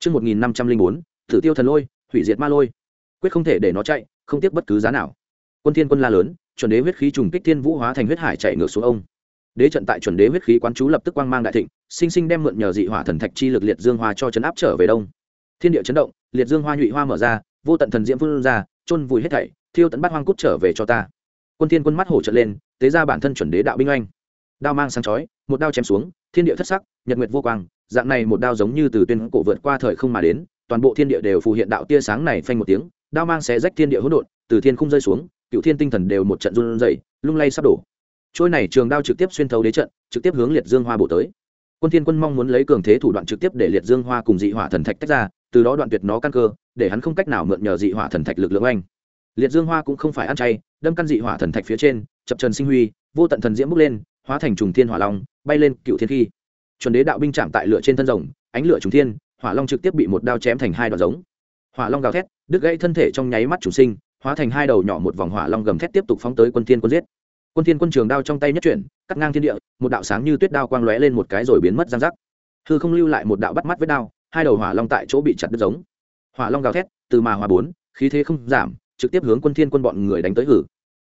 Trước 1504, thử tiêu thần lôi, hủy diệt ma lôi. Quyết không thể để nó chạy, không tiếc bất cứ giá nào. Quân Thiên Quân la lớn, chuẩn đế huyết khí trùng kích thiên vũ hóa thành huyết hải chạy ngược xuống ông. Đế trận tại chuẩn đế huyết khí quán chú lập tức quang mang đại thịnh, sinh sinh đem mượn nhờ dị hỏa thần thạch chi lực liệt dương hoa cho chấn áp trở về đông. Thiên địa chấn động, liệt dương hoa nhụy hoa mở ra, vô tận thần diễm phun ra, chôn vùi hết thảy, thiêu tận bát hoang cút trở về cho ta. Quân Thiên Quân mắt hổ trợn lên, tế ra bản thân chuẩn đế đạo binh oanh. Đao mang sáng chói, một đao chém xuống, thiên địa thất sắc, nhật nguyệt vô quang, dạng này một đao giống như từ tuyên cổ vượt qua thời không mà đến, toàn bộ thiên địa đều phù hiện đạo tia sáng này phanh một tiếng, đao mang xé rách thiên địa hỗn độn, từ thiên không rơi xuống, cựu thiên tinh thần đều một trận run rẩy, lung lay sắp đổ. Trôi này trường đao trực tiếp xuyên thấu đế trận, trực tiếp hướng liệt dương hoa bổ tới. Quân thiên quân mong muốn lấy cường thế thủ đoạn trực tiếp để liệt dương hoa cùng dị hỏa thần thạch tách ra, từ đó đoạn tuyệt nó căn cơ, để hắn không cách nào mượn nhờ dị hỏa thần thạch lực lượng anh liệt dương hoa cũng không phải ăn chay, đâm căn dị hỏa thần thạch phía trên, chập trần sinh huy, vô tận thần diễm bốc lên, hóa thành trùng thiên hỏa long, bay lên cựu thiên khi chuẩn đế đạo binh chạm tại lửa trên thân rồng, ánh lửa trùng thiên, hỏa long trực tiếp bị một đao chém thành hai đoạn giống. Hỏa long gào thét, đứt gãy thân thể trong nháy mắt chủ sinh, hóa thành hai đầu nhỏ một vòng hỏa long gầm thét tiếp tục phóng tới quân thiên quân giết. Quân thiên quân trường đao trong tay nhất chuyển, cắt ngang thiên địa, một đạo sáng như tuyết đao quang lóe lên một cái rồi biến mất giang rắc. Hư không lưu lại một đạo bắt mắt với đao, hai đầu hỏa long tại chỗ bị chặt đứt giống. Hỏa long gào thét, từ mà hỏa bốn, khí thế không giảm, trực tiếp hướng quân thiên quân bọn người đánh tới hử.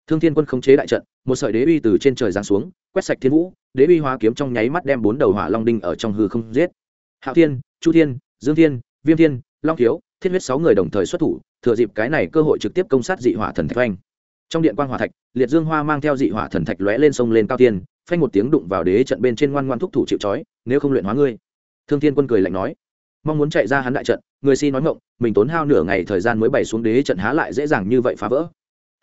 Thương thiên quân khống chế đại trận một sợi đế uy từ trên trời giáng xuống, quét sạch thiên vũ, đế uy hóa kiếm trong nháy mắt đem bốn đầu hỏa long đinh ở trong hư không giết. Hạo thiên, chu thiên, dương thiên, viêm thiên, long thiếu, thiết huyết sáu người đồng thời xuất thủ, thừa dịp cái này cơ hội trực tiếp công sát dị hỏa thần thạch oanh trong điện quan hỏa thạch, liệt dương hoa mang theo dị hỏa thần thạch lóe lên sông lên cao tiên, phanh một tiếng đụng vào đế trận bên trên ngoan ngoan thúc thủ chịu trói, nếu không luyện hóa ngươi. Thương thiên quân cười lạnh nói, mong muốn chạy ra hắn đại trận, người si nói ngộng, mình tốn hao nửa ngày thời gian mới bày xuống đế trận há lại dễ dàng như vậy phá vỡ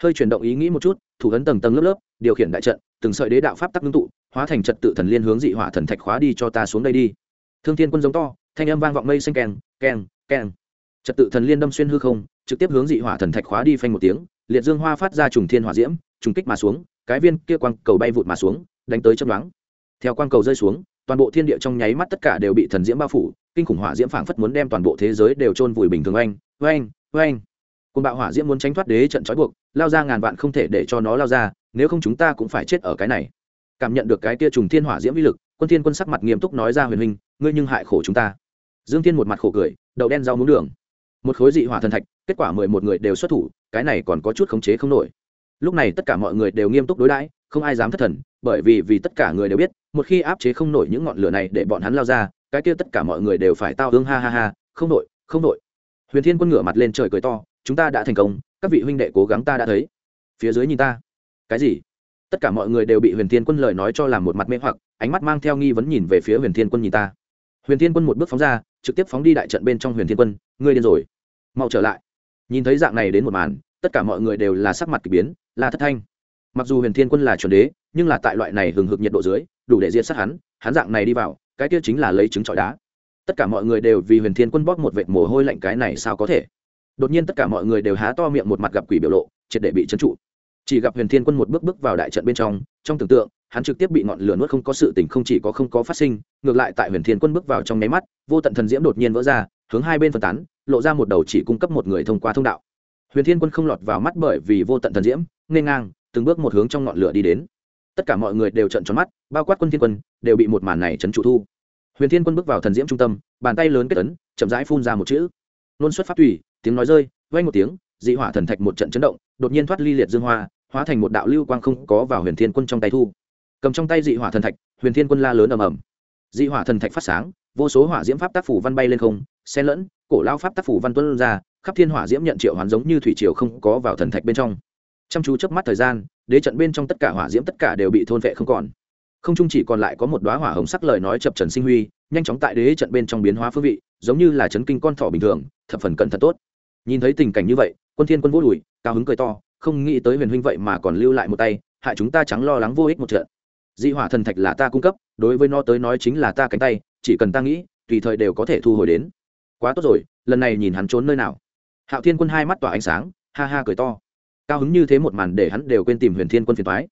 hơi chuyển động ý nghĩ một chút, thủ ấn tầng tầng lớp lớp, điều khiển đại trận, từng sợi đế đạo pháp tắc ngưng tụ, hóa thành trật tự thần liên hướng dị hỏa thần thạch khóa đi cho ta xuống đây đi. Thương thiên quân giống to, thanh âm vang vọng mây xanh keng keng keng. Trật tự thần liên đâm xuyên hư không, trực tiếp hướng dị hỏa thần thạch khóa đi phanh một tiếng, liệt dương hoa phát ra trùng thiên hỏa diễm, trùng kích mà xuống, cái viên kia quang cầu bay vụt mà xuống, đánh tới chấm đoán theo quang cầu rơi xuống, toàn bộ thiên địa trong nháy mắt tất cả đều bị thần diễm bao phủ, kinh khủng hỏa diễm phảng phất muốn đem toàn bộ thế giới đều chôn vùi bình thường oanh oanh oanh côn bạo hỏa diễm muốn tránh thoát đế trận trói buộc, lao ra ngàn vạn không thể để cho nó lao ra, nếu không chúng ta cũng phải chết ở cái này. Cảm nhận được cái kia trùng thiên hỏa diễm vi lực, quân thiên quân sắc mặt nghiêm túc nói ra huyền huynh, ngươi nhưng hại khổ chúng ta. Dương thiên một mặt khổ cười, đậu đen rau muống đường. Một khối dị hỏa thần thạch, kết quả mười một người đều xuất thủ, cái này còn có chút khống chế không nổi. Lúc này tất cả mọi người đều nghiêm túc đối đãi, không ai dám thất thần, bởi vì vì tất cả người đều biết, một khi áp chế không nổi những ngọn lửa này để bọn hắn lao ra, cái kia tất cả mọi người đều phải tao hương ha ha ha, không nổi không nổi huyền thiên quân ngửa mặt lên trời cười to chúng ta đã thành công, các vị huynh đệ cố gắng ta đã thấy. Phía dưới nhìn ta. Cái gì? Tất cả mọi người đều bị huyền thiên quân lời nói cho làm một mặt mê hoặc, ánh mắt mang theo nghi vấn nhìn về phía huyền thiên quân nhìn ta. Huyền thiên quân một bước phóng ra, trực tiếp phóng đi đại trận bên trong huyền thiên quân, ngươi điên rồi. Mau trở lại. Nhìn thấy dạng này đến một màn, tất cả mọi người đều là sắc mặt k ỳ biến là thất thanh. Mặc dù huyền thiên quân là chuẩn đế, nhưng là tại loại này hừng hực nhiệt độ dưới, đủ để diệt sát hắn hắn dạng này đi vào, cái kia chính là lấy trứng trọi đá. Tất cả mọi người đều vì huyền thiên quân bóp một vệt mồ hôi lạnh, cái này sao có thể? Đột nhiên tất cả mọi người đều há to miệng một mặt gặp quỷ biểu lộ, triệt để bị trấn trụ. Chỉ gặp huyền thiên quân một bước bước vào đại trận bên trong trong tưởng tượng, hắn trực tiếp bị ngọn lửa nuốt không có sự tình không chỉ có không có phát sinh, ngược lại tại huyền thiên quân bước vào trong nháy mắt, vô tận thần diễm đột nhiên vỡ ra, hướng hai bên phân tán, lộ ra một đầu chỉ cung cấp một người thông qua thông đạo. Huyền thiên quân không lọt vào mắt bởi vì vô tận thần diễm nên ngang, từng bước một hướng trong ngọn lửa đi đến. Tất cả mọi người đều trận tròn mắt, bao quát quân thiên quân, đều bị một màn này chấn trụ thu. Huyền thiên quân bước vào thần diễm trung tâm, bàn tay lớn kết tấn chậm rãi phun ra một chữ. Nôn xuất phát tùy tiếng nói rơi vay một tiếng, dị hỏa thần thạch một trận chấn động, đột nhiên thoát ly liệt dương hoa, hóa thành một đạo lưu quang không có vào huyền thiên quân trong tay thu. Cầm trong tay dị hỏa thần thạch, huyền thiên quân la lớn ầm ầm. Dị hỏa thần thạch phát sáng, vô số hỏa diễm pháp tác phủ văn bay lên không, xen lẫn, cổ lao pháp tác phủ văn tuân ra, khắp thiên hỏa diễm nhận triệu hoán giống như thủy triều không có vào thần thạch bên trong. Chăm chú chớp mắt thời gian, đế trận bên trong tất cả hỏa diễm tất cả đều bị thôn vệ không còn. Không chung chỉ còn lại có một đoá hỏa hồng sắc lời nói chập trần sinh huy, nhanh chóng tại đế trận bên trong biến hóa phương vị, giống như là chấn kinh con thỏ bình thường, thập phần cẩn thận tốt nhìn thấy tình cảnh như vậy, quân thiên quân vô đùi, cao hứng cười to, không nghĩ tới huyền huynh vậy mà còn lưu lại một tay, hại chúng ta trắng lo lắng vô ích một trận. Dị hỏa thần thạch là ta cung cấp, đối với nó tới nói chính là ta cánh tay, chỉ cần ta nghĩ, tùy thời đều có thể thu hồi đến. Quá tốt rồi, lần này nhìn hắn trốn nơi nào. Hạo thiên quân hai mắt tỏa ánh sáng, ha ha cười to. Cao hứng như thế một màn để hắn đều quên tìm huyền thiên quân phiền thoái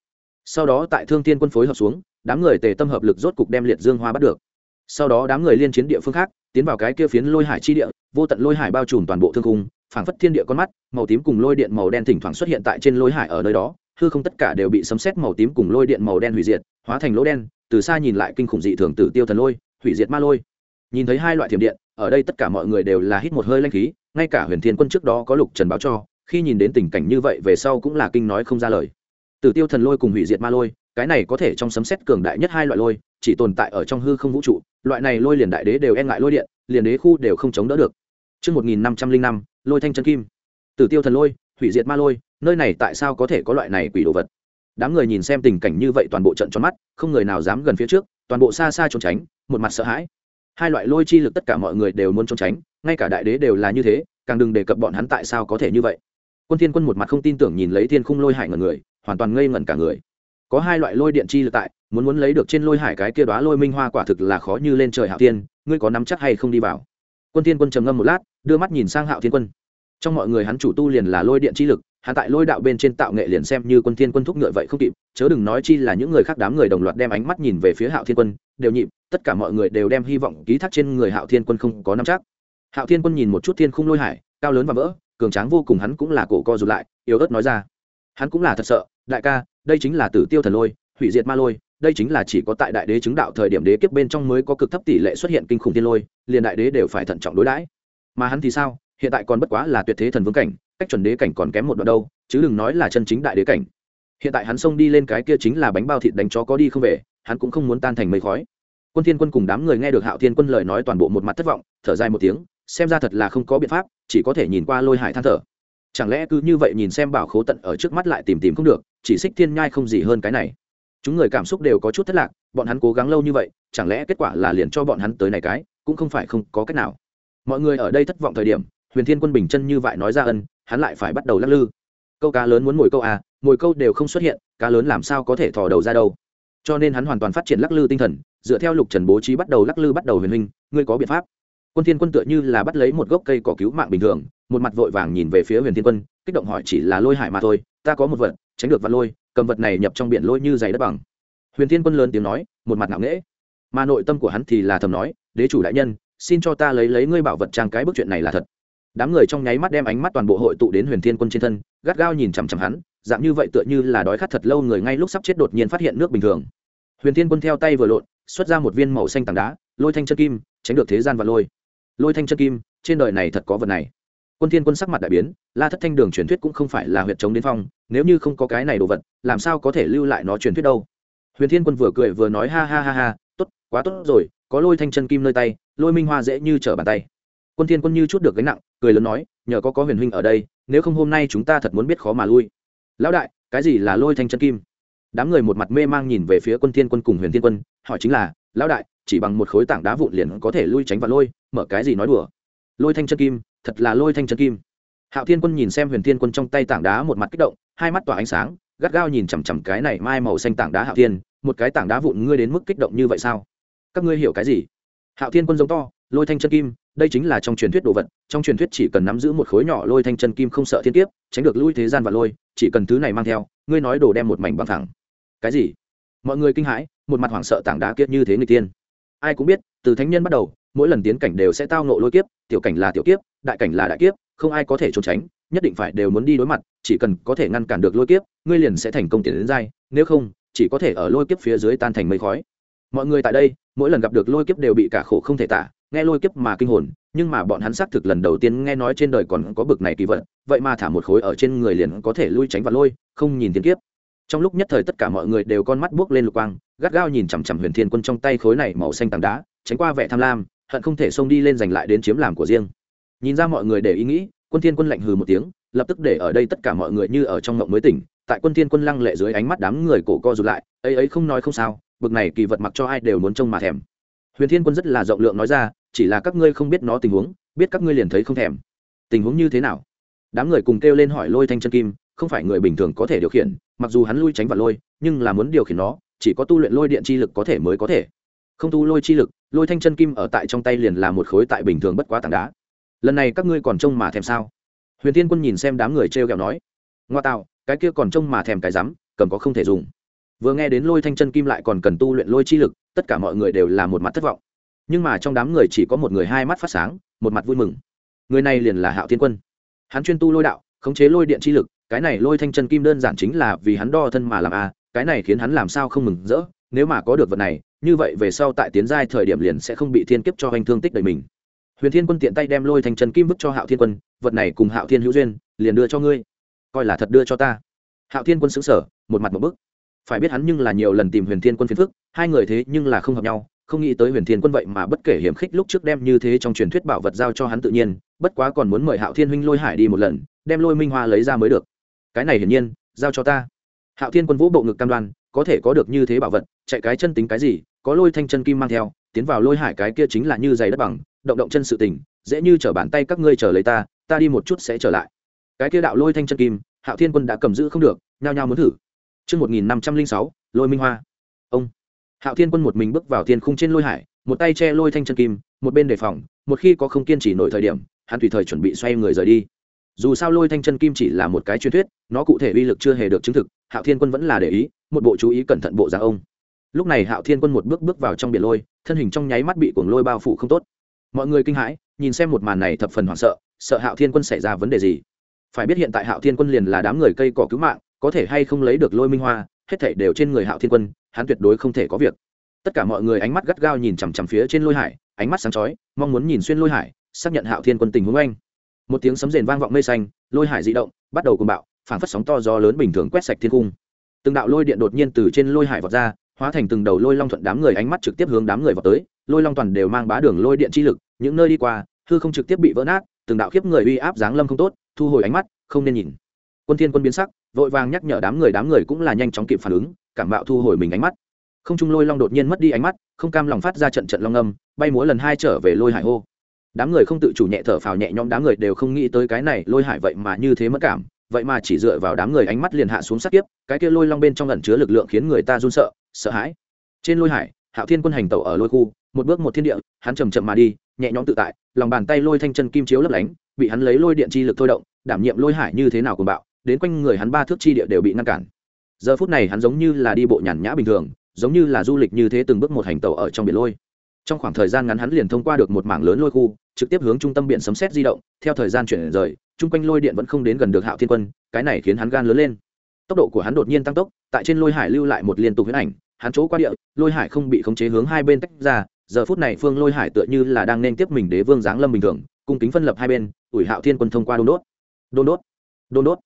sau đó tại thương thiên quân phối hợp xuống, đám người tề tâm hợp lực rốt cục đem liệt dương hoa bắt được. Sau đó đám người liên chiến địa phương khác, tiến vào cái kia phiến lôi hải chi địa, vô tận lôi hải bao trùm toàn bộ thương cung phảng phất thiên địa con mắt màu tím cùng lôi điện màu đen thỉnh thoảng xuất hiện tại trên lôi hải ở nơi đó hư không tất cả đều bị sấm xét màu tím cùng lôi điện màu đen hủy diệt hóa thành lỗ đen từ xa nhìn lại kinh khủng dị thường tử tiêu thần lôi hủy diệt ma lôi. Nhìn thấy hai loại thiểm điện ở đây tất cả mọi người đều là hít một hơi lanh khí ngay cả huyền thiên quân trước đó có lục trần báo cho khi nhìn đến tình cảnh như vậy về sau cũng là kinh nói không ra lời. Tử tiêu thần lôi cùng hủy diệt ma lôi cái này có thể trong sấm xét cường đại nhất hai loại lôi chỉ tồn tại ở trong hư không vũ trụ loại này lôi liền đại đế đều e ngại lôi điện liền đế khu đều không chống đỡ được. Trước 1505, lôi thanh chân kim. Tử tiêu thần lôi, hủy diệt ma lôi, nơi này tại sao có thể có loại này quỷ đồ vật? Đám người nhìn xem tình cảnh như vậy toàn bộ trận tròn mắt, không người nào dám gần phía trước, toàn bộ xa xa trốn tránh, một mặt sợ hãi. Hai loại lôi chi lực tất cả mọi người đều muốn trốn tránh, ngay cả đại đế đều là như thế, càng đừng đề cập bọn hắn tại sao có thể như vậy. Quân Thiên Quân một mặt không tin tưởng nhìn lấy thiên khung lôi hải ngẩn người, hoàn toàn ngây ngẩn cả người có hai loại lôi điện chi lực tại muốn muốn lấy được trên lôi hải cái kia đóa lôi minh hoa quả thực là khó như lên trời hạo tiên ngươi có nắm chắc hay không đi vào quân thiên quân trầm ngâm một lát đưa mắt nhìn sang hạo thiên quân. Trong mọi người hắn chủ tu liền là lôi điện chi lực, hắn tại lôi đạo bên trên tạo nghệ liền xem như quân thiên quân thúc ngựa vậy không kịp, chớ đừng nói chi là những người khác đám người đồng loạt đem ánh mắt nhìn về phía hạo thiên quân, đều nhịp, tất cả mọi người đều đem hy vọng ký thác trên người hạo thiên quân không có nắm chắc. Hạo thiên quân nhìn một chút thiên khung lôi hải, cao lớn và vỡ, cường tráng vô cùng hắn cũng là cổ co rụt lại, yếu ớt nói ra. Hắn cũng là thật sợ, đại ca, đây chính là tử tiêu thần lôi, hủy diệt ma lôi, đây chính là chỉ có tại đại đế chứng đạo thời điểm đế kiếp bên trong mới có cực thấp tỷ lệ xuất hiện kinh khủng thiên lôi, liền đại đế đều phải thận trọng đối đãi mà hắn thì sao? Hiện tại còn bất quá là tuyệt thế thần vương cảnh, cách chuẩn đế cảnh còn kém một đoạn đâu, chứ đừng nói là chân chính đại đế cảnh. Hiện tại hắn xông đi lên cái kia chính là bánh bao thịt đánh chó có đi không về, hắn cũng không muốn tan thành mây khói. Quân thiên quân cùng đám người nghe được hạo thiên quân lời nói toàn bộ một mặt thất vọng, thở dài một tiếng, xem ra thật là không có biện pháp, chỉ có thể nhìn qua lôi hải than thở. Chẳng lẽ cứ như vậy nhìn xem bảo khố tận ở trước mắt lại tìm tìm không được, chỉ xích thiên nhai không gì hơn cái này. Chúng người cảm xúc đều có chút thất lạc, bọn hắn cố gắng lâu như vậy, chẳng lẽ kết quả là liền cho bọn hắn tới này cái, cũng không phải không có cách nào mọi người ở đây thất vọng thời điểm, huyền thiên quân bình chân như vậy nói ra ân, hắn lại phải bắt đầu lắc lư. Câu cá lớn muốn mồi câu à mồi câu đều không xuất hiện, cá lớn làm sao có thể thò đầu ra đâu. Cho nên hắn hoàn toàn phát triển lắc lư tinh thần, dựa theo lục trần bố trí bắt đầu lắc lư bắt đầu huyền huynh, ngươi có biện pháp. Quân thiên quân tựa như là bắt lấy một gốc cây cỏ cứu mạng bình thường, một mặt vội vàng nhìn về phía huyền thiên quân, kích động hỏi chỉ là lôi hải mà thôi, ta có một vật, tránh được vật lôi, cầm vật này nhập trong biển lôi như giày đất bằng. Huyền thiên quân lớn tiếng nói, một mặt ngạo nghễ. Mà nội tâm của hắn thì là thầm nói, đế chủ đại nhân xin cho ta lấy lấy ngươi bảo vật trang cái bức chuyện này là thật. Đám người trong nháy mắt đem ánh mắt toàn bộ hội tụ đến huyền thiên quân trên thân, gắt gao nhìn chằm chằm hắn, dạng như vậy tựa như là đói khát thật lâu người ngay lúc sắp chết đột nhiên phát hiện nước bình thường. Huyền thiên quân theo tay vừa lộn, xuất ra một viên màu xanh tảng đá, lôi thanh chân kim, tránh được thế gian và lôi. Lôi thanh chân kim, trên đời này thật có vật này. Quân thiên quân sắc mặt đại biến, la thất thanh đường truyền thuyết cũng không phải là huyệt chống đến phong, nếu như không có cái này đồ vật, làm sao có thể lưu lại nó truyền thuyết đâu? Huyền thiên quân vừa cười vừa nói ha ha ha ha, tốt, quá tốt rồi có lôi thanh chân kim nơi tay, lôi minh hoa dễ như trở bàn tay. Quân thiên quân như chút được gánh nặng, cười lớn nói, nhờ có có huyền huynh ở đây, nếu không hôm nay chúng ta thật muốn biết khó mà lui. Lão đại, cái gì là lôi thanh chân kim? Đám người một mặt mê mang nhìn về phía quân thiên quân cùng huyền thiên quân, hỏi chính là, lão đại, chỉ bằng một khối tảng đá vụn liền có thể lui tránh và lôi, mở cái gì nói đùa? Lôi thanh chân kim, thật là lôi thanh chân kim. Hạo thiên quân nhìn xem huyền thiên quân trong tay tảng đá một mặt kích động, hai mắt tỏa ánh sáng, gắt gao nhìn chằm chằm cái này mai màu xanh tảng đá hạo thiên, một cái tảng đá vụn ngươi đến mức kích động như vậy sao? Các ngươi hiểu cái gì? Hạo thiên quân giống to, lôi thanh chân kim, đây chính là trong truyền thuyết đồ vật, trong truyền thuyết chỉ cần nắm giữ một khối nhỏ lôi thanh chân kim không sợ thiên kiếp, tránh được lui thế gian và lôi, chỉ cần thứ này mang theo, ngươi nói đồ đem một mảnh băng thẳng. Cái gì? Mọi người kinh hãi, một mặt hoảng sợ tảng đá kiết như thế người tiên. Ai cũng biết, từ thánh nhân bắt đầu, mỗi lần tiến cảnh đều sẽ tao nộ lôi kiếp, tiểu cảnh là tiểu kiếp, đại cảnh là đại kiếp, không ai có thể trốn tránh, nhất định phải đều muốn đi đối mặt, chỉ cần có thể ngăn cản được lôi kiếp, ngươi liền sẽ thành công tiến đến dai nếu không, chỉ có thể ở lôi kiếp phía dưới tan thành mây khói mọi người tại đây, mỗi lần gặp được lôi kiếp đều bị cả khổ không thể tả, nghe lôi kiếp mà kinh hồn, nhưng mà bọn hắn xác thực lần đầu tiên nghe nói trên đời còn có bực này kỳ vật, vậy mà thả một khối ở trên người liền có thể lui tránh và lôi, không nhìn thiên kiếp. Trong lúc nhất thời tất cả mọi người đều con mắt buốc lên lục quang, gắt gao nhìn chằm chằm huyền thiên quân trong tay khối này màu xanh tảng đá, tránh qua vẻ tham lam, hận không thể xông đi lên giành lại đến chiếm làm của riêng. Nhìn ra mọi người để ý nghĩ, quân thiên quân lạnh hừ một tiếng, lập tức để ở đây tất cả mọi người như ở trong mộng mới tỉnh, tại quân thiên quân lăng lệ dưới ánh mắt đám người cổ co rụt lại, ấy ấy không nói không sao bực này kỳ vật mặc cho ai đều muốn trông mà thèm. Huyền thiên quân rất là rộng lượng nói ra, chỉ là các ngươi không biết nó tình huống, biết các ngươi liền thấy không thèm. Tình huống như thế nào? Đám người cùng kêu lên hỏi lôi thanh chân kim, không phải người bình thường có thể điều khiển, mặc dù hắn lui tránh và lôi, nhưng là muốn điều khiển nó, chỉ có tu luyện lôi điện chi lực có thể mới có thể. Không tu lôi chi lực, lôi thanh chân kim ở tại trong tay liền là một khối tại bình thường bất quá tảng đá. Lần này các ngươi còn trông mà thèm sao? Huyền tiên quân nhìn xem đám người t r e o kẹo nói. Ngoa tạo, cái kia còn trông mà thèm cái rắm, cầm có không thể dùng vừa nghe đến lôi thanh chân kim lại còn cần tu luyện lôi chi lực, tất cả mọi người đều là một mặt thất vọng. Nhưng mà trong đám người chỉ có một người hai mắt phát sáng, một mặt vui mừng. Người này liền là hạo thiên quân. Hắn chuyên tu lôi đạo, khống chế lôi điện chi lực, cái này lôi thanh chân kim đơn giản chính là vì hắn đo thân mà làm a, cái này khiến hắn làm sao không mừng rỡ, nếu mà có được vật này, như vậy về sau tại tiến giai thời điểm liền sẽ không bị thiên kiếp cho anh thương tích đầy mình. Huyền thiên quân tiện tay đem lôi thanh chân kim vứt cho hạo thiên quân, vật này cùng hạo thiên hữu duyên, liền đưa cho ngươi. Coi là thật đưa cho ta. Hạo thiên quân xứng sở một mặt một bức phải biết hắn nhưng là nhiều lần tìm huyền thiên quân phiền phức, hai người thế nhưng là không hợp nhau, không nghĩ tới huyền thiên quân vậy mà bất kể hiểm khích lúc trước đem như thế trong truyền thuyết bảo vật giao cho hắn tự nhiên, bất quá còn muốn mời hạo thiên huynh lôi hải đi một lần, đem lôi minh hoa lấy ra mới được. Cái này hiển nhiên, giao cho ta. Hạo thiên quân vũ bộ ngực cam đoan, có thể có được như thế bảo vật, chạy cái chân tính cái gì, có lôi thanh chân kim mang theo, tiến vào lôi hải cái kia chính là như giày đất bằng, động động chân sự tình, dễ như trở bàn tay các ngươi chờ lấy ta ta đi một chút sẽ trở lại. Cái kia đạo lôi thanh chân kim, hạo thiên quân đã cầm giữ không được, nhao nhao muốn thử. Chương 1506, lôi minh hoa. Ông. Hạo thiên quân một mình bước vào thiên khung trên lôi hải, một tay che lôi thanh chân kim, một bên đề phòng, một khi có không kiên trì nổi thời điểm, hắn tùy thời chuẩn bị xoay người rời đi. Dù sao lôi thanh chân kim chỉ là một cái truyền thuyết, nó cụ thể uy lực chưa hề được chứng thực, Hạo thiên quân vẫn là để ý, một bộ chú ý cẩn thận bộ dạng ông. Lúc này Hạo thiên quân một bước bước vào trong biển lôi, thân hình trong nháy mắt bị cuồng lôi bao phủ không tốt. Mọi người kinh hãi, nhìn xem một màn này thập phần hoảng sợ, sợ Hạo thiên quân xảy ra vấn đề gì phải biết hiện tại hạo thiên quân liền là đám người cây cỏ cứu mạng có thể hay không lấy được lôi minh hoa, hết thảy đều trên người hạo thiên quân, hắn tuyệt đối không thể có việc. Tất cả mọi người ánh mắt gắt gao nhìn chằm chằm phía trên lôi hải, ánh mắt sáng chói, mong muốn nhìn xuyên lôi hải, xác nhận hạo thiên quân tình huống anh. Một tiếng sấm rền vang vọng mây xanh, lôi hải di động, bắt đầu cùng bạo, phảng phất sóng to gió lớn bình thường quét sạch thiên cung. Từng đạo lôi điện đột nhiên từ trên lôi hải vọt ra, hóa thành từng đầu lôi long thuận đám người ánh mắt trực tiếp hướng đám người vào tới, lôi long toàn đều mang bá đường lôi điện chi lực, những nơi đi qua, hư không trực tiếp bị vỡ nát, từng đạo khiếp người uy áp giáng lâm không tốt, thu hồi ánh mắt, không nên nhìn. Quân thiên quân biến sắc vội vàng nhắc nhở đám người đám người cũng là nhanh chóng kịp phản ứng, cảm bạo thu hồi mình ánh mắt. Không trung lôi long đột nhiên mất đi ánh mắt, không cam lòng phát ra trận trận long âm, bay múa lần hai trở về lôi hải hô. Đám người không tự chủ nhẹ thở phào nhẹ nhõm, đám người đều không nghĩ tới cái này lôi hải vậy mà như thế mất cảm, vậy mà chỉ dựa vào đám người ánh mắt liền hạ xuống sát tiếp cái kia lôi long bên trong ẩn chứa lực lượng khiến người ta run sợ sợ hãi. Trên lôi hải, hạo thiên quân hành tẩu ở lôi khu, một bước một thiên địa, hắn chầm chậm mà đi, nhẹ nhõm tự tại, lòng bàn tay lôi thanh chân kim chiếu lấp lánh, bị hắn lấy lôi điện chi lực thôi động, đảm nhiệm lôi hải như thế nào cùng bạo đến quanh người hắn ba thước chi địa đều bị ngăn cản. Giờ phút này hắn giống như là đi bộ nhàn nhã bình thường, giống như là du lịch như thế từng bước một hành tàu ở trong biển lôi. Trong khoảng thời gian ngắn hắn liền thông qua được một mảng lớn lôi khu, trực tiếp hướng trung tâm biển sấm xét di động, theo thời gian chuyển rời, chung quanh lôi điện vẫn không đến gần được hạo thiên quân, cái này khiến hắn gan lớn lên. Tốc độ của hắn đột nhiên tăng tốc, tại trên lôi hải lưu lại một liên tục huyết ảnh, hắn chỗ qua địa, lôi hải không bị khống chế hướng hai bên tách ra, giờ phút này phương lôi hải tựa như là đang nên tiếp mình đế vương giáng lâm bình thường, cung kính phân lập hai bên, ủi hạo thiên quân thông qua đôn đốt. Đôn đốt. Đôn đốt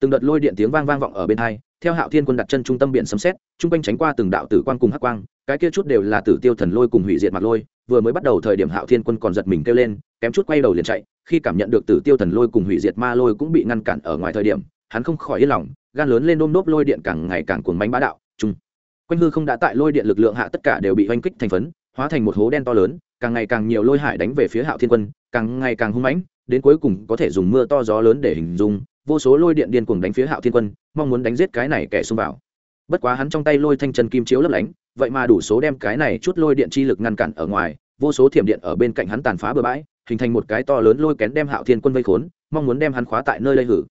từng đợt lôi điện tiếng vang vang vọng ở bên hai, theo hạo thiên quân đặt chân trung tâm biển sấm xét chung quanh tránh qua từng đạo tử quang cùng hắc quang, cái kia chút đều là tử tiêu thần lôi cùng hủy diệt mặt lôi, vừa mới bắt đầu thời điểm hạo thiên quân còn giật mình kêu lên, kém chút quay đầu liền chạy, khi cảm nhận được tử tiêu thần lôi cùng hủy diệt ma lôi cũng bị ngăn cản ở ngoài thời điểm, hắn không khỏi yên lòng, gan lớn lên đôm nốt lôi điện càng ngày càng cuồng bánh bá đạo, chung. Quanh hư không đã tại lôi điện lực lượng hạ tất cả đều bị oanh kích thành phấn, hóa thành một hố đen to lớn, càng ngày càng nhiều lôi hải đánh về phía hạo thiên quân, càng ngày càng hung mãnh, đến cuối cùng có thể dùng mưa to gió lớn để hình dung vô số lôi điện điên cuồng đánh phía hạo thiên quân, mong muốn đánh giết cái này kẻ xung vào. Bất quá hắn trong tay lôi thanh chân kim chiếu lấp lánh, vậy mà đủ số đem cái này chút lôi điện chi lực ngăn cản ở ngoài, vô số thiểm điện ở bên cạnh hắn tàn phá bừa bãi, hình thành một cái to lớn lôi kén đem hạo thiên quân vây khốn, mong muốn đem hắn khóa tại nơi lây hử.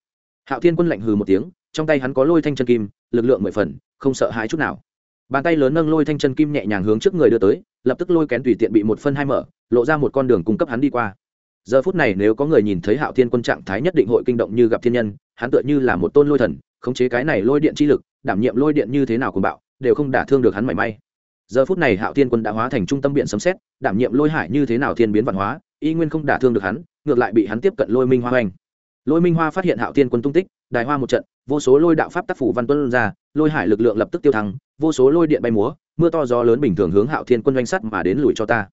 Hạo thiên quân lạnh hừ một tiếng, trong tay hắn có lôi thanh chân kim, lực lượng mười phần, không sợ hãi chút nào. Bàn tay lớn nâng lôi thanh chân kim nhẹ nhàng hướng trước người đưa tới, lập tức lôi kén tùy tiện bị một phân hai mở, lộ ra một con đường cung cấp hắn đi qua giờ phút này nếu có người nhìn thấy hạo thiên quân trạng thái nhất định hội kinh động như gặp thiên nhân, hắn tựa như là một tôn lôi thần, khống chế cái này lôi điện chi lực, đảm nhiệm lôi điện như thế nào cùng bạo, đều không đả thương được hắn mảy may. Giờ phút này hạo thiên quân đã hóa thành trung tâm biển sấm xét đảm nhiệm lôi hải như thế nào thiên biến văn hóa, y nguyên không đả thương được hắn, ngược lại bị hắn tiếp cận lôi minh hoa hoành. Lôi minh hoa phát hiện hạo thiên quân tung tích, đài hoa một trận, vô số lôi đạo pháp tác phủ văn tuân ra, lôi hải lực lượng lập tức tiêu thăng, vô số lôi điện bay múa, mưa to gió lớn bình thường hướng hạo thiên quân doanh sắt mà đến lùi cho ta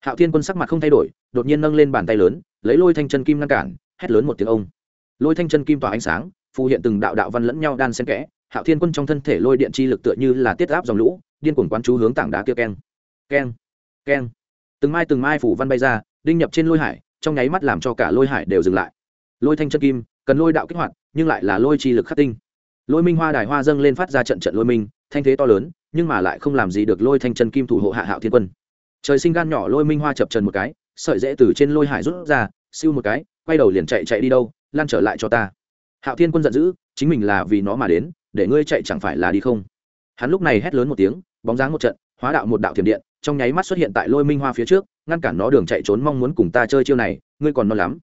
hạo thiên quân sắc mặt không thay đổi, đột nhiên nâng lên bàn tay lớn, lấy lôi thanh chân kim ngăn cản, hét lớn một tiếng ông. Lôi thanh chân kim tỏa ánh sáng, phù hiện từng đạo đạo văn lẫn nhau đan xen kẽ, hạo thiên quân trong thân thể lôi điện chi lực tựa như là tiết áp dòng lũ, điên cuồng quán chú hướng tảng đá kia keng. Keng keng. Từng mai từng mai phủ văn bay ra, đinh nhập trên lôi hải, trong nháy mắt làm cho cả lôi hải đều dừng lại. Lôi thanh chân kim, cần lôi đạo kích hoạt, nhưng lại là lôi chi lực khắc tinh. Lôi minh hoa đài hoa dâng lên phát ra trận trận lôi minh, thanh thế to lớn, nhưng mà lại không làm gì được lôi thanh chân kim thủ hộ hạ hạo thiên quân trời sinh gan nhỏ lôi minh hoa chập trần một cái, sợi dễ từ trên lôi hải rút ra, siêu một cái, quay đầu liền chạy chạy đi đâu, lan trở lại cho ta. Hạo thiên quân giận dữ, chính mình là vì nó mà đến, để ngươi chạy chẳng phải là đi không? Hắn lúc này hét lớn một tiếng, bóng dáng một trận, hóa đạo một đạo thiểm điện, trong nháy mắt xuất hiện tại lôi minh hoa phía trước, ngăn cản nó đường chạy trốn mong muốn cùng ta chơi chiêu này, ngươi còn non lắm.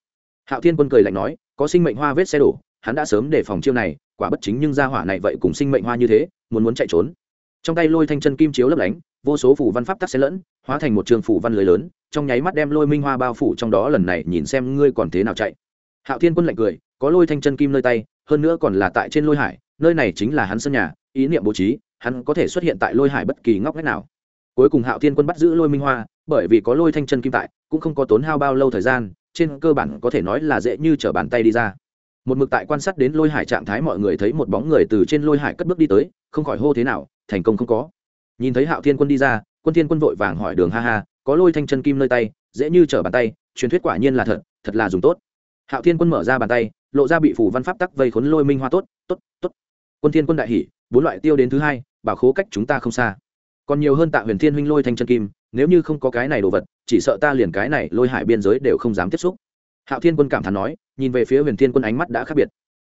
Hạo thiên quân cười lạnh nói, có sinh mệnh hoa vết xe đổ, hắn đã sớm đề phòng chiêu này, quả bất chính nhưng ra hỏa này vậy cùng sinh mệnh hoa như thế, muốn muốn chạy trốn. Trong tay lôi thanh chân kim chiếu lấp lánh vô số phủ văn pháp tắc xen lẫn, hóa thành một trường phủ văn lưới lớn, trong nháy mắt đem lôi minh hoa bao phủ trong đó, lần này nhìn xem ngươi còn thế nào chạy. Hạo thiên quân lạnh cười, có lôi thanh chân kim nơi tay, hơn nữa còn là tại trên lôi hải, nơi này chính là hắn sân nhà, ý niệm bố trí, hắn có thể xuất hiện tại lôi hải bất kỳ ngóc ngách nào. Cuối cùng hạo thiên quân bắt giữ lôi minh hoa, bởi vì có lôi thanh chân kim tại, cũng không có tốn hao bao lâu thời gian, trên cơ bản có thể nói là dễ như t r ở bàn tay đi ra. Một mực tại quan sát đến lôi hải trạng thái mọi người thấy một bóng người từ trên lôi hải cất bước đi tới, không khỏi hô thế nào, thành công không có nhìn thấy hạo thiên quân đi ra quân thiên quân vội vàng hỏi đường ha ha có lôi thanh chân kim nơi tay dễ như trở bàn tay truyền thuyết quả nhiên là thật thật là dùng tốt. Hạo thiên quân mở ra bàn tay lộ ra bị phủ văn pháp tắc vây khốn lôi minh hoa tốt tốt tốt. Quân thiên quân đại hỉ bốn loại tiêu đến thứ hai bảo khố cách chúng ta không xa. Còn nhiều hơn tạ huyền thiên huynh lôi thanh chân kim nếu như không có cái này đồ vật chỉ sợ ta liền cái này lôi hải biên giới đều không dám tiếp xúc. Hạo thiên quân cảm thán nói nhìn về phía huyền thiên quân ánh mắt đã khác biệt.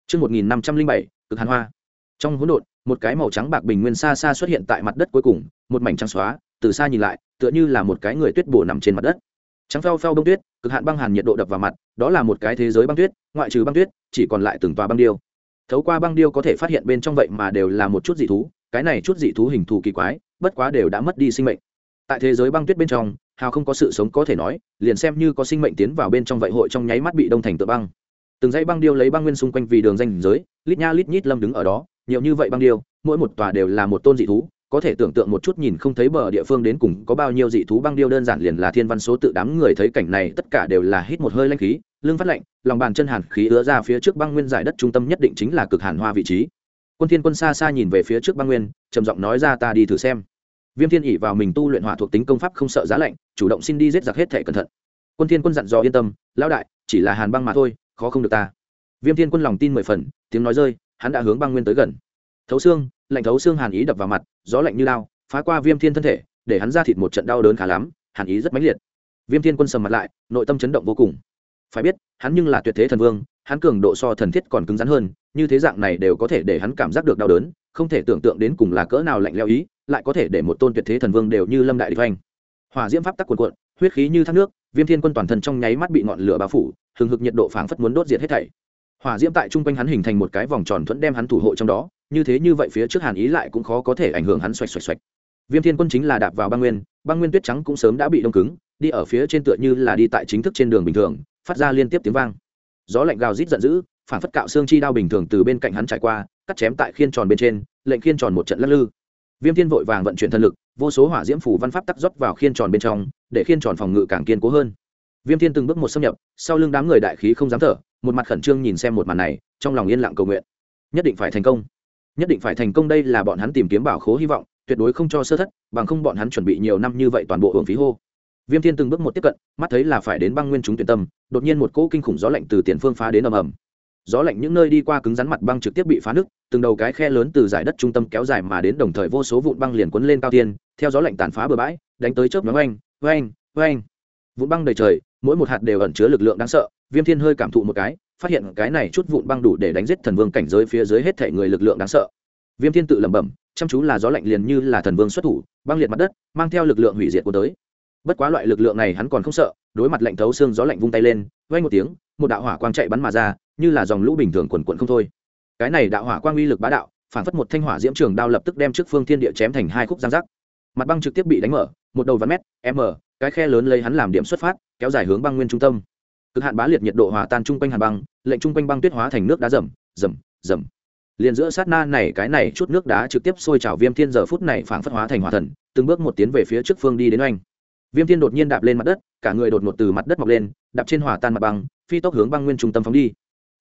Trước 1507, cực hàn hoa. Trong hỗn độn, một cái màu trắng bạc bình nguyên xa xa xuất hiện tại mặt đất cuối cùng, một mảnh trắng xóa, từ xa nhìn lại, tựa như là một cái người tuyết bổ nằm trên mặt đất. Trắng phao phao bông tuyết, cực hạn băng hàn nhiệt độ đập vào mặt, đó là một cái thế giới băng tuyết, ngoại trừ băng tuyết, chỉ còn lại từng tòa băng điêu. Thấu qua băng điêu có thể phát hiện bên trong vậy mà đều là một chút dị thú, cái này chút dị thú hình thù kỳ quái, bất quá đều đã mất đi sinh mệnh. Tại thế giới băng tuyết bên trong, hào không có sự sống có thể nói liền xem như có sinh mệnh tiến vào bên trong vậy hội trong nháy mắt bị đông thành tựa băng từng dãy băng điêu lấy băng nguyên xung quanh vì đường danh giới, lít nha lít nhít lâm đứng ở đó, nhiều như vậy băng điêu, mỗi một tòa đều là một tôn dị thú, có thể tưởng tượng một chút nhìn không thấy bờ địa phương đến cùng có bao nhiêu dị thú băng điêu đơn giản liền là thiên văn số tự đám người thấy cảnh này, tất cả đều là hít một hơi lanh khí, lưng phát lạnh, lòng bàn chân hàn khí ứa ra phía trước băng nguyên giải đất trung tâm nhất định chính là cực hàn hoa vị trí. Quân thiên quân xa xa nhìn về phía trước băng nguyên, trầm giọng nói ra ta đi thử xem. Viêm thiên ỉ vào mình tu luyện hỏa thuộc tính công pháp không sợ giá lạnh, chủ động xin đi giết giặc hết thể cẩn thận. Quân thiên quân dặn dò yên tâm, lão đại, chỉ là hàn băng mà thôi khó không được ta. Viêm thiên quân lòng tin mười phần, tiếng nói rơi, hắn đã hướng băng nguyên tới gần. Thấu xương, lạnh thấu xương hàn ý đập vào mặt, gió lạnh như lao, phá qua viêm thiên thân thể, để hắn ra thịt một trận đau đớn khá lắm, hàn ý rất mãnh liệt. Viêm thiên quân sầm mặt lại, nội tâm chấn động vô cùng. Phải biết, hắn nhưng là tuyệt thế thần vương, hắn cường độ so thần thiết còn cứng rắn hơn, như thế dạng này đều có thể để hắn cảm giác được đau đớn, không thể tưởng tượng đến cùng là cỡ nào lạnh leo ý, lại có thể để một tôn tuyệt thế thần vương đều như lâm đại địch hoành hỏa diễm pháp tắc cuộn cuộn, huyết khí như thác nước, viêm thiên quân toàn thân trong nháy mắt bị ngọn lửa bao phủ hừng hực nhiệt độ phảng phất muốn đốt diệt hết thảy. Hỏa diễm tại trung quanh hắn hình thành một cái vòng tròn thuẫn đem hắn thủ hộ trong đó, như thế như vậy phía trước hàn ý lại cũng khó có thể ảnh hưởng hắn xoạch xoạch xoạch. Viêm thiên quân chính là đạp vào băng nguyên băng nguyên tuyết trắng cũng sớm đã bị đông cứng, đi ở phía trên tựa như là đi tại chính thức trên đường bình thường, phát ra liên tiếp tiếng vang. Gió lạnh gào rít giận dữ, phảng phất cạo xương chi đao bình thường từ bên cạnh hắn trải qua, cắt chém tại khiên tròn bên trên, lệnh khiên tròn một trận lắc lư. Viêm thiên vội vàng vận chuyển thân lực, vô số hỏa diễm phủ văn pháp tắc rót vào khiên tròn bên trong, để khiên tròn phòng ngự càng kiên cố hơn viêm thiên từng bước một xâm nhập, sau lưng đám người đại khí không dám thở, một mặt khẩn trương nhìn xem một màn này, trong lòng yên lặng cầu nguyện. Nhất định phải thành công. Nhất định phải thành công đây là bọn hắn tìm kiếm bảo khố hy vọng, tuyệt đối không cho sơ thất, bằng không bọn hắn chuẩn bị nhiều năm như vậy toàn bộ hưởng phí hô. Viêm thiên từng bước một tiếp cận, mắt thấy là phải đến băng nguyên chúng tuyển tâm, đột nhiên một cỗ kinh khủng gió lạnh từ tiền phương phá đến ầm ầm. Gió lạnh những nơi đi qua cứng rắn mặt băng trực tiếp bị phá nứt, từng đầu cái khe lớn từ giải đất trung tâm kéo dài mà đến đồng thời vô số vụn băng liền quấn lên cao tiên, theo gió lạnh tàn phá bừa bãi, đánh tới chớp nhoáng oanh oanh oanh. Vụn băng đầy trời mỗi một hạt đều ẩn chứa lực lượng đáng sợ. Viêm thiên hơi cảm thụ một cái, phát hiện cái này chút vụn băng đủ để đánh giết thần vương cảnh giới phía dưới hết thể người lực lượng đáng sợ. Viêm thiên tự lẩm bẩm, chăm chú là gió lạnh liền như là thần vương xuất thủ, băng liệt mặt đất, mang theo lực lượng hủy diệt của tới. Bất quá loại lực lượng này hắn còn không sợ, đối mặt lạnh thấu xương gió lạnh vung tay lên vay một tiếng, một đạo hỏa quang chạy bắn mà ra, như là dòng lũ bình thường quần quận không thôi. Cái này đạo hỏa quang uy lực bá đạo phản phất một thanh hỏa diễm trường đao lập tức đem trước phương thiên địa chém thành hai khúc giang giác. Mặt băng trực tiếp bị đánh mở, một đầu ván mét, m cái khe lớn lấy hắn làm điểm xuất phát, kéo dài hướng băng nguyên trung tâm. Cực hạn bá liệt nhiệt độ hòa tan chung quanh hàn băng, lệnh chung quanh băng tuyết hóa thành nước đá rầm rầm rầm liền giữa sát na này, cái này chút nước đá trực tiếp sôi trào viêm thiên giờ phút này phảng phất hóa thành hỏa thần, từng bước một tiến về phía trước phương đi đến oanh. Viêm thiên đột nhiên đạp lên mặt đất, cả người đột ngột từ mặt đất mọc lên, đạp trên hỏa tan mặt băng, phi tốc hướng băng nguyên trung tâm phóng đi.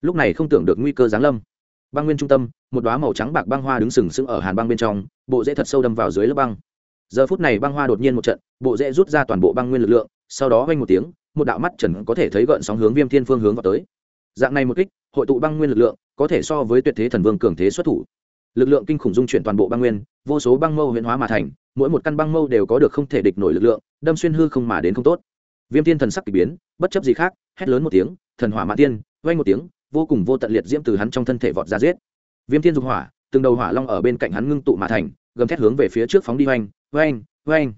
Lúc này không tưởng được nguy cơ giáng lâm. Băng nguyên trung tâm, một đoá màu trắng bạc băng hoa đứng sừng sững ở hàn băng bên trong, bộ dễ thật sâu đâm vào dưới lớp băng giờ phút này băng hoa đột nhiên một trận, bộ dễ rút ra toàn bộ băng nguyên lực lượng, sau đó vang một tiếng, một đạo mắt trần có thể thấy gợn sóng hướng viêm thiên phương hướng vào tới. Dạng này một kích, hội tụ băng nguyên lực lượng, có thể so với tuyệt thế thần vương cường thế xuất thủ. Lực lượng kinh khủng dung chuyển toàn bộ băng nguyên, vô số băng mâu huyện hóa mà thành, mỗi một căn băng mâu đều có được không thể địch nổi lực lượng, đâm xuyên hư không mà đến không tốt. Viêm thiên thần sắc kỳ biến, bất chấp gì khác, hét lớn một tiếng, thần hỏa mã tiên, vang một tiếng, vô cùng vô tận liệt diễm từ hắn trong thân thể vọt ra giết. Viêm thiên dục hỏa, từng đầu hỏa long ở bên cạnh hắn ngưng tụ mà thành gầm thét hướng về phía trước phóng đi oanh oanh oanh.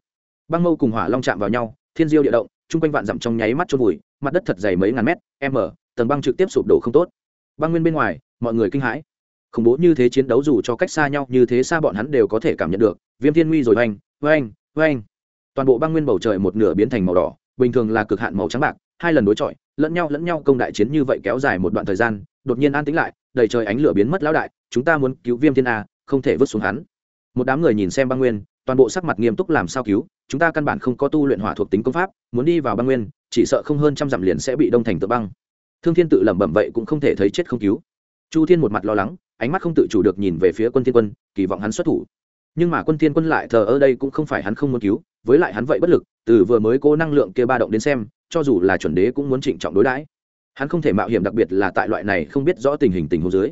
Băng mâu cùng hỏa long chạm vào nhau, thiên diêu địa động, chung quanh vạn dặm trong nháy mắt trôn vùi, mặt đất thật dày mấy ngàn mét m tầng băng trực tiếp sụp đổ không tốt. Băng nguyên bên ngoài, mọi người kinh hãi. Khủng bố như thế chiến đấu dù cho cách xa nhau, như thế xa bọn hắn đều có thể cảm nhận được. Viêm thiên nguy rồi oanh oanh oanh. Toàn bộ băng nguyên bầu trời một nửa biến thành màu đỏ, bình thường là cực hạn màu trắng bạc, hai lần đối chọi, lẫn nhau lẫn nhau công đại chiến như vậy kéo dài một đoạn thời gian, đột nhiên an tĩnh lại, đầy trời ánh lửa biến mất lão đại, chúng ta muốn cứu viêm thiên a, không thể vứt xuống hắn một đám người nhìn xem băng nguyên, toàn bộ sắc mặt nghiêm túc làm sao cứu, chúng ta căn bản không có tu luyện hỏa thuộc tính công pháp, muốn đi vào băng nguyên, chỉ sợ không hơn trăm dặm liền sẽ bị đông thành tự băng. Thương thiên tự lẩm bẩm vậy cũng không thể thấy chết không cứu. Chu thiên một mặt lo lắng, ánh mắt không tự chủ được nhìn về phía quân thiên quân, kỳ vọng hắn xuất thủ. Nhưng mà quân thiên quân lại thờ ở đây cũng không phải hắn không muốn cứu, với lại hắn vậy bất lực, từ vừa mới cố năng lượng kia ba động đến xem, cho dù là chuẩn đế cũng muốn trịnh trọng đối đãi. Hắn không thể mạo hiểm đặc biệt là tại loại này không biết rõ tình hình tình hồ dưới.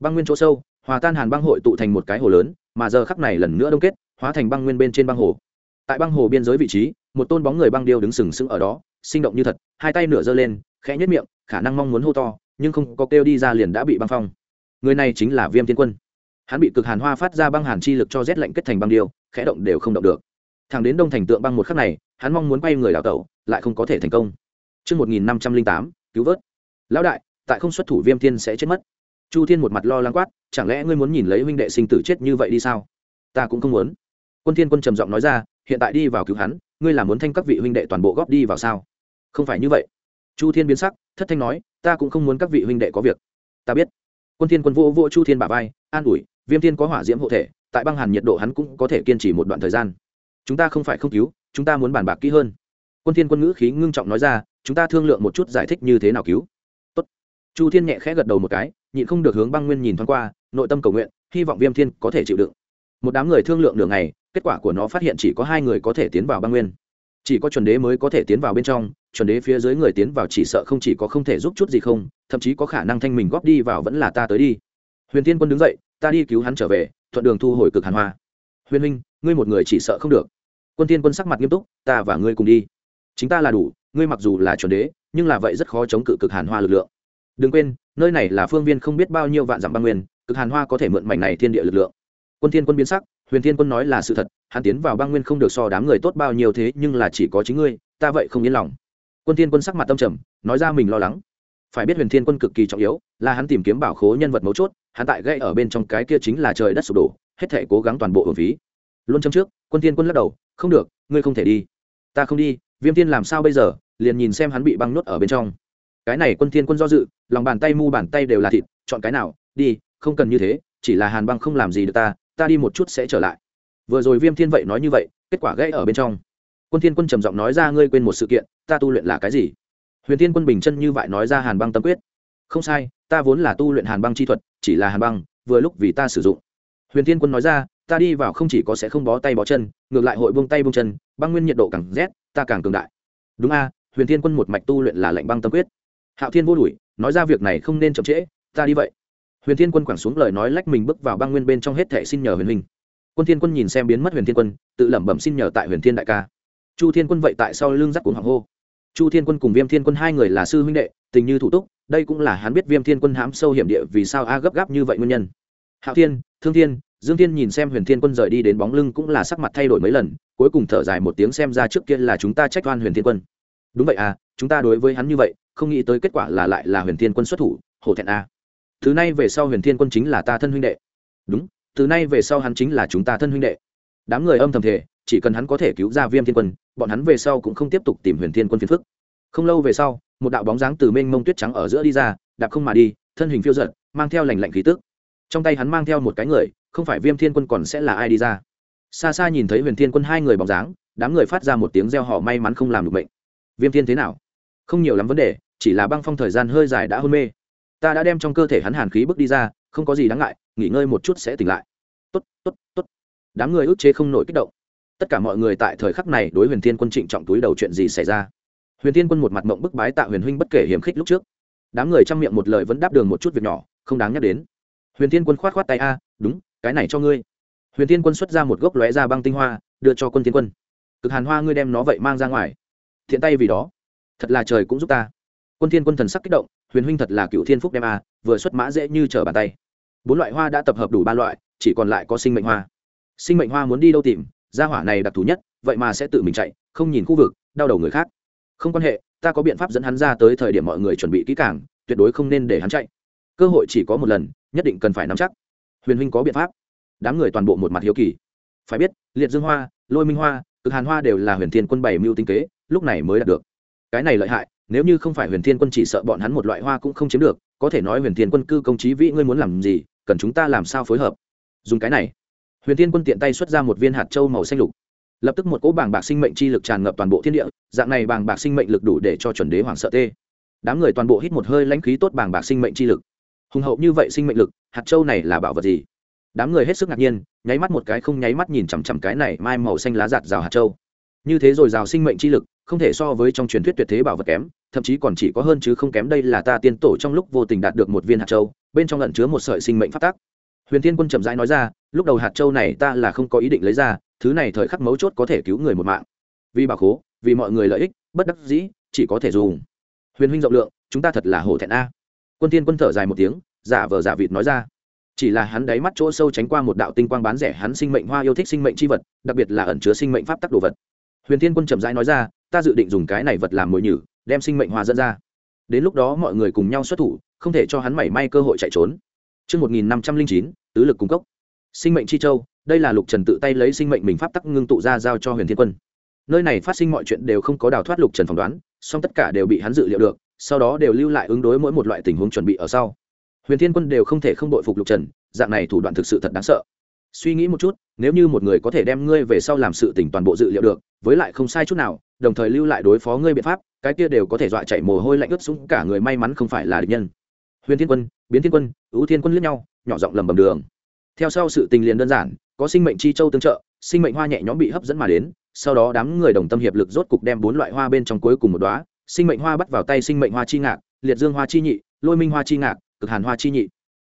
Băng nguyên chỗ sâu, hòa tan hàn băng hội tụ thành một cái hồ lớn mà giờ khắc này lần nữa đông kết hóa thành băng nguyên bên trên băng hồ. Tại băng hồ biên giới vị trí một tôn bóng người băng điêu đứng sừng sững ở đó sinh động như thật hai tay nửa giơ lên khẽ nhất miệng khả năng mong muốn hô to nhưng không có kêu đi ra liền đã bị băng phong. Người này chính là viêm thiên quân. Hắn bị cực hàn hoa phát ra băng hàn chi lực cho rét lạnh kết thành băng điêu khẽ động đều không động được. Thằng đến đông thành tượng băng một khắc này hắn mong muốn quay người đào tẩu lại không có thể thành công. Trước 1508, cứu vớt. Lão đại, tại không xuất thủ viêm thiên sẽ chết mất. Chu Thiên một mặt lo lắng quát, chẳng lẽ ngươi muốn nhìn lấy huynh đệ sinh tử chết như vậy đi sao? Ta cũng không muốn. Quân Thiên Quân trầm giọng nói ra, hiện tại đi vào cứu hắn, ngươi là muốn thanh các vị huynh đệ toàn bộ góp đi vào sao? Không phải như vậy. Chu Thiên biến sắc, thất thanh nói, ta cũng không muốn các vị huynh đệ có việc. Ta biết. Quân Thiên Quân vô vô Chu Thiên bả vai, an ủi, Viêm Thiên có hỏa diễm hộ thể, tại băng hàn nhiệt độ hắn cũng có thể kiên trì một đoạn thời gian. Chúng ta không phải không cứu, chúng ta muốn bàn bạc kỹ hơn. Quân Thiên Quân ngữ khí ngưng trọng nói ra, chúng ta thương lượng một chút giải thích như thế nào cứu. Chu Thiên nhẹ khẽ gật đầu một cái, nhịn không được hướng băng nguyên nhìn thoáng qua, nội tâm cầu nguyện, hy vọng Viêm Thiên có thể chịu đựng. Một đám người thương lượng đường này, kết quả của nó phát hiện chỉ có hai người có thể tiến vào băng nguyên. Chỉ có chuẩn đế mới có thể tiến vào bên trong chuẩn đế phía dưới người tiến vào chỉ sợ không chỉ có không thể giúp chút gì không thậm chí có khả năng thanh mình góp đi vào vẫn là ta tới đi. Huyền tiên quân đứng dậy ta đi cứu hắn trở về thuận đường thu hồi cực hàn hoa. Huyền huynh ngươi một người chỉ sợ không được. Quân tiên quân sắc mặt nghiêm túc ta và ngươi cùng đi. Chính ta là đủ ngươi mặc dù là chuẩn đế nhưng là vậy rất khó chống cự cực hàn hoa lực lượng đừng quên, nơi này là phương viên không biết bao nhiêu vạn dặm băng nguyên, cực hàn hoa có thể mượn mảnh này thiên địa lực lượng. Quân thiên quân biến sắc, huyền thiên quân nói là sự thật, hắn tiến vào băng nguyên không được so đám người tốt bao nhiêu thế, nhưng là chỉ có chính ngươi, ta vậy không yên lòng. Quân thiên quân sắc mặt tâm trầm, nói ra mình lo lắng. Phải biết huyền thiên quân cực kỳ trọng yếu, là hắn tìm kiếm bảo khố nhân vật mấu chốt, hắn tại gây ở bên trong cái kia chính là trời đất sụp đổ, hết thể cố gắng toàn bộ hưởng phí. Luôn châm trước, quân thiên quân lắc đầu, không được, ngươi không thể đi. Ta không đi, viêm thiên làm sao bây giờ? liền nhìn xem hắn bị băng nuốt ở bên trong cái này quân thiên quân do dự, lòng bàn tay mu bàn tay đều là thịt, chọn cái nào, đi, không cần như thế, chỉ là hàn băng không làm gì được ta ta đi một chút sẽ trở lại. Vừa rồi viêm thiên vậy nói như vậy, kết quả gãy ở bên trong. Quân thiên quân trầm giọng nói ra, ngươi quên một sự kiện, ta tu luyện là cái gì? Huyền thiên quân bình chân như vậy nói ra hàn băng tâm quyết. Không sai, ta vốn là tu luyện hàn băng chi thuật, chỉ là hàn băng, vừa lúc vì ta sử dụng. Huyền thiên quân nói ra, ta đi vào không chỉ có sẽ không bó tay bó chân, ngược lại hội buông tay buông chân, băng nguyên nhiệt độ càng rét, ta càng cường đại. Đúng a, huyền thiên quân một mạch tu luyện là lệnh băng tâm quyết hạo thiên vô đuổi, nói ra việc này không nên chậm trễ, ta đi vậy. Huyền thiên quân quẳng xuống lời nói lách mình bước vào băng nguyên bên trong hết thệ xin nhờ huyền Minh. quân thiên quân nhìn xem biến mất huyền thiên quân, tự lẩm bẩm xin nhờ tại huyền thiên đại ca. Chu thiên quân vậy tại sao lưng giắc cuốn hoàng hô. Chu thiên quân cùng viêm thiên quân hai người là sư huynh đệ, tình như thủ túc, đây cũng là hắn biết viêm thiên quân hãm sâu hiểm địa vì sao a gấp gáp như vậy nguyên nhân. Hạo thiên, thương thiên, dương thiên nhìn xem huyền thiên quân rời đi đến bóng lưng cũng là sắc mặt thay đổi mấy lần, cuối cùng thở dài một tiếng xem ra trước kia là chúng ta trách oan huyền thiên quân. Đúng vậy à chúng ta đối với hắn như vậy, không nghĩ tới kết quả là lại là huyền thiên quân xuất thủ, hổ thẹn a. Từ nay về sau huyền thiên quân chính là ta thân huynh đệ. Đúng từ nay về sau hắn chính là chúng ta thân huynh đệ. Đám người âm thầm thể chỉ cần hắn có thể cứu ra viêm thiên quân, bọn hắn về sau cũng không tiếp tục tìm huyền thiên quân phiền phức. Không lâu về sau, một đạo bóng dáng từ mênh mông tuyết trắng ở giữa đi ra, đạp không mà đi, thân hình phiêu giật, mang theo lành lạnh khí tức. Trong tay hắn mang theo một cái người, không phải viêm thiên quân còn sẽ là ai đi ra. Xa xa nhìn thấy huyền thiên quân hai người bóng dáng, đám người phát ra một tiếng reo họ may mắn không làm được bệnh viêm thiên thế nào? Không nhiều lắm vấn đề, chỉ là băng phong thời gian hơi dài đã hôn mê. Ta đã đem trong cơ thể hắn hàn khí bước đi ra, không có gì đáng ngại, nghỉ ngơi một chút sẽ tỉnh lại. Tốt tốt tốt. Đám người ức chế không nổi kích động. Tất cả mọi người tại thời khắc này đối huyền thiên quân trịnh trọng túi đầu chuyện gì xảy ra. Huyền thiên quân một mặt mộng bức bái tạ huyền huynh bất kể hiểm khích lúc trước. Đám người chăm miệng một lời vẫn đáp đường một chút việc nhỏ, không đáng nhắc đến. Huyền thiên quân khoát khoát tay a, đúng, cái này cho ngươi. Huyền thiên quân xuất ra một gốc lóe ra băng tinh hoa, đưa cho quân thiên quân. Cực hàn hoa, ngươi đem nó vậy mang ra ngoài. Thiện tay vì đó thật là trời cũng giúp ta. Quân thiên quân thần sắc kích động, huyền huynh thật là cựu thiên phúc đem a, vừa xuất mã dễ như trở bàn tay. Bốn loại hoa đã tập hợp đủ ba loại, chỉ còn lại có sinh mệnh hoa. Sinh mệnh hoa muốn đi đâu tìm, gia hỏa này đặc thù nhất, vậy mà sẽ tự mình chạy, không nhìn khu vực, đau đầu người khác. Không quan hệ, ta có biện pháp dẫn hắn ra tới thời điểm mọi người chuẩn bị kỹ càng, tuyệt đối không nên để hắn chạy. Cơ hội chỉ có một lần, nhất định cần phải nắm chắc. Huyền huynh có biện pháp. Đám người toàn bộ một mặt hiếu kỳ. Phải biết, liệt dương hoa, lôi minh hoa, cực hàn hoa đều là huyền thiên quân bảy mưu tinh kế, lúc này mới đạt được cái này lợi hại, nếu như không phải huyền thiên quân chỉ sợ bọn hắn một loại hoa cũng không chiếm được, có thể nói huyền thiên quân cư công trí vĩ ngươi muốn làm gì, cần chúng ta làm sao phối hợp? Dùng cái này. Huyền thiên quân tiện tay xuất ra một viên hạt châu màu xanh lục. Lập tức một cỗ bảng bạc sinh mệnh chi lực tràn ngập toàn bộ thiên địa, dạng này bảng bạc sinh mệnh lực đủ để cho chuẩn đế hoàng sợ tê. Đám người toàn bộ hít một hơi lãnh khí tốt bảng bạc sinh mệnh chi lực. Hùng hậu như vậy sinh mệnh lực, hạt châu này là bảo vật gì? Đám người hết sức ngạc nhiên, nháy mắt một cái không nháy mắt nhìn chằm chằm cái này mai màu xanh lá giạt rào hạt châu. Như thế rồi rào sinh mệnh chi lực không thể so với trong truyền thuyết tuyệt thế bảo vật kém, thậm chí còn chỉ có hơn chứ không kém đây là ta tiên tổ trong lúc vô tình đạt được một viên hạt châu, bên trong lẩn chứa một sợi sinh mệnh phát tác huyền thiên quân chậm rãi nói ra, lúc đầu hạt châu này ta là không có ý định lấy ra, thứ này thời khắc mấu chốt có thể cứu người một mạng. Vì bà khố, vì mọi người lợi ích, bất đắc dĩ, chỉ có thể dùng. Huyền huynh rộng lượng, chúng ta thật là hổ thẹn a. Quân thiên quân thở dài một tiếng, giả vờ giả vịt nói ra. Chỉ là hắn đáy mắt chỗ sâu tránh qua một đạo tinh quang bán rẻ hắn sinh mệnh hoa yêu thích sinh mệnh chi vật, đặc biệt là ẩn chứa sinh mệnh pháp tắc đồ vật. Huyền thiên quân chậm rãi nói ra ta dự định dùng cái này vật làm mồi nhử đem sinh mệnh hoa dẫn ra đến lúc đó mọi người cùng nhau xuất thủ không thể cho hắn mảy may cơ hội chạy trốn Trước 1509, tứ lực cung cốc. Sinh mệnh chi châu, đây là Lục Trần tự tay lấy sinh mệnh mình pháp tắc ngưng tụ ra giao cho Huyền Thiên Quân. Nơi này phát sinh mọi chuyện đều không có đào thoát Lục Trần phỏng đoán, song tất cả đều bị hắn dự liệu được, sau đó đều lưu lại ứng đối mỗi một loại tình huống chuẩn bị ở sau. Huyền Thiên Quân đều không thể không đội phục Lục Trần, dạng này thủ đoạn thực sự thật đáng sợ. Suy nghĩ một chút, nếu như một người có thể đem ngươi về sau làm sự tình toàn bộ dự liệu được, với lại không sai chút nào, đồng thời lưu lại đối phó ngươi biện pháp, cái kia đều có thể dọa chạy mồ hôi lạnh ướt sũng cả người may mắn không phải là địch nhân. Huyền Thiên Quân, Biến Thiên Quân, Ưu Thiên Quân liếc nhau, nhỏ giọng lầm bầm đường. Theo sau sự tình liền đơn giản, có sinh mệnh chi châu tương trợ, sinh mệnh hoa nhẹ nhõm bị hấp dẫn mà đến, sau đó đám người đồng tâm hiệp lực rốt cục đem bốn loại hoa bên trong cuối cùng một đóa, sinh mệnh hoa bắt vào tay sinh mệnh hoa chi ngạc, liệt dương hoa chi nhị, lôi minh hoa chi ngạc, cực hàn hoa chi nhị.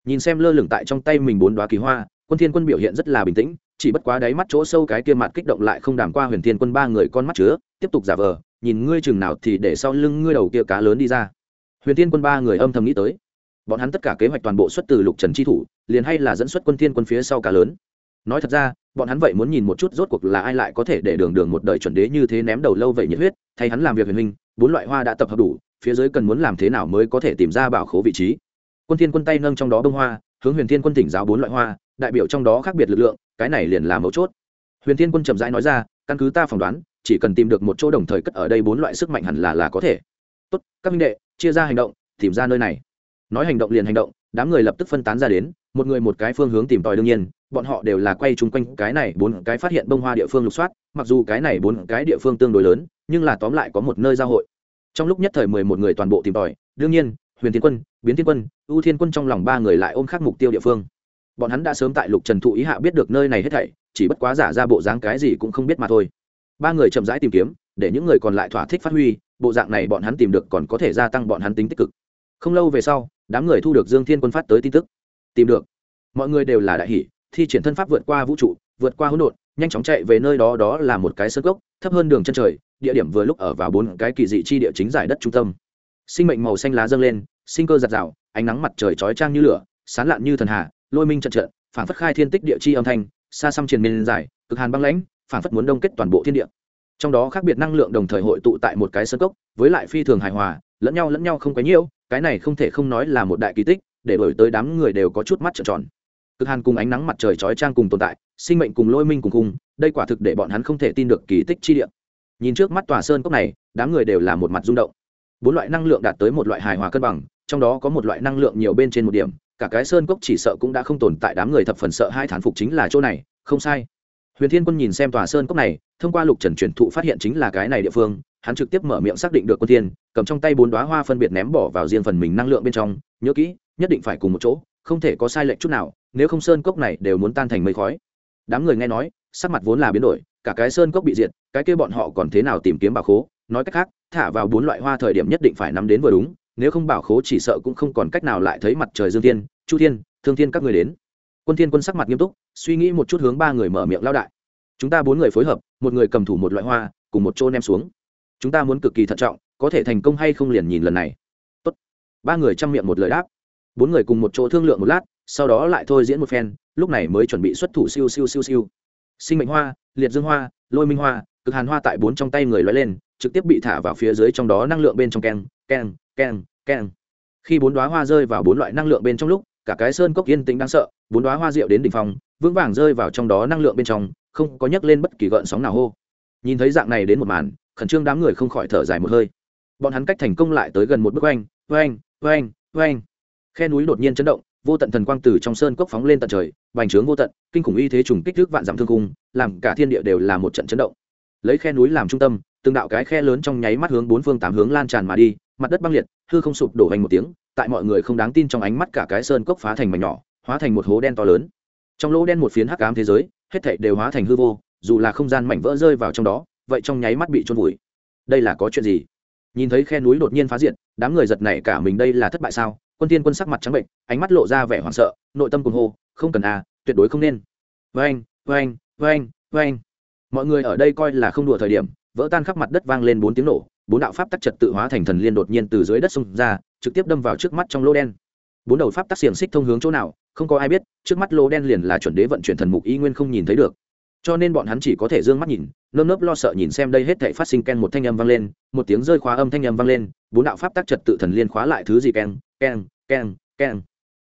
Nhìn xem lơ lửng tại trong tay mình bốn đóa kỳ hoa, Quân Thiên Quân biểu hiện rất là bình tĩnh, chỉ bất quá đáy mắt chỗ sâu cái kia mặt kích động lại không đảm qua Huyền Thiên Quân ba người con mắt chứa, tiếp tục giả vờ, nhìn ngươi chừng nào thì để sau lưng ngươi đầu kia cá lớn đi ra. Huyền Thiên Quân ba người âm thầm nghĩ tới, bọn hắn tất cả kế hoạch toàn bộ xuất từ Lục Trần chi thủ, liền hay là dẫn xuất Quân Thiên Quân phía sau cá lớn. Nói thật ra bọn hắn vậy muốn nhìn một chút rốt cuộc là ai lại có thể để đường đường một đời chuẩn đế như thế ném đầu lâu vậy nhiệt huyết thay hắn làm việc huyền minh bốn loại hoa đã tập hợp đủ phía dưới cần muốn làm thế nào mới có thể tìm ra bảo khố vị trí. Quân thiên quân tay nâng trong đó bông hoa hướng huyền thiên quân tỉnh giáo bốn loại hoa đại biểu trong đó khác biệt lực lượng, cái này liền là mấu chốt. Huyền thiên quân chậm rãi nói ra, căn cứ ta phỏng đoán, chỉ cần tìm được một chỗ đồng thời cất ở đây bốn loại sức mạnh hẳn là là có thể. Tốt, các minh đệ, chia ra hành động, tìm ra nơi này. Nói hành động liền hành động, đám người lập tức phân tán ra đến, một người một cái phương hướng tìm tòi đương nhiên, bọn họ đều là quay chung quanh cái này bốn cái phát hiện bông hoa địa phương lục soát, mặc dù cái này bốn cái địa phương tương đối lớn, nhưng là tóm lại có một nơi giao hội. Trong lúc nhất thời mười một người toàn bộ tìm tòi, đương nhiên, huyền thiên quân, biến thiên quân ưu thiên quân trong lòng ba người lại ôm khắc mục tiêu địa phương bọn hắn đã sớm tại lục trần thụ ý hạ biết được nơi này hết thảy, chỉ bất quá giả ra bộ dáng cái gì cũng không biết mà thôi. Ba người chậm rãi tìm kiếm, để những người còn lại thỏa thích phát huy, bộ dạng này bọn hắn tìm được còn có thể gia tăng bọn hắn tính tích cực. Không lâu về sau, đám người thu được dương thiên quân phát tới tin tức. Tìm được. Mọi người đều là đại hỷ thi triển thân pháp vượt qua vũ trụ, vượt qua hỗn độn, nhanh chóng chạy về nơi đó đó là một cái sơ gốc thấp hơn đường chân trời, địa điểm vừa lúc ở vào bốn cái kỳ dị chi địa chính giải đất trung tâm. Sinh mệnh màu xanh lá dâng lên, sinh cơ giặt rào, ánh nắng mặt trời chói trang như lửa, sán lạn như thần hà lôi minh trận trận phản phất khai thiên tích địa chi âm thanh, xa xăm triền miền dài, cực hàn băng lãnh phản phất muốn đông kết toàn bộ thiên địa. Trong đó khác biệt năng lượng đồng thời hội tụ tại một cái sân cốc, với lại phi thường hài hòa, lẫn nhau lẫn nhau không quấy nhiễu cái này không thể không nói là một đại kỳ tích, để đổi tới đám người đều có chút mắt trợn tròn. Cực hàn cùng ánh nắng mặt trời chói trang cùng tồn tại, sinh mệnh cùng lôi minh cùng cùng, đây quả thực để bọn hắn không thể tin được kỳ tích chi địa. Nhìn trước mắt tòa sơn cốc này, đám người đều là một mặt rung động. Bốn loại năng lượng đạt tới một loại hài hòa cân bằng, trong đó có một loại năng lượng nhiều bên trên một điểm cả cái sơn cốc chỉ sợ cũng đã không tồn tại đám người thập phần sợ hai thán phục chính là chỗ này, không sai. Huyền thiên quân nhìn xem tòa sơn cốc này, thông qua lục trần truyền thụ phát hiện chính là cái này địa phương, hắn trực tiếp mở miệng xác định được quân thiên, cầm trong tay bốn đóa hoa phân biệt ném bỏ vào riêng phần mình năng lượng bên trong, nhớ kỹ, nhất định phải cùng một chỗ, không thể có sai lệch chút nào, nếu không sơn cốc này đều muốn tan thành mây khói. Đám người nghe nói, sắc mặt vốn là biến đổi, cả cái sơn cốc bị diệt, cái kia bọn họ còn thế nào tìm kiếm bảo khố, nói cách khác, thả vào bốn loại hoa thời điểm nhất định phải nắm đến vừa đúng nếu không bảo khố chỉ sợ cũng không còn cách nào lại thấy mặt trời dương thiên, chu thiên, thương thiên các người đến. Quân thiên quân sắc mặt nghiêm túc, suy nghĩ một chút hướng ba người mở miệng lao đại. Chúng ta bốn người phối hợp, một người cầm thủ một loại hoa, cùng một chỗ ném xuống. Chúng ta muốn cực kỳ thận trọng, có thể thành công hay không liền nhìn lần này. Tốt. ba người chăm miệng một lời đáp. Bốn người cùng một chỗ thương lượng một lát, sau đó lại thôi diễn một phen, lúc này mới chuẩn bị xuất thủ siêu siêu siêu siêu. Sinh mệnh hoa, liệt dương hoa, lôi minh hoa, cực hàn hoa tại bốn trong tay người lói lên, trực tiếp bị thả vào phía dưới trong đó năng lượng bên trong keng keng keng keng. Khi bốn đoá hoa rơi vào bốn loại năng lượng bên trong lúc, cả cái sơn cốc yên tĩnh đáng sợ, bốn đoá hoa rượu đến đỉnh phòng vững vàng rơi vào trong đó năng lượng bên trong, không có nhấc lên bất kỳ gợn sóng nào hô. Nhìn thấy dạng này đến một màn, khẩn trương đám người không khỏi thở dài một hơi. Bọn hắn cách thành công lại tới gần một bức oanh oanh oanh oanh. Khe núi đột nhiên chấn động, vô tận thần quang từ trong sơn cốc phóng lên tận trời, bành trướng vô tận, kinh khủng y thế trùng kích thước vạn dặm thương cung, làm cả thiên địa đều là một trận chấn động. Lấy khe núi làm trung tâm, từng đạo cái khe lớn trong nháy mắt hướng bốn phương tám hướng lan tràn mà đi mặt đất băng liệt, hư không sụp đổ thành một tiếng, tại mọi người không đáng tin trong ánh mắt cả cái sơn cốc phá thành mảnh nhỏ, hóa thành một hố đen to lớn. Trong lỗ đen một phiến hắc ám thế giới, hết thảy đều hóa thành hư vô, dù là không gian mảnh vỡ rơi vào trong đó, vậy trong nháy mắt bị trôn vùi. Đây là có chuyện gì? Nhìn thấy khe núi đột nhiên phá diện đám người giật này cả mình đây là thất bại sao? Quân tiên quân sắc mặt trắng bệnh, ánh mắt lộ ra vẻ hoảng sợ, nội tâm cùng hô, không cần à tuyệt đối không nên. Vâng vâng vâng vâng mọi người ở đây coi là không đùa thời điểm, vỡ tan khắp mặt đất vang lên bốn tiếng nổ bốn đạo pháp tắc trật tự hóa thành thần liên đột nhiên từ dưới đất xông ra, trực tiếp đâm vào trước mắt trong lô đen. Bốn đầu pháp tắc xiềng xích thông hướng chỗ nào, không có ai biết, trước mắt lô đen liền là chuẩn đế vận chuyển thần mục y nguyên không nhìn thấy được. Cho nên bọn hắn chỉ có thể d ư ơ n g mắt nhìn, nơm nớp lo sợ nhìn xem đây hết thể phát sinh ken một thanh âm vang lên, một tiếng rơi khóa âm thanh âm vang lên, bốn đạo pháp tắc trật tự thần liên khóa lại thứ gì ken ken ken ken.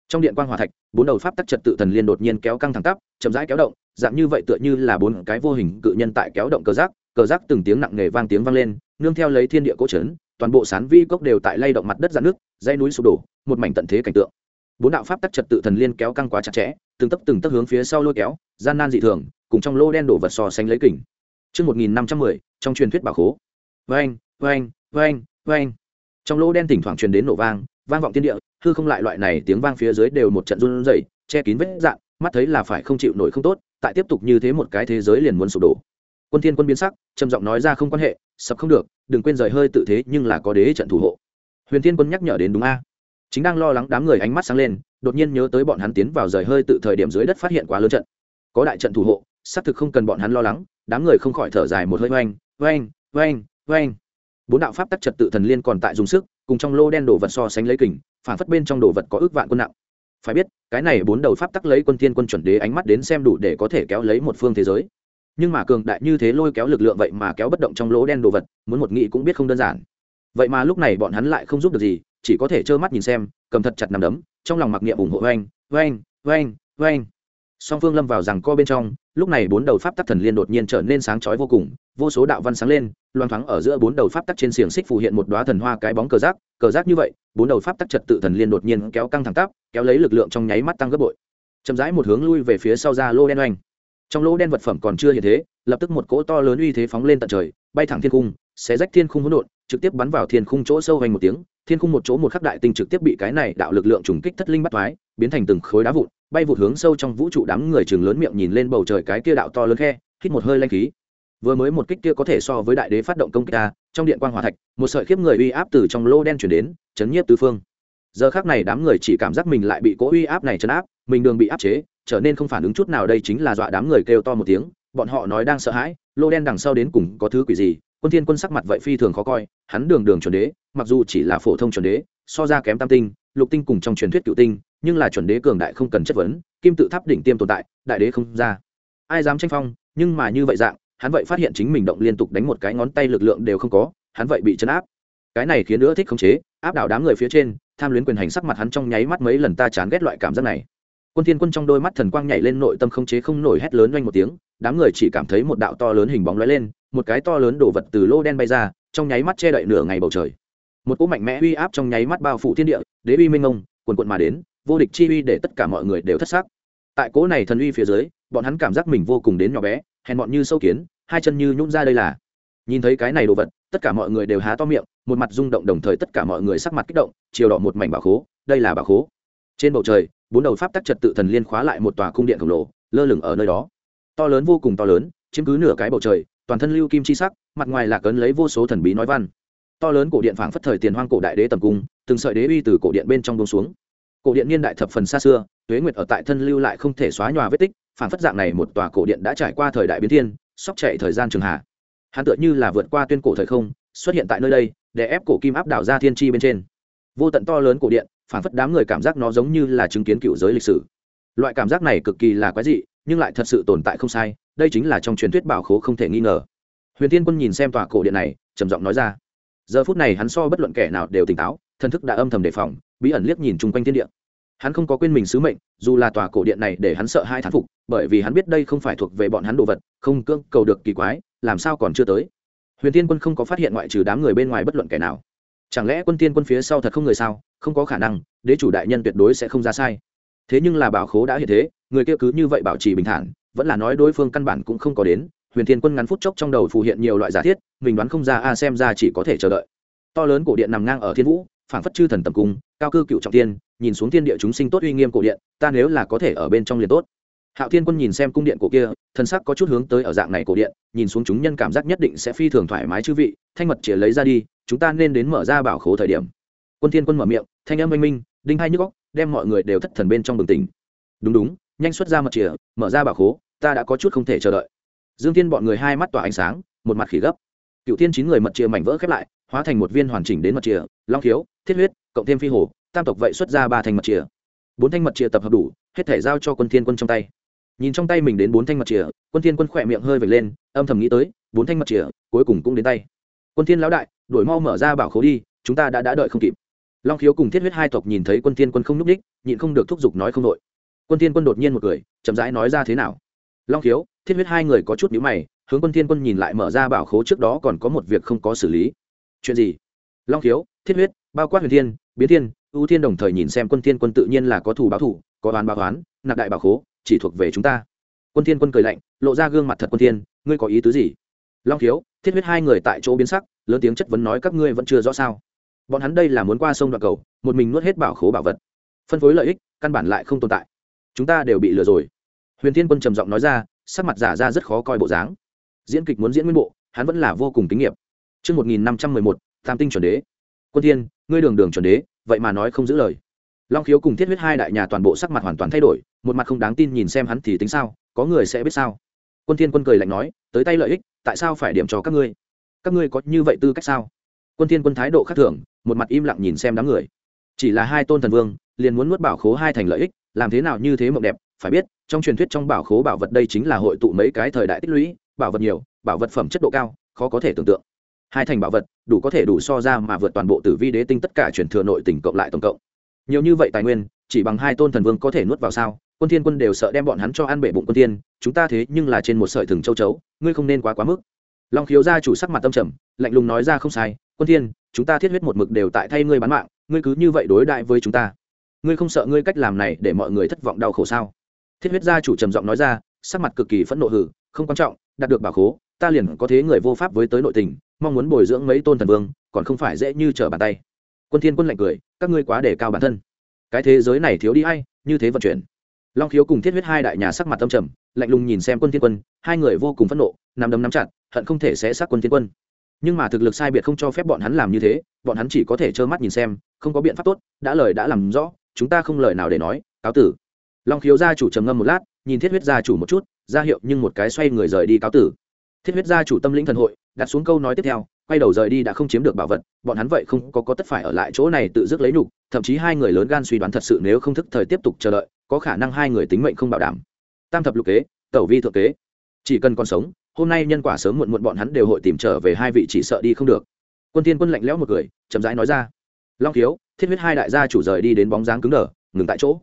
Trong điện quan hòa thạch, bốn đầu pháp tắc trật tự thần liên đột nhiên kéo căng thẳng tắp, chậm rãi kéo động, dạng như vậy tựa như là bốn cái vô hình cự nhân tại kéo động cơ giác cờ rác từng tiếng nặng nề vang tiếng vang lên nương theo lấy thiên địa cỗ trấn toàn bộ sán vi cốc đều tại lay động mặt đất dạn nước dây núi sụp đổ một mảnh tận thế cảnh tượng bốn đạo pháp tắc trật tự thần liên kéo căng quá chặt chẽ từng tấc từng tấc hướng phía sau lôi kéo gian nan dị thường cùng trong lô đen đổ vật so sánh lấy kình Trước 1510, trong truyền thuyết bảo khố. Vang, vang, vang, vang. Trong lô đen thỉnh thoảng truyền đến nổ vang, vang vọng thiên địa, hư không lại loại này tiếng vang phía dưới đều một trận run rẩy, che kín vết dạn, mắt thấy là phải không chịu nổi không tốt, tại tiếp tục như thế một cái thế giới liền muốn sụp đổ. Quân Thiên Quân biến sắc, trầm giọng nói ra không quan hệ, sập không được, đừng quên rời hơi tự thế nhưng là có đế trận thủ hộ. Huyền Thiên Quân nhắc nhở đến đúng a. Chính đang lo lắng đám người ánh mắt sáng lên đột nhiên nhớ tới bọn hắn tiến vào rời hơi tự thời điểm dưới đất phát hiện quá lớn trận. Có đại trận thủ hộ xác thực không cần bọn hắn lo lắng đám người không khỏi thở dài một hơi oanh oanh oanh oanh. Bốn đạo pháp tắc trật tự thần liên còn tại dùng sức cùng trong lô đen đồ vật so sánh lấy kình phản phất bên trong đồ vật có ước vạn quân nặng. Phải biết cái này bốn đầu pháp tắc lấy quân Thiên quân chuẩn đế ánh mắt đến xem đủ để có thể kéo lấy một phương thế giới nhưng mà cường đại như thế lôi kéo lực lượng vậy mà kéo bất động trong lỗ đen đồ vật, muốn một nghị cũng biết không đơn giản. Vậy mà lúc này bọn hắn lại không giúp được gì, chỉ có thể trơ mắt nhìn xem, cầm thật chặt nằm đấm, trong lòng mặc niệm ủng hộ, oanh oanh oanh oanh. Song phương lâm vào rằng co bên trong, lúc này bốn đầu pháp tắc thần liên đột nhiên trở nên sáng chói vô cùng, vô số đạo văn sáng lên, loang thoáng ở giữa bốn đầu pháp tắc trên xiềng xích phù hiện một đoá thần hoa cái bóng cờ rác cờ rác như vậy, bốn đầu pháp tắc trật tự thần liên đột nhiên kéo căng thẳng tắp, kéo lấy lực lượng trong nháy mắt tăng gấp bội. Chậm rãi một hướng lui về phía sau ra lô đen oanh trong lỗ đen vật phẩm còn chưa hiện thế, lập tức một cỗ to lớn uy thế phóng lên tận trời, bay thẳng thiên cung xé rách thiên khung hỗn độn, trực tiếp bắn vào thiên khung chỗ sâu hoành một tiếng, thiên khung một chỗ một khắc đại tinh trực tiếp bị cái này đạo lực lượng trùng kích thất linh bắt thoái, biến thành từng khối đá vụn, bay vụt hướng sâu trong vũ trụ đám người chừng lớn miệng nhìn lên bầu trời cái kia đạo to lớn khe, hít một hơi lanh khí. Vừa mới một kích kia có thể so với đại đế phát động công kích ta, trong điện quan hòa thạch, một sợi khiếp người uy áp từ trong lô đen chuyển đến, chấn nhiếp tứ phương giờ khác này đám người chỉ cảm giác mình lại bị cỗ uy áp này chấn áp, mình đường bị áp chế, trở nên không phản ứng chút nào đây chính là dọa đám người kêu to một tiếng, bọn họ nói đang sợ hãi, lô đen đằng sau đến cùng có thứ quỷ gì, quân thiên quân sắc mặt vậy phi thường khó coi, hắn đường đường chuẩn đế, mặc dù chỉ là phổ thông chuẩn đế, so ra kém tam tinh, lục tinh cùng trong truyền thuyết cựu tinh, nhưng là chuẩn đế cường đại không cần chất vấn, kim tự tháp đỉnh tiêm tồn tại, đại đế không ra. Ai dám tranh phong, nhưng mà như vậy dạng, hắn vậy phát hiện chính mình động liên tục đánh một cái ngón tay lực lượng đều không có, hắn vậy bị chấn áp. Cái này khiến nữa thích khống chế, áp đảo đám người phía trên tham luyến quyền hành sắc mặt hắn trong nháy mắt mấy lần ta chán ghét loại cảm giác này. Quân thiên quân trong đôi mắt thần quang nhảy lên nội tâm không chế không nổi hét lớn doanh một tiếng, đám người chỉ cảm thấy một đạo to lớn hình bóng lóe lên, một cái to lớn đổ vật từ lô đen bay ra, trong nháy mắt che đậy nửa ngày bầu trời. Một cỗ mạnh mẽ uy áp trong nháy mắt bao phủ thiên địa, đế uy minh ông quần quận mà đến, vô địch chi uy để tất cả mọi người đều thất sắc. tại cỗ này thần uy phía dưới, bọn hắn cảm giác mình vô cùng đến nhỏ bé, hèn bọn như sâu kiến, hai chân như nhũng ra đây là. Nhìn thấy cái này đồ vật, tất cả mọi người đều há to miệng một mặt rung động đồng thời tất cả mọi người sắc mặt kích động, chiều đỏ một mảnh bảo khố, đây là bảo khố. Trên bầu trời, bốn đầu pháp tắc trật tự thần liên khóa lại một tòa cung điện khổng lồ, lơ lửng ở nơi đó. To lớn vô cùng to lớn, chiếm cứ nửa cái bầu trời, toàn thân lưu kim chi sắc, mặt ngoài là cấn lấy vô số thần bí nói văn. To lớn cổ điện phảng phất thời tiền hoang cổ đại đế tầm cung, từng sợi đế uy từ cổ điện bên trong đông xuống. Cổ điện niên đại thập phần xa xưa, tuế nguyệt ở tại thân lưu lại không thể xóa nhòa vết tích, phảng phất dạng này một tòa cổ điện đã trải qua thời đại biến thiên sóc chạy thời gian trường hạ. Hắn tựa như là vượt qua tuyên cổ thời không xuất hiện tại nơi đây, để ép cổ kim áp đảo ra thiên tri bên trên. Vô tận to lớn cổ điện phản phất đám người cảm giác nó giống như là chứng kiến cựu giới lịch sử. Loại cảm giác này cực kỳ là quái dị, nhưng lại thật sự tồn tại không sai, đây chính là trong truyền thuyết bảo khố không thể nghi ngờ. Huyền tiên quân nhìn xem tòa cổ điện này, trầm giọng nói ra. Giờ phút này hắn so bất luận kẻ nào đều tỉnh táo, thân thức đã âm thầm đề phòng, bí ẩn liếc nhìn chung quanh thiên địa. Hắn không có quên mình sứ mệnh, dù là tòa cổ điện này để hắn sợ hai thán phục, bởi vì hắn biết đây không phải thuộc về bọn hắn đồ vật, không cưỡng cầu được kỳ quái, làm sao còn chưa tới huyền tiên quân không có phát hiện ngoại trừ đám người bên ngoài bất luận kẻ nào. Chẳng lẽ quân tiên quân phía sau thật không người sao? Không có khả năng, đế chủ đại nhân tuyệt đối sẽ không ra sai. Thế nhưng là bảo khố đã hiện thế, người kia cứ như vậy bảo trì bình thản, vẫn là nói đối phương căn bản cũng không có đến. Huyền thiên quân ngắn phút chốc trong đầu phù hiện nhiều loại giả thiết, mình đoán không ra a xem ra chỉ có thể chờ đợi. To lớn cổ điện nằm ngang ở thiên vũ, phảng phất chư thần tầm cung, cao cư cựu trọng tiên, nhìn xuống thiên địa chúng sinh tốt uy nghiêm cổ điện, ta nếu là có thể ở bên trong liền tốt hạo thiên quân nhìn xem cung điện cổ kia thân sắc có chút hướng tới ở dạng này cổ điện, nhìn xuống chúng nhân cảm giác nhất định sẽ phi thường thoải mái chư vị, thanh mật chĩa lấy ra đi, chúng ta nên đến mở ra bảo khố thời điểm. Quân thiên quân mở miệng, thanh âm minh minh, đinh hai nhức góc đem mọi người đều thất thần bên trong bừng tỉnh. Đúng đúng, nhanh xuất ra mật chìa, mở ra bảo khố, ta đã có chút không thể chờ đợi. Dương thiên bọn người hai mắt tỏa ánh sáng, một mặt khỉ gấp. Cựu thiên chín người mật chìa mảnh vỡ khép lại, hóa thành một viên hoàn chỉnh đến mật chìa, long khiếu, thiết huyết, cộng thêm phi hồ, tam tộc vậy xuất ra ba thành mật chìa. Bốn thanh mật chìa tập hợp đủ, hết thể giao cho quân thiên quân trong tay nhìn trong tay mình đến bốn thanh mặt chìa, quân thiên quân khỏe miệng hơi vệt lên, âm thầm nghĩ tới, bốn thanh mặt chìa, cuối cùng cũng đến tay. Quân thiên lão đại đổi mau mở ra bảo khố đi, chúng ta đã đã đợi không kịp. Long khiếu cùng thiết huyết hai tộc nhìn thấy quân thiên quân không núp đích, nhịn không được thúc giục nói không đội quân thiên quân đột nhiên một cười, chậm rãi nói ra thế nào? Long khiếu, thiết huyết hai người có chút nhíu mày, hướng quân thiên quân nhìn lại mở ra bảo khố trước đó còn có một việc không có xử lý. Chuyện gì? Long khiếu, thiết huyết, bao quát huyền thiên, biến thiên ưu thiên đồng thời nhìn xem quân thiên quân tự nhiên là có thủ báo thủ có đoán báo đoán nạp đại bảo khố chỉ thuộc về chúng ta. Quân thiên quân cười lạnh lộ ra gương mặt thật quân thiên ngươi có ý tứ gì? Long thiếu, thiết huyết hai người tại chỗ biến sắc lớn tiếng chất vấn nói các ngươi vẫn chưa rõ sao. Bọn hắn đây là muốn qua sông đoạn cầu một mình nuốt hết bảo khố bảo vật. Phân phối lợi ích căn bản lại không tồn tại. Chúng ta đều bị lừa rồi. Huyền thiên quân trầm giọng nói ra sắc mặt giả ra rất khó coi bộ dáng. Diễn kịch muốn diễn nguyên bộ hắn vẫn là vô cùng kinh nghiệm Trước 1511, tam tinh chuẩn đế. Quân thiên, ngươi đường đường chuẩn đế, vậy mà nói không giữ lời. Long khiếu cùng thiết huyết hai đại nhà toàn bộ sắc mặt hoàn toàn thay đổi, một mặt không đáng tin nhìn xem hắn thì tính sao, có người sẽ biết sao. Quân thiên quân cười lạnh nói, tới tay lợi ích, tại sao phải điểm cho các ngươi? Các ngươi có như vậy tư cách sao? Quân thiên quân thái độ khác thường, một mặt im lặng nhìn xem đám người. Chỉ là hai tôn thần vương, liền muốn nuốt bảo khố hai thành lợi ích, làm thế nào như thế mộng đẹp, phải biết, trong truyền thuyết trong bảo khố bảo vật đây chính là hội tụ mấy cái thời đại tích lũy, bảo vật nhiều, bảo vật phẩm chất độ cao, khó có thể tưởng tượng hai thành bảo vật đủ có thể đủ so ra mà vượt toàn bộ tử vi đế tinh tất cả truyền thừa nội tỉnh cộng lại tổng cộng nhiều như vậy tài nguyên chỉ bằng hai tôn thần vương có thể nuốt vào sao quân thiên quân đều sợ đem bọn hắn cho ăn bể bụng quân thiên, chúng ta thế nhưng là trên một sợi thừng châu chấu, ngươi không nên quá quá mức. Long khiếu gia chủ sắc mặt tâm trầm, lạnh lùng nói ra không sai, quân thiên, chúng ta thiết huyết một mực đều tại thay ngươi bán mạng, ngươi cứ như vậy đối đại với chúng ta. Ngươi không sợ ngươi cách làm này để mọi người thất vọng đau khổ sao? Thiết huyết gia chủ trầm giọng nói ra, sắc mặt cực kỳ phẫn nộ hử, không quan trọng, đạt được bảo khố, ta liền có thế người vô pháp với tới nội tình, mong muốn bồi dưỡng mấy tôn thần vương, còn không phải dễ như trở bàn tay. Quân thiên quân lạnh cười, các ngươi quá đề cao bản thân. Cái thế giới này thiếu đi hay như thế vận chuyển long khiếu cùng thiết huyết hai đại nhà sắc mặt tâm trầm, lạnh lùng nhìn xem quân thiên quân, hai người vô cùng phẫn nộ, nắm đấm nắm chặt, hận không thể sẽ sát quân thiên quân. Nhưng mà thực lực sai biệt không cho phép bọn hắn làm như thế, bọn hắn chỉ có thể trơ mắt nhìn xem, không có biện pháp tốt, đã lời đã làm rõ, chúng ta không lời nào để nói, cáo tử. Long khiếu gia chủ trầm ngâm một lát, nhìn thiết huyết gia chủ một chút, ra hiệu nhưng một cái xoay người rời đi cáo tử. Thiết huyết gia chủ tâm lĩnh thần hội, đặt xuống câu nói tiếp theo, quay đầu rời đi đã không chiếm được bảo vật, bọn hắn vậy không có có tất phải ở lại chỗ này tự dứt lấy nhục, thậm chí hai người lớn gan suy đoán thật sự nếu không thức thời tiếp tục chờ đợi có khả năng hai người tính mệnh không bảo đảm. Tam thập lục kế, tẩu vi thượng kế. Chỉ cần còn sống, hôm nay nhân quả sớm muộn muộn bọn hắn đều hội tìm trở về hai vị chỉ sợ đi không được. Quân tiên quân lạnh lẽo một người chậm rãi nói ra. Long thiếu, thiết huyết hai đại gia chủ rời đi đến bóng dáng cứng đờ, ngừng tại chỗ.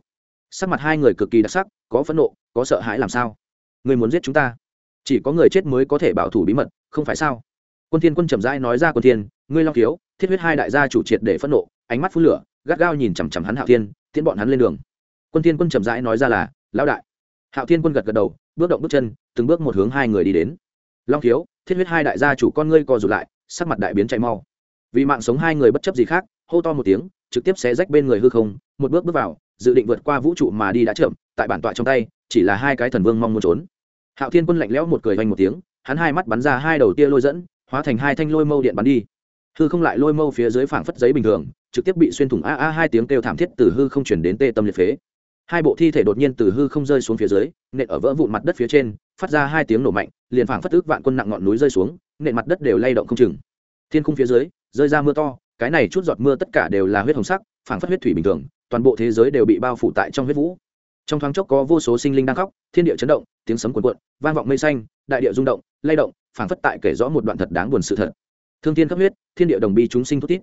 Sắc mặt hai người cực kỳ đặc sắc, có phẫn nộ, có sợ hãi làm sao? Người muốn giết chúng ta? Chỉ có người chết mới có thể bảo thủ bí mật, không phải sao? Quân thiên quân chậm rãi nói ra quân thiên, ngươi long thiếu, thiết huyết hai đại gia chủ triệt để phẫn nộ, ánh mắt phun lửa, gắt gao nhìn chằm chằm hắn hạo thiên tiến bọn hắn lên đường quân thiên quân chậm rãi nói ra là, lão đại. Hạo thiên quân gật gật đầu, bước động bước chân, từng bước một hướng hai người đi đến. Long thiếu, thiết huyết hai đại gia chủ con ngươi co rụt lại, sắc mặt đại biến chạy mau. Vì mạng sống hai người bất chấp gì khác, hô to một tiếng, trực tiếp xé rách bên người hư không, một bước bước vào, dự định vượt qua vũ trụ mà đi đã chậm, tại bản tọa trong tay, chỉ là hai cái thần vương mong muốn trốn. Hạo thiên quân lạnh lẽo một cười vang một tiếng, hắn hai mắt bắn ra hai đầu tia lôi dẫn, hóa thành hai thanh lôi mâu điện bắn đi. Hư không lại lôi mâu phía dưới phảng phất giấy bình thường, trực tiếp bị xuyên thủng a a hai tiếng kêu thảm thiết từ hư không chuyển đến tê tâm liệt phế hai bộ thi thể đột nhiên từ hư không rơi xuống phía dưới, nện ở vỡ vụn mặt đất phía trên, phát ra hai tiếng nổ mạnh, liền phảng phất ước vạn quân nặng ngọn núi rơi xuống, nện mặt đất đều lay động không chừng. Thiên khung phía dưới, rơi ra mưa to, cái này chút giọt mưa tất cả đều là huyết hồng sắc, phảng phất huyết thủy bình thường, toàn bộ thế giới đều bị bao phủ tại trong huyết vũ. Trong thoáng chốc có vô số sinh linh đang khóc, thiên địa chấn động, tiếng sấm cuồn cuộn, vang vọng mây xanh, đại địa rung động, lay động, phảng phất tại kể rõ một đoạn thật đáng buồn sự thật. Thương thiên cấp huyết, thiên địa đồng bi chúng sinh thút tít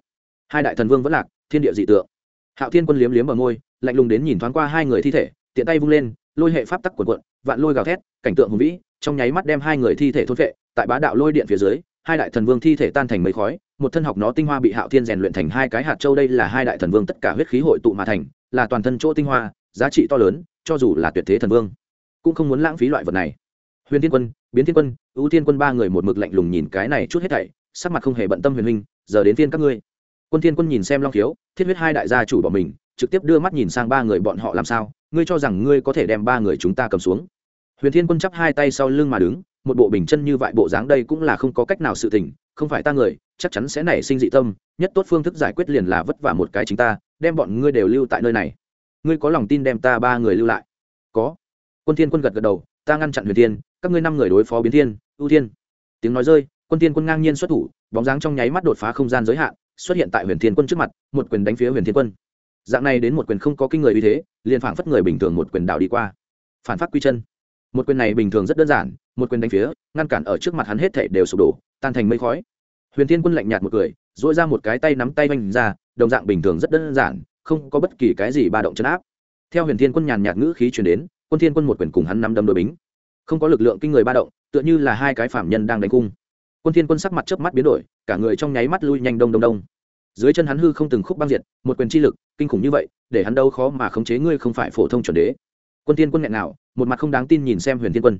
hai đại thần vương vẫn lạc, thiên địa dị tượng. Hạo thiên quân liếm liếm ở môi lạnh lùng đến nhìn thoáng qua hai người thi thể, tiện tay vung lên, lôi hệ pháp tắc cuộn cuộn, vạn lôi gào thét, cảnh tượng hùng vĩ, trong nháy mắt đem hai người thi thể thốt vệ tại bá đạo lôi điện phía dưới, hai đại thần vương thi thể tan thành mấy khói, một thân học nó tinh hoa bị hạo thiên rèn luyện thành hai cái hạt châu đây là hai đại thần vương tất cả huyết khí hội tụ mà thành, là toàn thân chỗ tinh hoa, giá trị to lớn, cho dù là tuyệt thế thần vương, cũng không muốn lãng phí loại vật này. Huyền thiên quân, biến thiên quân, ưu thiên quân ba người một mực lạnh lùng nhìn cái này chút hết thảy, sắc mặt không hề bận tâm huyền huynh, giờ đến phiên các ngươi. Quân thiên quân nhìn xem long khiếu, thiết huyết hai đại gia chủ bỏ mình trực tiếp đưa mắt nhìn sang ba người bọn họ làm sao, ngươi cho rằng ngươi có thể đem ba người chúng ta cầm xuống. Huyền thiên quân chắp hai tay sau lưng mà đứng, một bộ bình chân như vậy bộ dáng đây cũng là không có cách nào sự tình, không phải ta người, chắc chắn sẽ nảy sinh dị tâm, nhất tốt phương thức giải quyết liền là vất vả một cái chính ta, đem bọn ngươi đều lưu tại nơi này. Ngươi có lòng tin đem ta ba người lưu lại? Có. Quân thiên quân gật gật đầu, ta ngăn chặn huyền thiên, các ngươi năm người đối phó biến thiên, ưu thiên. Tiếng nói rơi, quân thiên quân ngang nhiên xuất thủ, bóng dáng trong nháy mắt đột phá không gian giới hạn, xuất hiện tại huyền thiên quân trước mặt, một quyền đánh phía huyền thiên quân dạng này đến một quyền không có kinh người uy thế, liền phảng phất người bình thường một quyền đảo đi qua. Phản phát quy chân. Một quyền này bình thường rất đơn giản, một quyền đánh phía, ngăn cản ở trước mặt hắn hết thảy đều sụp đổ, tan thành mây khói. Huyền thiên quân lạnh nhạt một cười dỗi ra một cái tay nắm tay vanh ra, đồng dạng bình thường rất đơn giản, không có bất kỳ cái gì ba động chấn áp. Theo huyền thiên quân nhàn nhạt ngữ khí chuyển đến, quân thiên quân một quyền cùng hắn nắm đâm đôi bính. Không có lực lượng kinh người ba động, tựa như là hai cái phạm nhân đang đánh cung. Quân thiên quân sắc mặt chớp mắt biến đổi, cả người trong nháy mắt lui nhanh đông đông đông dưới chân hắn hư không từng khúc băng diệt, một quyền chi lực, kinh khủng như vậy, để hắn đâu khó mà khống chế ngươi không phải phổ thông chuẩn đế. Quân tiên quân nghẹn nào một mặt không đáng tin nhìn xem huyền thiên quân.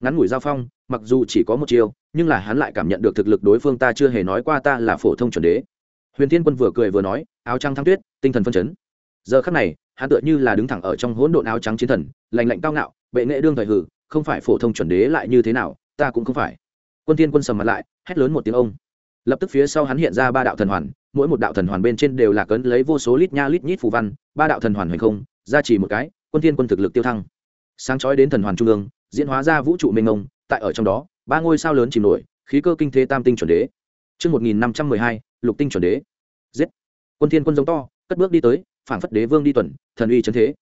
Ngắn ngủi giao phong, mặc dù chỉ có một chiều nhưng là hắn lại cảm nhận được thực lực đối phương ta chưa hề nói qua ta là phổ thông chuẩn đế. Huyền thiên quân vừa cười vừa nói, áo trắng thăng tuyết, tinh thần phân chấn. Giờ khắc này, hắn tựa như là đứng thẳng ở trong hỗn độn áo trắng chiến thần, lạnh lạnh cao ngạo, bệ nghệ đương thời hử, không phải phổ thông chuẩn đế lại như thế nào, ta cũng không phải. Quân tiên quân sầm mặt lại, hét lớn một tiếng ông lập tức phía sau hắn hiện ra ba đạo thần hoàn mỗi một đạo thần hoàn bên trên đều là cấn lấy vô số lít nha lít nhít phù văn ba đạo thần hoàn hoành không ra chỉ một cái quân thiên quân thực lực tiêu thăng sáng chói đến thần hoàn trung ương diễn hóa ra vũ trụ mênh mông tại ở trong đó ba ngôi sao lớn chìm nổi khí cơ kinh thế tam tinh chuẩn đế Trước 1512, lục tinh chuẩn đế. Giết. Quân thiên quân giống to, cất bước đi tới, phảng phất đế vương đi tuần, thần uy chấn thế.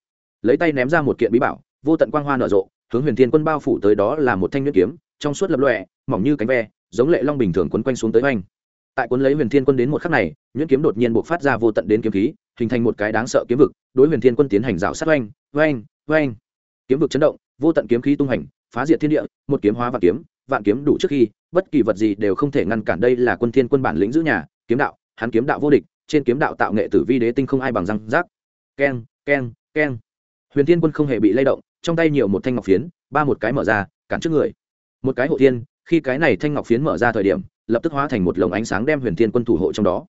Lấy tay ném ra một kiện bí bảo, vô tận quang hoa nở rộ, hướng Huyền Thiên Quân bao phủ tới đó là một thanh nhuyễn kiếm, trong suốt lập lòe, mỏng như cánh ve, giống lệ long bình thường quấn quanh xuống tới hoành. Tại cuốn lấy Huyền Thiên Quân đến một khắc này, nhuyễn kiếm đột nhiên bộc phát ra vô tận đến kiếm khí, hình thành một cái đáng sợ kiếm vực, đối Huyền Thiên Quân tiến hành rào sát oanh, oanh, oanh. Kiếm vực chấn động, vô tận kiếm khí tung hành, phá diệt thiên địa, một kiếm hóa vạn kiếm, vạn kiếm đủ trước khi, bất kỳ vật gì đều không thể ngăn cản đây là quân thiên quân bản lĩnh giữ nhà, kiếm đạo, hắn kiếm đạo vô địch, trên kiếm đạo tạo nghệ tử vi đế tinh không ai bằng răng rác. Keng, keng, keng. Huyền Thiên Quân không hề bị lay động, trong tay nhiều một thanh ngọc phiến, ba một cái mở ra, cản trước người. Một cái hộ thiên, khi cái này thanh ngọc phiến mở ra thời điểm, lập tức hóa thành một lồng ánh sáng đem Huyền Thiên Quân thủ hộ trong đó.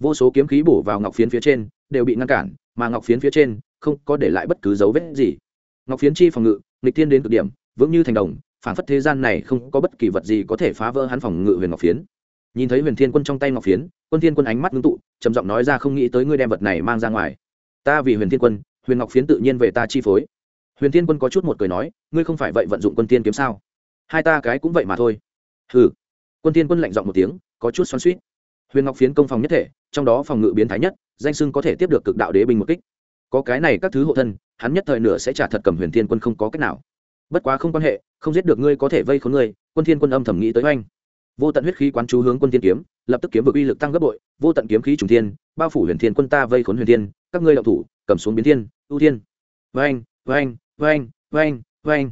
Vô số kiếm khí bổ vào ngọc phiến phía trên, đều bị ngăn cản, mà ngọc phiến phía trên không có để lại bất cứ dấu vết gì. Ngọc phiến chi phòng ngự, nghịch thiên đến cực điểm, vững như thành đồng, phản phất thế gian này không có bất kỳ vật gì có thể phá vỡ hắn phòng ngự huyền ngọc phiến. Nhìn thấy huyền thiên quân trong tay ngọc phiến quân thiên quân ánh mắt ngưng tụ trầm giọng nói ra không nghĩ tới ngươi đem vật này mang ra ngoài. Ta vì huyền thiên quân huyền ngọc phiến tự nhiên về ta chi phối. Huyền thiên quân có chút một cười nói ngươi không phải vậy vận dụng quân tiên kiếm sao? Hai ta cái cũng vậy mà thôi. Hừ quân thiên quân lạnh giọng một tiếng, có chút xoắn xuýt. Huyền ngọc phiến công phòng nhất thể, trong đó phòng ngự biến thái nhất, danh sưng có thể tiếp được cực đạo đế binh một kích. Có cái này các thứ hộ thân, hắn nhất thời nửa sẽ trả thật cầm huyền thiên quân không có cách nào. Bất quá không quan hệ, không giết được ngươi có thể vây khốn ngươi, quân thiên quân âm thầm nghĩ tới oanh. Vô tận huyết khí quán chú hướng quân thiên kiếm, lập tức kiếm vực uy lực tăng gấp bội, vô tận kiếm khí trùng thiên, bao phủ huyền thiên quân ta vây khốn huyền thiên, các ngươi đạo thủ, cầm xuống biến thiên, ưu thiên. Oanh oanh oanh oanh oanh.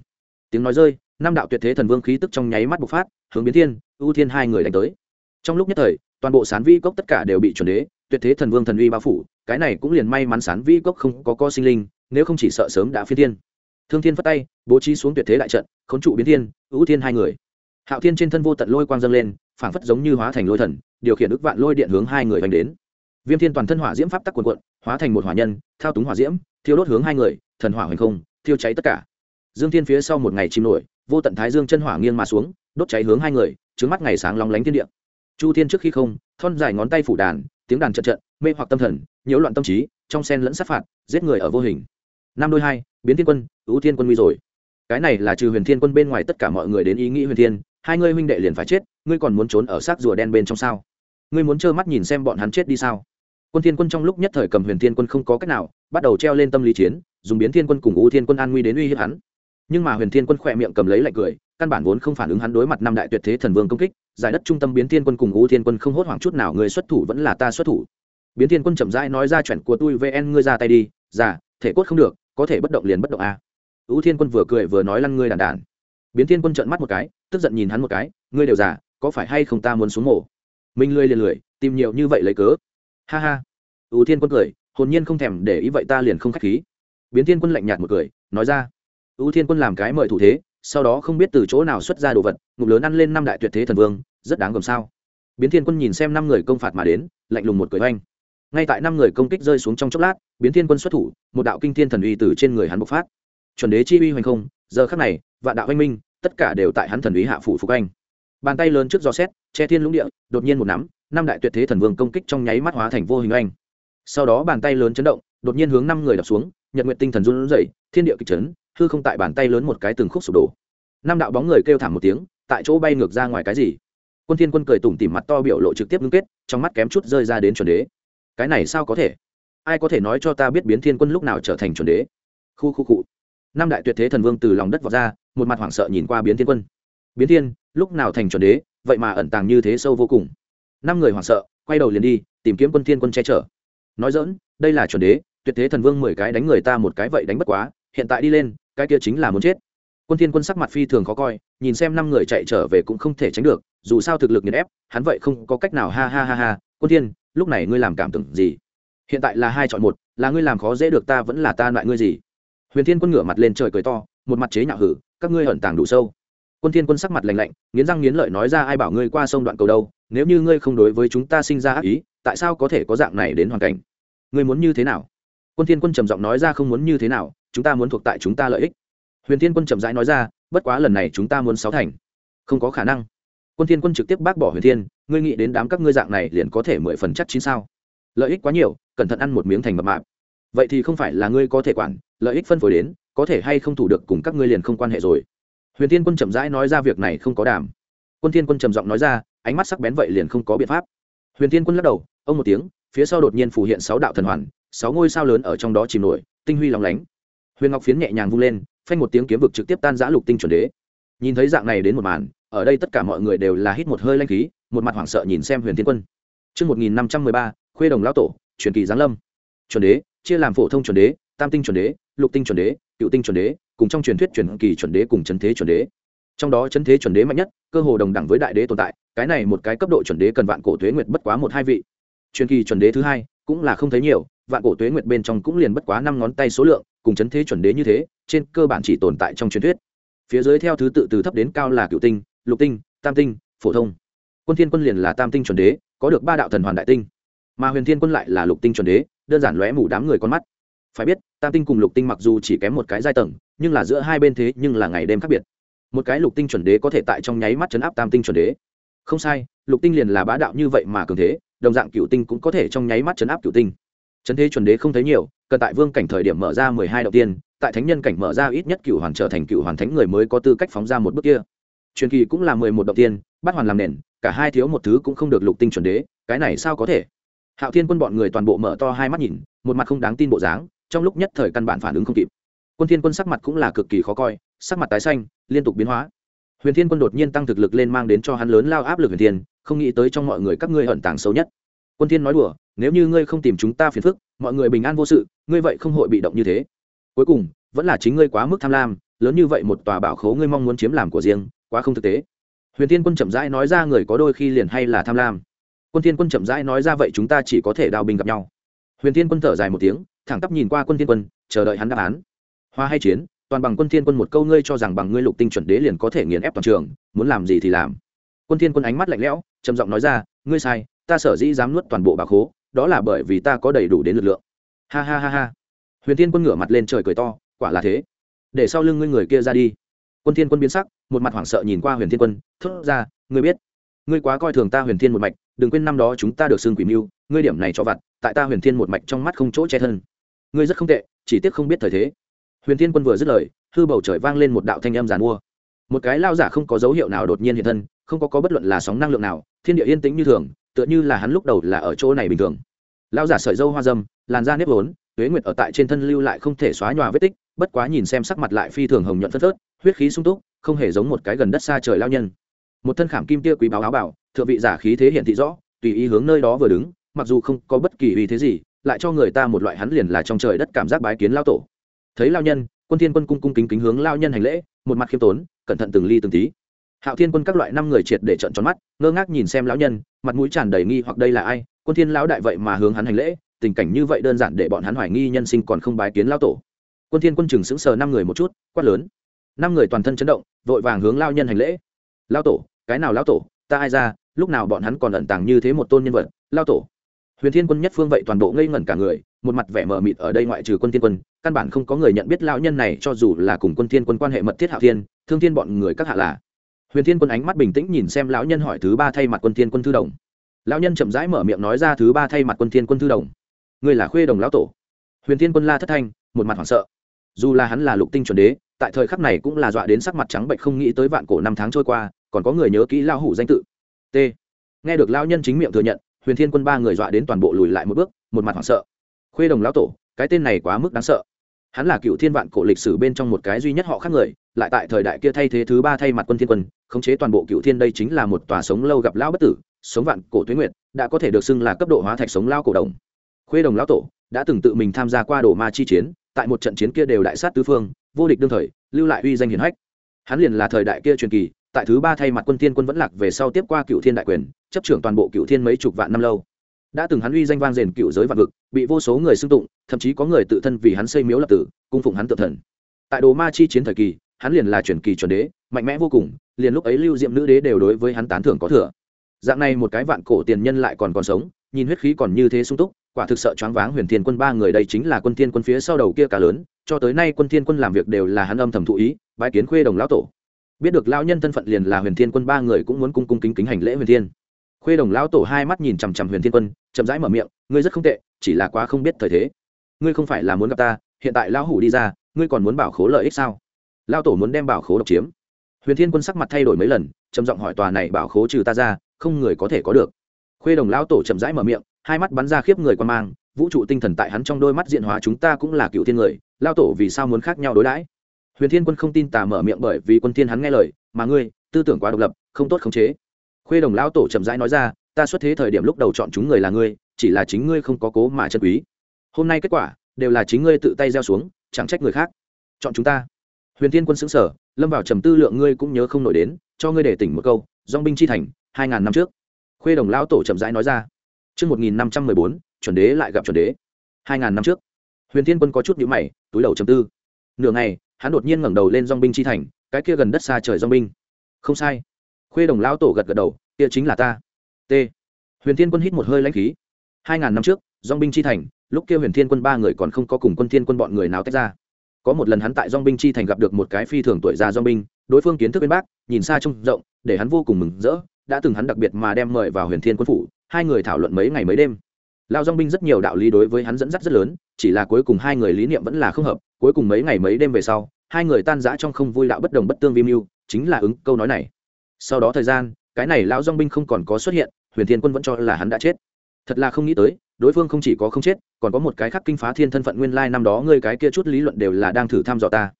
Tiếng nói rơi, năm đạo tuyệt thế thần vương khí tức trong nháy mắt bộc phát hướng biến thiên, ưu thiên hai người đánh tới. Trong lúc nhất thời, toàn bộ sán vi cốc tất cả đều bị chuẩn đế, tuyệt thế thần vương thần uy bao phủ, cái này cũng liền may mắn sán vi cốc không có co sinh linh, nếu không chỉ sợ sớm đã phi thiên. Thương thiên phất tay, bố trí xuống tuyệt thế đại trận, khốn trụ biến thiên, ưu thiên hai người. Hạo thiên trên thân vô tận lôi quang dâng lên, phảng phất giống như hóa thành lôi thần, điều khiển ức vạn lôi điện hướng hai người hành đến. Viêm thiên toàn thân hỏa diễm pháp tắc quần quận hóa thành một hỏa nhân, thao túng hỏa diễm, thiêu đốt hướng hai người, thần hỏa hoành không, thiêu cháy tất cả. Dương thiên phía sau một ngày chìm nổi, vô tận thái dương chân hỏa nghiêng mà xuống đốt cháy hướng hai người trứng mắt ngày sáng lóng lánh thiên địa. Chu thiên trước khi không, thon dài ngón tay phủ đàn, tiếng đàn trận trận, mê hoặc tâm thần, nhiễu loạn tâm trí, trong sen lẫn sát phạt, giết người ở vô hình. Năm đôi hai, biến thiên quân, ưu thiên quân nguy rồi. Cái này là trừ huyền thiên quân bên ngoài tất cả mọi người đến ý nghĩ huyền thiên, hai ngươi huynh đệ liền phải chết, ngươi còn muốn trốn ở xác rùa đen bên trong sao? Ngươi muốn trơ mắt nhìn xem bọn hắn chết đi sao? Quân thiên quân trong lúc nhất thời cầm huyền thiên quân không có cách nào, bắt đầu treo lên tâm lý chiến, dùng biến thiên quân cùng ưu thiên quân an nguy đến uy hiếp hắn. Nhưng mà huyền thiên quân khỏe miệng cầm lấy lạnh cười căn bản vốn không phản ứng hắn đối mặt năm đại tuyệt thế thần vương công kích, giải đất trung tâm biến thiên quân cùng ưu thiên quân không hốt hoảng chút nào, người xuất thủ vẫn là ta xuất thủ. Biến thiên quân chậm rãi nói ra chuyện của tôi, vn, ngươi ra tay đi giả thể cốt không được, có thể bất động liền bất động a. À. ưu thiên quân vừa cười vừa nói lăn ngươi đàn đàn. Biến thiên quân trợn mắt một cái, tức giận nhìn hắn một cái, ngươi đều già, có phải hay không ta muốn xuống mổ mình lười liền lười, tìm nhiều như vậy lấy cớ. Ha ha. Ưu thiên quân cười, hồn nhiên không thèm để ý vậy ta liền không khách khí. Biến thiên quân lạnh nhạt một cười, nói ra ưu thiên quân làm cái mời thủ thế sau đó không biết từ chỗ nào xuất ra đồ vật ngục lớn ăn lên năm đại tuyệt thế thần vương, rất đáng gồm sao. Biến thiên quân nhìn xem năm người công phạt mà đến, lạnh lùng một cười oanh. Ngay tại năm người công kích rơi xuống trong chốc lát, biến thiên quân xuất thủ, một đạo kinh thiên thần uy từ trên người hắn bộc phát. Chuẩn đế chi uy hoành không, giờ khắc này, vạn đạo anh minh, tất cả đều tại hắn thần uy hạ phủ phục anh bàn tay lớn trước gió xét che thiên lũng địa, đột nhiên một nắm, năm đại tuyệt thế thần vương công kích trong nháy mắt hóa thành vô hình anh sau đó bàn tay lớn chấn động, đột nhiên hướng năm người đập xuống, nhật nguyện tinh thần run rẩy, thiên địa kịch chấn hư không tại bàn tay lớn một cái từng khúc sụp đổ. Năm đạo bóng người kêu thảm một tiếng, tại chỗ bay ngược ra ngoài cái gì? Quân thiên quân cười tủm tỉm mặt to biểu lộ trực tiếp ngưng kết, trong mắt kém chút rơi ra đến chuẩn đế. Cái này sao có thể? Ai có thể nói cho ta biết biến thiên quân lúc nào trở thành chuẩn đế? Khu khu cụ năm đại tuyệt thế thần vương từ lòng đất vọt ra, một mặt hoảng sợ nhìn qua biến thiên quân. Biến thiên, lúc nào thành chuẩn đế? Vậy mà ẩn tàng như thế sâu vô cùng. Năm người hoảng sợ, quay đầu liền đi, tìm kiếm quân thiên quân che chở. Nói dỡn đây là chuẩn đế, tuyệt thế thần vương mười cái đánh người ta một cái vậy đánh bất quá hiện tại đi lên, cái kia chính là muốn chết. Quân thiên quân sắc mặt phi thường khó coi, nhìn xem năm người chạy trở về cũng không thể tránh được, dù sao thực lực nghiền ép, hắn vậy không có cách nào, ha ha ha ha, quân thiên, lúc này ngươi làm cảm tưởng gì? Hiện tại là hai chọn một, là ngươi làm khó dễ được ta vẫn là ta loại ngươi gì? Huyền thiên quân ngửa mặt lên trời cười to, một mặt chế nhạo hử, các ngươi hận tàng đủ sâu. Quân thiên quân sắc mặt lạnh lạnh, nghiến răng nghiến lợi nói ra ai bảo ngươi qua sông đoạn cầu đâu, nếu như ngươi không đối với chúng ta sinh ra ác ý, tại sao có thể có dạng này đến hoàn cảnh? Ngươi muốn như thế nào? Quân thiên quân trầm giọng nói ra không muốn như thế nào, chúng ta muốn thuộc tại chúng ta lợi ích. Huyền thiên quân trầm rãi nói ra, bất quá lần này chúng ta muốn sáu thành. Không có khả năng. Quân thiên quân trực tiếp bác bỏ huyền thiên, ngươi nghĩ đến đám các ngươi dạng này liền có thể mười phần chắc chín sao? Lợi ích quá nhiều, cẩn thận ăn một miếng thành mập mạp. Vậy thì không phải là ngươi có thể quản, lợi ích phân phối đến, có thể hay không thủ được cùng các ngươi liền không quan hệ rồi. Huyền thiên quân trầm rãi nói ra việc này không có đàm. Quân thiên quân trầm giọng nói ra, ánh mắt sắc bén vậy liền không có biện pháp. Huyền thiên quân lắc đầu, ông một tiếng, phía sau đột nhiên phủ hiện sáu đạo thần hoàn sáu ngôi sao lớn ở trong đó chìm nổi tinh huy lóng lánh huyền ngọc phiến nhẹ nhàng vung lên phanh một tiếng kiếm vực trực tiếp tan giã lục tinh chuẩn đế nhìn thấy dạng này đến một màn ở đây tất cả mọi người đều là hít một hơi lanh khí một mặt hoảng sợ nhìn xem huyền thiên quân Trước 1513, khuê đồng lão tổ, truyền kỳ giáng lâm. Chuẩn đế, chia làm phổ thông chuẩn đế, tam tinh chuẩn đế, lục tinh chuẩn đế, cựu tinh chuẩn đế, cùng trong truyền thuyết truyền kỳ chuẩn đế cùng chấn thế chuẩn đế. Trong đó chấn thế chuẩn đế mạnh nhất, cơ hồ đồng đẳng với đại đế tồn tại, cái này một cái cấp độ chuẩn đế cần vạn cổ tuế nguyệt bất quá một hai vị. Truyền kỳ chuẩn đế thứ hai, cũng là không thấy nhiều, vạn cổ tuế nguyệt bên trong cũng liền bất quá năm ngón tay số lượng, cùng chấn thế chuẩn đế như thế, trên cơ bản chỉ tồn tại trong truyền thuyết. Phía dưới theo thứ tự từ thấp đến cao là cựu tinh, lục tinh, tam tinh, phổ thông. Quân Thiên Quân liền là tam tinh chuẩn đế, có được ba đạo thần hoàn đại tinh. Mà huyền thiên quân lại là lục tinh chuẩn đế đơn giản lóe mù đám người con mắt. Phải biết tam tinh cùng lục tinh mặc dù chỉ kém một cái giai tầng nhưng là giữa hai bên thế nhưng là ngày đêm khác biệt. Một cái lục tinh chuẩn đế có thể tại trong nháy mắt chấn áp tam tinh chuẩn đế. Không sai lục tinh liền là bá đạo như vậy mà cường thế đồng dạng cựu tinh cũng có thể trong nháy mắt chấn áp cựu tinh chấn thế chuẩn đế không thấy nhiều, cần tại vương cảnh thời điểm mở ra mười hai đầu tiên, tại thánh nhân cảnh mở ra ít nhất cựu hoàn trở thành cựu hoàn thánh người mới có tư cách phóng ra một bước kia. Truyền kỳ cũng là mười một đầu tiên, bắt hoàn làm nền, cả hai thiếu một thứ cũng không được lục tinh chuẩn đế, cái này sao có thể? Hạo thiên quân bọn người toàn bộ mở to hai mắt nhìn, một mặt không đáng tin bộ dáng, trong lúc nhất thời căn bản phản ứng không kịp. Quân thiên quân sắc mặt cũng là cực kỳ khó coi, sắc mặt tái xanh, liên tục biến hóa. Huyền thiên quân đột nhiên tăng thực lực lên mang đến cho hắn lớn lao áp lực huyền thiên, không nghĩ tới trong mọi người các ngươi ẩn tàng sâu nhất quân thiên nói đùa, nếu như ngươi không tìm chúng ta phiền phức, mọi người bình an vô sự, ngươi vậy không hội bị động như thế. Cuối cùng, vẫn là chính ngươi quá mức tham lam, lớn như vậy một tòa bảo khố ngươi mong muốn chiếm làm của riêng, quá không thực tế. Huyền thiên quân chậm rãi nói ra người có đôi khi liền hay là tham lam. Quân thiên quân chậm rãi nói ra vậy chúng ta chỉ có thể đào binh gặp nhau. Huyền thiên quân thở dài một tiếng, thẳng tắp nhìn qua quân thiên quân, chờ đợi hắn đáp án. Hoa hay chiến, toàn bằng quân thiên quân một câu ngươi cho rằng bằng ngươi lục tinh chuẩn đế liền có thể nghiền ép toàn trường, muốn làm gì thì làm. Quân thiên quân ánh mắt lạnh lẽo, trầm giọng nói ra, ngươi sai ta sở dĩ dám nuốt toàn bộ bà khố, đó là bởi vì ta có đầy đủ đến lực lượng. Ha ha ha ha. Huyền thiên quân ngửa mặt lên trời cười to, quả là thế. Để sau lưng ngươi người kia ra đi. Quân thiên quân biến sắc, một mặt hoảng sợ nhìn qua huyền thiên quân, thốt ra, ngươi biết, ngươi quá coi thường ta huyền thiên một mạch, đừng quên năm đó chúng ta được xưng quỷ mưu, ngươi điểm này cho vặt, tại ta huyền thiên một mạch trong mắt không chỗ che thân. Ngươi rất không tệ, chỉ tiếc không biết thời thế. Huyền thiên quân vừa dứt lời, hư bầu trời vang lên một đạo thanh âm giàn mua. Một cái lao giả không có dấu hiệu nào đột nhiên hiện thân, không có có bất luận là sóng năng lượng nào, thiên địa yên tĩnh như thường tựa như là hắn lúc đầu là ở chỗ này bình thường. Lao giả sợi dâu hoa dâm, làn da nếp vốn, tuế nguyệt ở tại trên thân lưu lại không thể xóa nhòa vết tích, bất quá nhìn xem sắc mặt lại phi thường hồng nhuận phất phớt, huyết khí sung túc, không hề giống một cái gần đất xa trời lao nhân. Một thân khảm kim tia quý báo áo bảo, thượng vị giả khí thế hiện thị rõ, tùy ý hướng nơi đó vừa đứng, mặc dù không có bất kỳ uy thế gì, lại cho người ta một loại hắn liền là trong trời đất cảm giác bái kiến lao tổ. Thấy lao nhân, quân thiên quân cung cung kính kính hướng lao nhân hành lễ, một mặt khiêm tốn, cẩn thận từng ly từng tí hạo thiên quân các loại năm người triệt để trận tròn mắt, ngơ ngác nhìn xem lão nhân, mặt mũi tràn đầy nghi hoặc đây là ai? Quân thiên lão đại vậy mà hướng hắn hành lễ, tình cảnh như vậy đơn giản để bọn hắn hoài nghi nhân sinh còn không bái kiến lão tổ. Quân thiên quân chừng sững sờ năm người một chút, quát lớn. Năm người toàn thân chấn động, vội vàng hướng lao nhân hành lễ. Lão tổ, cái nào lão tổ? Ta ai ra? Lúc nào bọn hắn còn ẩn tàng như thế một tôn nhân vật? Lão tổ. Huyền thiên quân nhất phương vậy toàn bộ ngây ngẩn cả người, một mặt vẻ mờ mịt ở đây ngoại trừ quân thiên quân, căn bản không có người nhận biết lão nhân này cho dù là cùng quân thiên quân quan hệ mật thiết hạo thiên, thương thiên bọn người các hạ là huyền thiên quân ánh mắt bình tĩnh nhìn xem lão nhân hỏi thứ ba thay mặt quân thiên quân thư đồng. Lão nhân chậm rãi mở miệng nói ra thứ ba thay mặt quân thiên quân thư đồng. Người là khuê đồng lão tổ. Huyền thiên quân la thất thanh, một mặt hoảng sợ. Dù là hắn là lục tinh chuẩn đế, tại thời khắc này cũng là dọa đến sắc mặt trắng bệnh không nghĩ tới vạn cổ năm tháng trôi qua, còn có người nhớ kỹ lao hủ danh tự. T. Nghe được lao nhân chính miệng thừa nhận, huyền thiên quân ba người dọa đến toàn bộ lùi lại một bước, một mặt hoảng sợ. Khuê đồng lão tổ, cái tên này quá mức đáng sợ. Hắn là cựu thiên vạn cổ lịch sử bên trong một cái duy nhất họ khác người, lại tại thời đại kia thay thế thứ ba thay mặt quân thiên quân khống chế toàn bộ cựu thiên đây chính là một tòa sống lâu gặp lão bất tử, sống vạn cổ tuyến nguyệt, đã có thể được xưng là cấp độ hóa thạch sống lao cổ đồng. Khuê đồng lão tổ đã từng tự mình tham gia qua đồ ma chi chiến, tại một trận chiến kia đều đại sát tứ phương, vô địch đương thời, lưu lại uy danh hiển hách. Hắn liền là thời đại kia truyền kỳ, tại thứ ba thay mặt quân thiên quân vẫn lạc về sau tiếp qua cựu thiên đại quyền, chấp trưởng toàn bộ cựu thiên mấy chục vạn năm lâu. Đã từng hắn uy danh vang rền cựu giới vạn vực, bị vô số người xưng tụng, thậm chí có người tự thân vì hắn xây miếu lập tử, cung phụng hắn tự thần. Tại đồ ma chi chiến thời kỳ hắn liền là truyền kỳ chuẩn đế, mạnh mẽ vô cùng, liền lúc ấy lưu diệm nữ đế đều đối với hắn tán thưởng có thừa. Dạng này một cái vạn cổ tiền nhân lại còn còn sống, nhìn huyết khí còn như thế sung túc, quả thực sợ choáng váng huyền thiên quân ba người đây chính là quân thiên quân phía sau đầu kia cả lớn, cho tới nay quân thiên quân làm việc đều là hắn âm thầm thụ ý, bái kiến khuê đồng lão tổ. Biết được lão nhân thân phận liền là huyền thiên quân ba người cũng muốn cung cung kính kính hành lễ huyền thiên. Khuê đồng lão tổ hai mắt nhìn chằm chằm huyền thiên quân, chậm rãi mở miệng, ngươi rất không tệ, chỉ là quá không biết thời thế. Ngươi không phải là muốn gặp ta, hiện tại lão hủ đi ra, ngươi còn muốn bảo khố lợi ích sao? Lão tổ muốn đem bảo khố độc chiếm. Huyền thiên quân sắc mặt thay đổi mấy lần, trầm giọng hỏi tòa này bảo khố trừ ta ra, không người có thể có được. Khuê đồng lão tổ chậm rãi mở miệng, hai mắt bắn ra khiếp người quan mang, vũ trụ tinh thần tại hắn trong đôi mắt diện hóa chúng ta cũng là cựu thiên người, lao tổ vì sao muốn khác nhau đối đãi? Huyền thiên quân không tin tà mở miệng bởi vì quân thiên hắn nghe lời, mà ngươi, tư tưởng quá độc lập, không tốt khống chế. Khuê đồng lão tổ chậm rãi nói ra, ta xuất thế thời điểm lúc đầu chọn chúng người là ngươi, chỉ là chính ngươi không có cố mà chân quý. Hôm nay kết quả, đều là chính ngươi tự tay gieo xuống, chẳng trách người khác. Chọn chúng ta huyền thiên quân xứng sở lâm vào trầm tư lượng ngươi cũng nhớ không nổi đến cho ngươi để tỉnh một câu dong binh chi thành hai ngàn năm trước khuê đồng lão tổ chậm rãi nói ra Trước 1514, chuẩn đế lại gặp chuẩn đế. Hai ngàn năm trước, Huyền Thiên Quân có chút nhíu mày, túi đầu trầm tư. Nửa ngày, hắn đột nhiên ngẩng đầu lên dòng binh chi thành, cái kia gần đất xa trời dòng binh. Không sai. Khuê Đồng lão tổ gật gật đầu, kia chính là ta. T. Huyền Thiên Quân hít một hơi lãnh khí. Hai ngàn năm trước, dòng binh chi thành, lúc kia Huyền Thiên Quân ba người còn không có cùng Quân Thiên Quân bọn người nào tách ra. Có một lần hắn tại dong binh chi thành gặp được một cái phi thường tuổi già dong binh, đối phương kiến thức bên bác, nhìn xa trông rộng, để hắn vô cùng mừng rỡ, đã từng hắn đặc biệt mà đem mời vào Huyền Thiên Quân phủ, hai người thảo luận mấy ngày mấy đêm. Lao dong binh rất nhiều đạo lý đối với hắn dẫn dắt rất lớn chỉ là cuối cùng hai người lý niệm vẫn là không hợp cuối cùng mấy ngày mấy đêm về sau hai người tan rã trong không vui đạo bất đồng bất tương vi mưu chính là ứng câu nói này. Sau đó thời gian cái này lão dong binh không còn có xuất hiện huyền thiên quân vẫn cho là hắn đã chết. Thật là không nghĩ tới đối phương không chỉ có không chết, còn có một cái khác kinh phá thiên thân phận nguyên lai năm đó ngươi cái kia chút lý luận đều là đang thử thăm dò ta.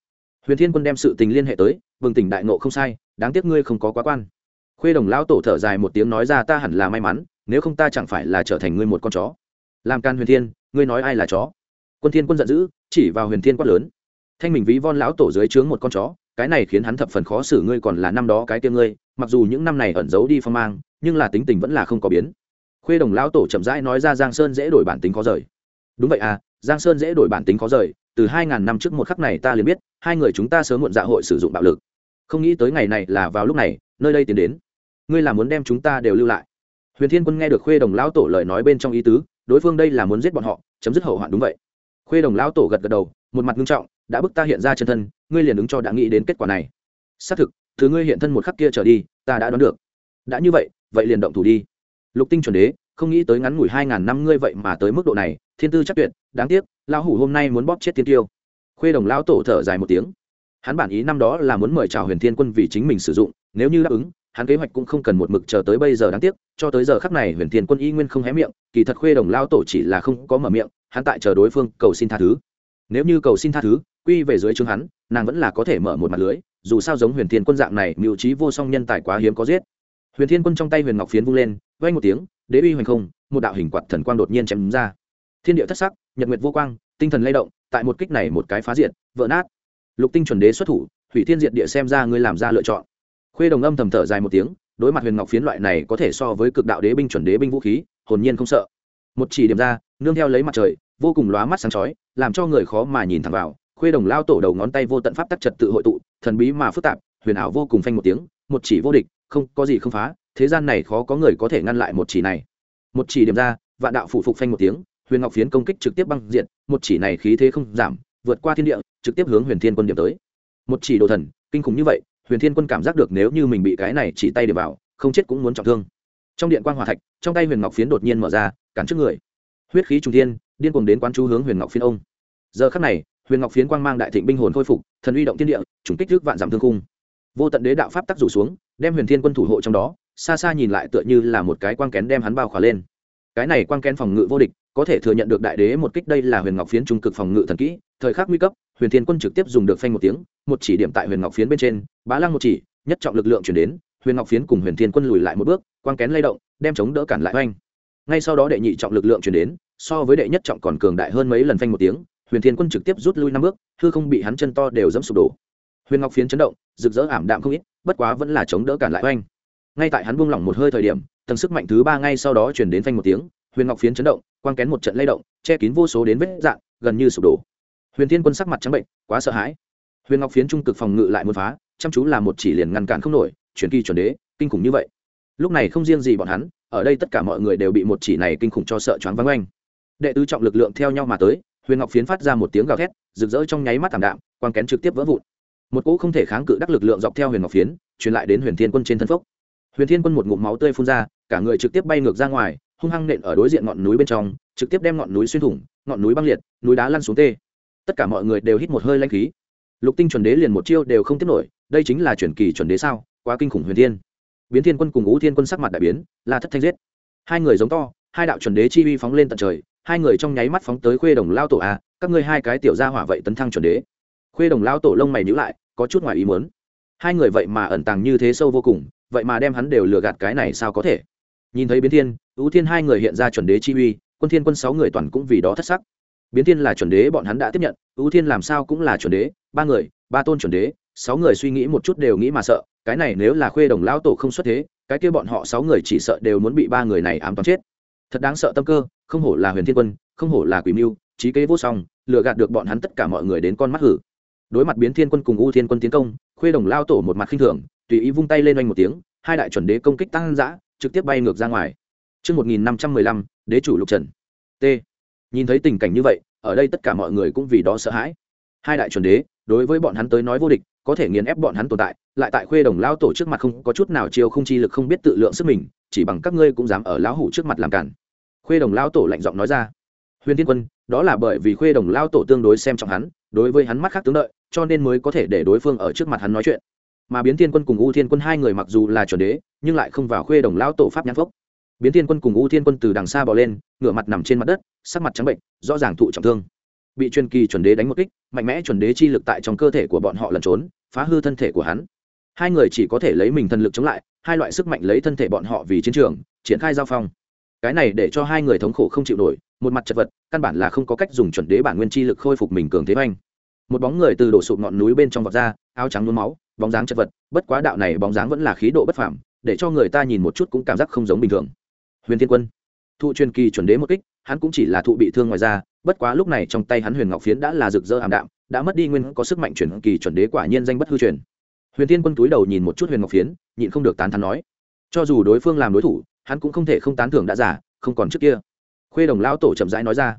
Huyền thiên quân đem sự tình liên hệ tới, bừng tỉnh đại nộ không sai, đáng tiếc ngươi không có quá quan. Khuê đồng lão tổ thở dài một tiếng nói ra ta hẳn là may mắn, nếu không ta chẳng phải là trở thành ngươi một con chó. Làm can huyền thiên, ngươi nói ai là chó? Quân thiên quân giận dữ, chỉ vào huyền thiên quát lớn. Thanh mình ví von lão tổ dưới trướng một con chó, cái này khiến hắn thập phần khó xử ngươi còn là năm đó cái kia ngươi, mặc dù những năm này ẩn giấu đi phong mang, nhưng là tính tình vẫn là không có biến khuê đồng lão tổ chậm rãi nói ra giang sơn dễ đổi bản tính khó rời. Đúng vậy à giang sơn dễ đổi bản tính khó rời, từ hai ngàn năm trước một khắc này ta liền biết, hai người chúng ta sớm muộn dạ hội sử dụng bạo lực. Không nghĩ tới ngày này là vào lúc này, nơi đây tiến đến. Ngươi là muốn đem chúng ta đều lưu lại. Huyền thiên quân nghe được khuê đồng lão tổ lời nói bên trong ý tứ, đối phương đây là muốn giết bọn họ, chấm dứt hậu hoạn đúng vậy. Khuê đồng lão tổ gật gật đầu, một mặt nghiêm trọng, đã bức ta hiện ra chân thân, ngươi liền ứng cho đã nghĩ đến kết quả này. Xác thực, thứ ngươi hiện thân một khắc kia trở đi, ta đã đoán được. Đã như vậy vậy liền động thủ đi lục tinh chuẩn đế, không nghĩ tới ngắn ngủi hai ngàn năm ngươi vậy mà tới mức độ này, thiên tư chắc tuyệt, đáng tiếc, lão hủ hôm nay muốn bóp chết thiên tiêu. Khuê đồng lão tổ thở dài một tiếng. Hắn bản ý năm đó là muốn mời chào huyền thiên quân vì chính mình sử dụng, nếu như đáp ứng, hắn kế hoạch cũng không cần một mực chờ tới bây giờ đáng tiếc, cho tới giờ khắc này huyền thiên quân y nguyên không hé miệng, kỳ thật khuê đồng lao tổ chỉ là không có mở miệng, hắn tại chờ đối phương cầu xin tha thứ. Nếu như cầu xin tha thứ, quy về dưới chương hắn, nàng vẫn là có thể mở một mặt lưới, dù sao giống huyền thiên quân dạng này, mưu trí vô song nhân tài quá hiếm có giết huyền thiên quân trong tay huyền ngọc phiến vung lên vay một tiếng, đế uy hoành không, một đạo hình quạt thần quang đột nhiên chém ra. Thiên địa thất sắc, nhật nguyệt vô quang, tinh thần lay động, tại một kích này một cái phá diện vỡ nát. Lục tinh chuẩn đế xuất thủ, hủy thiên diệt địa xem ra ngươi làm ra lựa chọn. Khuê đồng âm thầm thở dài một tiếng, đối mặt huyền ngọc phiến loại này có thể so với cực đạo đế binh chuẩn đế binh vũ khí, hồn nhiên không sợ. Một chỉ điểm ra, nương theo lấy mặt trời, vô cùng lóa mắt sáng chói, làm cho người khó mà nhìn thẳng vào. Khuê đồng lao tổ đầu ngón tay vô tận pháp tắc trật tự hội tụ, thần bí mà phức tạp, huyền ảo vô cùng phanh một tiếng, một chỉ vô địch không có gì không phá, thế gian này khó có người có thể ngăn lại một chỉ này. Một chỉ điểm ra, vạn đạo phủ phục phanh một tiếng, huyền ngọc phiến công kích trực tiếp băng diện một chỉ này khí thế không giảm, vượt qua thiên địa, trực tiếp hướng huyền thiên quân điểm tới. Một chỉ đồ thần, kinh khủng như vậy, huyền thiên quân cảm giác được nếu như mình bị cái này chỉ tay để vào, không chết cũng muốn trọng thương. Trong điện quan hòa thạch, trong tay huyền ngọc phiến đột nhiên mở ra, cản trước người. Huyết khí trung thiên, điên cuồng đến quán chú hướng huyền ngọc phiến ông. Giờ khắc này, huyền ngọc phiến quang mang đại thịnh binh hồn khôi phục, thần uy động thiên địa chủng kích trước vạn giảm thương cung vô tận đế đạo pháp tắc rủ xuống, đem huyền thiên quân thủ hộ trong đó, xa xa nhìn lại tựa như là một cái quang kén đem hắn bao khỏa lên. Cái này quang kén phòng ngự vô địch, có thể thừa nhận được đại đế một kích đây là huyền ngọc phiến trung cực phòng ngự thần kỹ, thời khắc nguy cấp, huyền thiên quân trực tiếp dùng được phanh một tiếng, một chỉ điểm tại huyền ngọc phiến bên trên, bá lăng một chỉ, nhất trọng lực lượng chuyển đến, huyền ngọc phiến cùng huyền thiên quân lùi lại một bước, quang kén lay động, đem chống đỡ cản lại oanh. Ngay sau đó đệ nhị trọng lực lượng chuyển đến, so với đệ nhất trọng còn cường đại hơn mấy lần phanh một tiếng, huyền thiên quân trực tiếp rút lui năm bước, hư không bị hắn chân to đều dẫm sụp đổ huyền ngọc phiến chấn động, rực rỡ ảm đạm không ít, bất quá vẫn là chống đỡ cản lại oanh. Ngay tại hắn buông lỏng một hơi thời điểm, tầng sức mạnh thứ ba ngay sau đó chuyển đến phanh một tiếng, huyền ngọc phiến chấn động, quang kén một trận lay động, che kín vô số đến vết dạng, gần như sụp đổ. Huyền thiên quân sắc mặt trắng bệnh, quá sợ hãi. Huyền ngọc phiến trung cực phòng ngự lại một phá, chăm chú là một chỉ liền ngăn cản không nổi chuyển kỳ chuẩn đế, kinh khủng như vậy. Lúc này không riêng gì bọn hắn, ở đây tất cả mọi người đều bị một chỉ này kinh khủng cho sợ choáng vắng oanh. Đệ tứ trọng lực lượng theo nhau mà tới, huyền ngọc phiến phát ra một tiếng gào thét, rực rỡ trong nháy mắt thảm đạm, quang kén trực tiếp vỡ vụn một cỗ không thể kháng cự đắc lực lượng dọc theo huyền ngọc phiến truyền lại đến huyền thiên quân trên thân phốc. Huyền thiên quân một ngụm máu tươi phun ra cả người trực tiếp bay ngược ra ngoài hung hăng nện ở đối diện ngọn núi bên trong trực tiếp đem ngọn núi xuyên thủng ngọn núi băng liệt núi đá lăn xuống tê. Tất cả mọi người đều hít một hơi lanh khí. Lục tinh chuẩn đế liền một chiêu đều không tiếp nổi đây chính là chuyển kỳ chuẩn đế sao quá kinh khủng huyền thiên. Biến thiên quân cùng ngũ thiên quân sắc mặt đại biến là thất thanh giết. Hai người giống to hai đạo chuẩn đế chi uy phóng lên tận trời hai người trong nháy mắt phóng tới khuê đồng lao tổ a à, các ngươi hai cái tiểu gia hỏa vậy tấn thăng chuẩn đế khuê đồng lao tổ lông mày nhữ lại, có chút ngoài ý muốn. Hai người vậy mà ẩn tàng như thế sâu vô cùng, vậy mà đem hắn đều lừa gạt cái này sao có thể? Nhìn thấy biến thiên ưu thiên hai người hiện ra chuẩn đế chi uy, quân thiên quân sáu người toàn cũng vì đó thất sắc. Biến thiên là chuẩn đế, bọn hắn đã tiếp nhận ưu thiên làm sao cũng là chuẩn đế, ba người, ba tôn chuẩn đế, sáu người suy nghĩ một chút đều nghĩ mà sợ, cái này nếu là khuê đồng lão tổ không xuất thế, cái kia bọn họ sáu người chỉ sợ đều muốn bị ba người này ám toán chết. Thật đáng sợ tâm cơ, không hổ là huyền thiên quân, không hổ là quỷ mưu, trí kế vô song, lừa gạt được bọn hắn tất cả mọi người đến con mắt hử đối mặt biến thiên quân cùng u thiên quân tiến công khuê đồng lao tổ một mặt khinh thường tùy ý vung tay lên oanh một tiếng hai đại chuẩn đế công kích tăng dã trực tiếp bay ngược ra ngoài Trước 1515, đế chủ lục trần. T. Nhìn thấy tình cảnh như vậy, ở đây tất cả mọi người cũng vì đó sợ hãi. Hai đại chuẩn đế, đối với bọn hắn tới nói vô địch, có thể nghiền ép bọn hắn tồn tại, lại tại khuê đồng lao tổ trước mặt không có chút nào chiêu không chi lực không biết tự lượng sức mình, chỉ bằng các ngươi cũng dám ở lão hủ trước mặt làm cản. Khuê đồng lao tổ lạnh giọng nói ra. Huyền Thiên Quân, đó là bởi vì khuê đồng lao tổ tương đối xem trọng hắn, đối với hắn mắt khác tướng đợi, cho nên mới có thể để đối phương ở trước mặt hắn nói chuyện. Mà biến thiên quân cùng u thiên quân hai người mặc dù là chuẩn đế nhưng lại không vào khuê đồng lão tổ pháp nhãn phốc. Biến thiên quân cùng u thiên quân từ đằng xa bỏ lên ngửa mặt nằm trên mặt đất sắc mặt trắng bệnh rõ ràng thụ trọng thương. Bị truyền kỳ chuẩn đế đánh một kích mạnh mẽ chuẩn đế chi lực tại trong cơ thể của bọn họ lẩn trốn phá hư thân thể của hắn. Hai người chỉ có thể lấy mình thân lực chống lại hai loại sức mạnh lấy thân thể bọn họ vì chiến trường triển khai giao phong cái này để cho hai người thống khổ không chịu nổi, một mặt chật vật, căn bản là không có cách dùng chuẩn đế bản nguyên chi lực khôi phục mình cường thế oanh. Một bóng người từ đổ sụp ngọn núi bên trong vọt ra, áo trắng nhuốm máu, bóng dáng chật vật, bất quá đạo này bóng dáng vẫn là khí độ bất phàm, để cho người ta nhìn một chút cũng cảm giác không giống bình thường. Huyền thiên quân, thụ truyền kỳ chuẩn đế một kích, hắn cũng chỉ là thụ bị thương ngoài ra bất quá lúc này trong tay hắn huyền ngọc phiến đã là rực rỡ hàm đạm, đã mất đi nguyên có sức mạnh chuyển kỳ chuẩn đế quả nhiên danh bất hư truyền. Huyền thiên quân túi đầu nhìn một chút huyền ngọc phiến, nhịn không được tán thắn nói, cho dù đối phương làm đối thủ hắn cũng không thể không tán thưởng đã giả không còn trước kia. Khuê đồng lão tổ chậm rãi nói ra.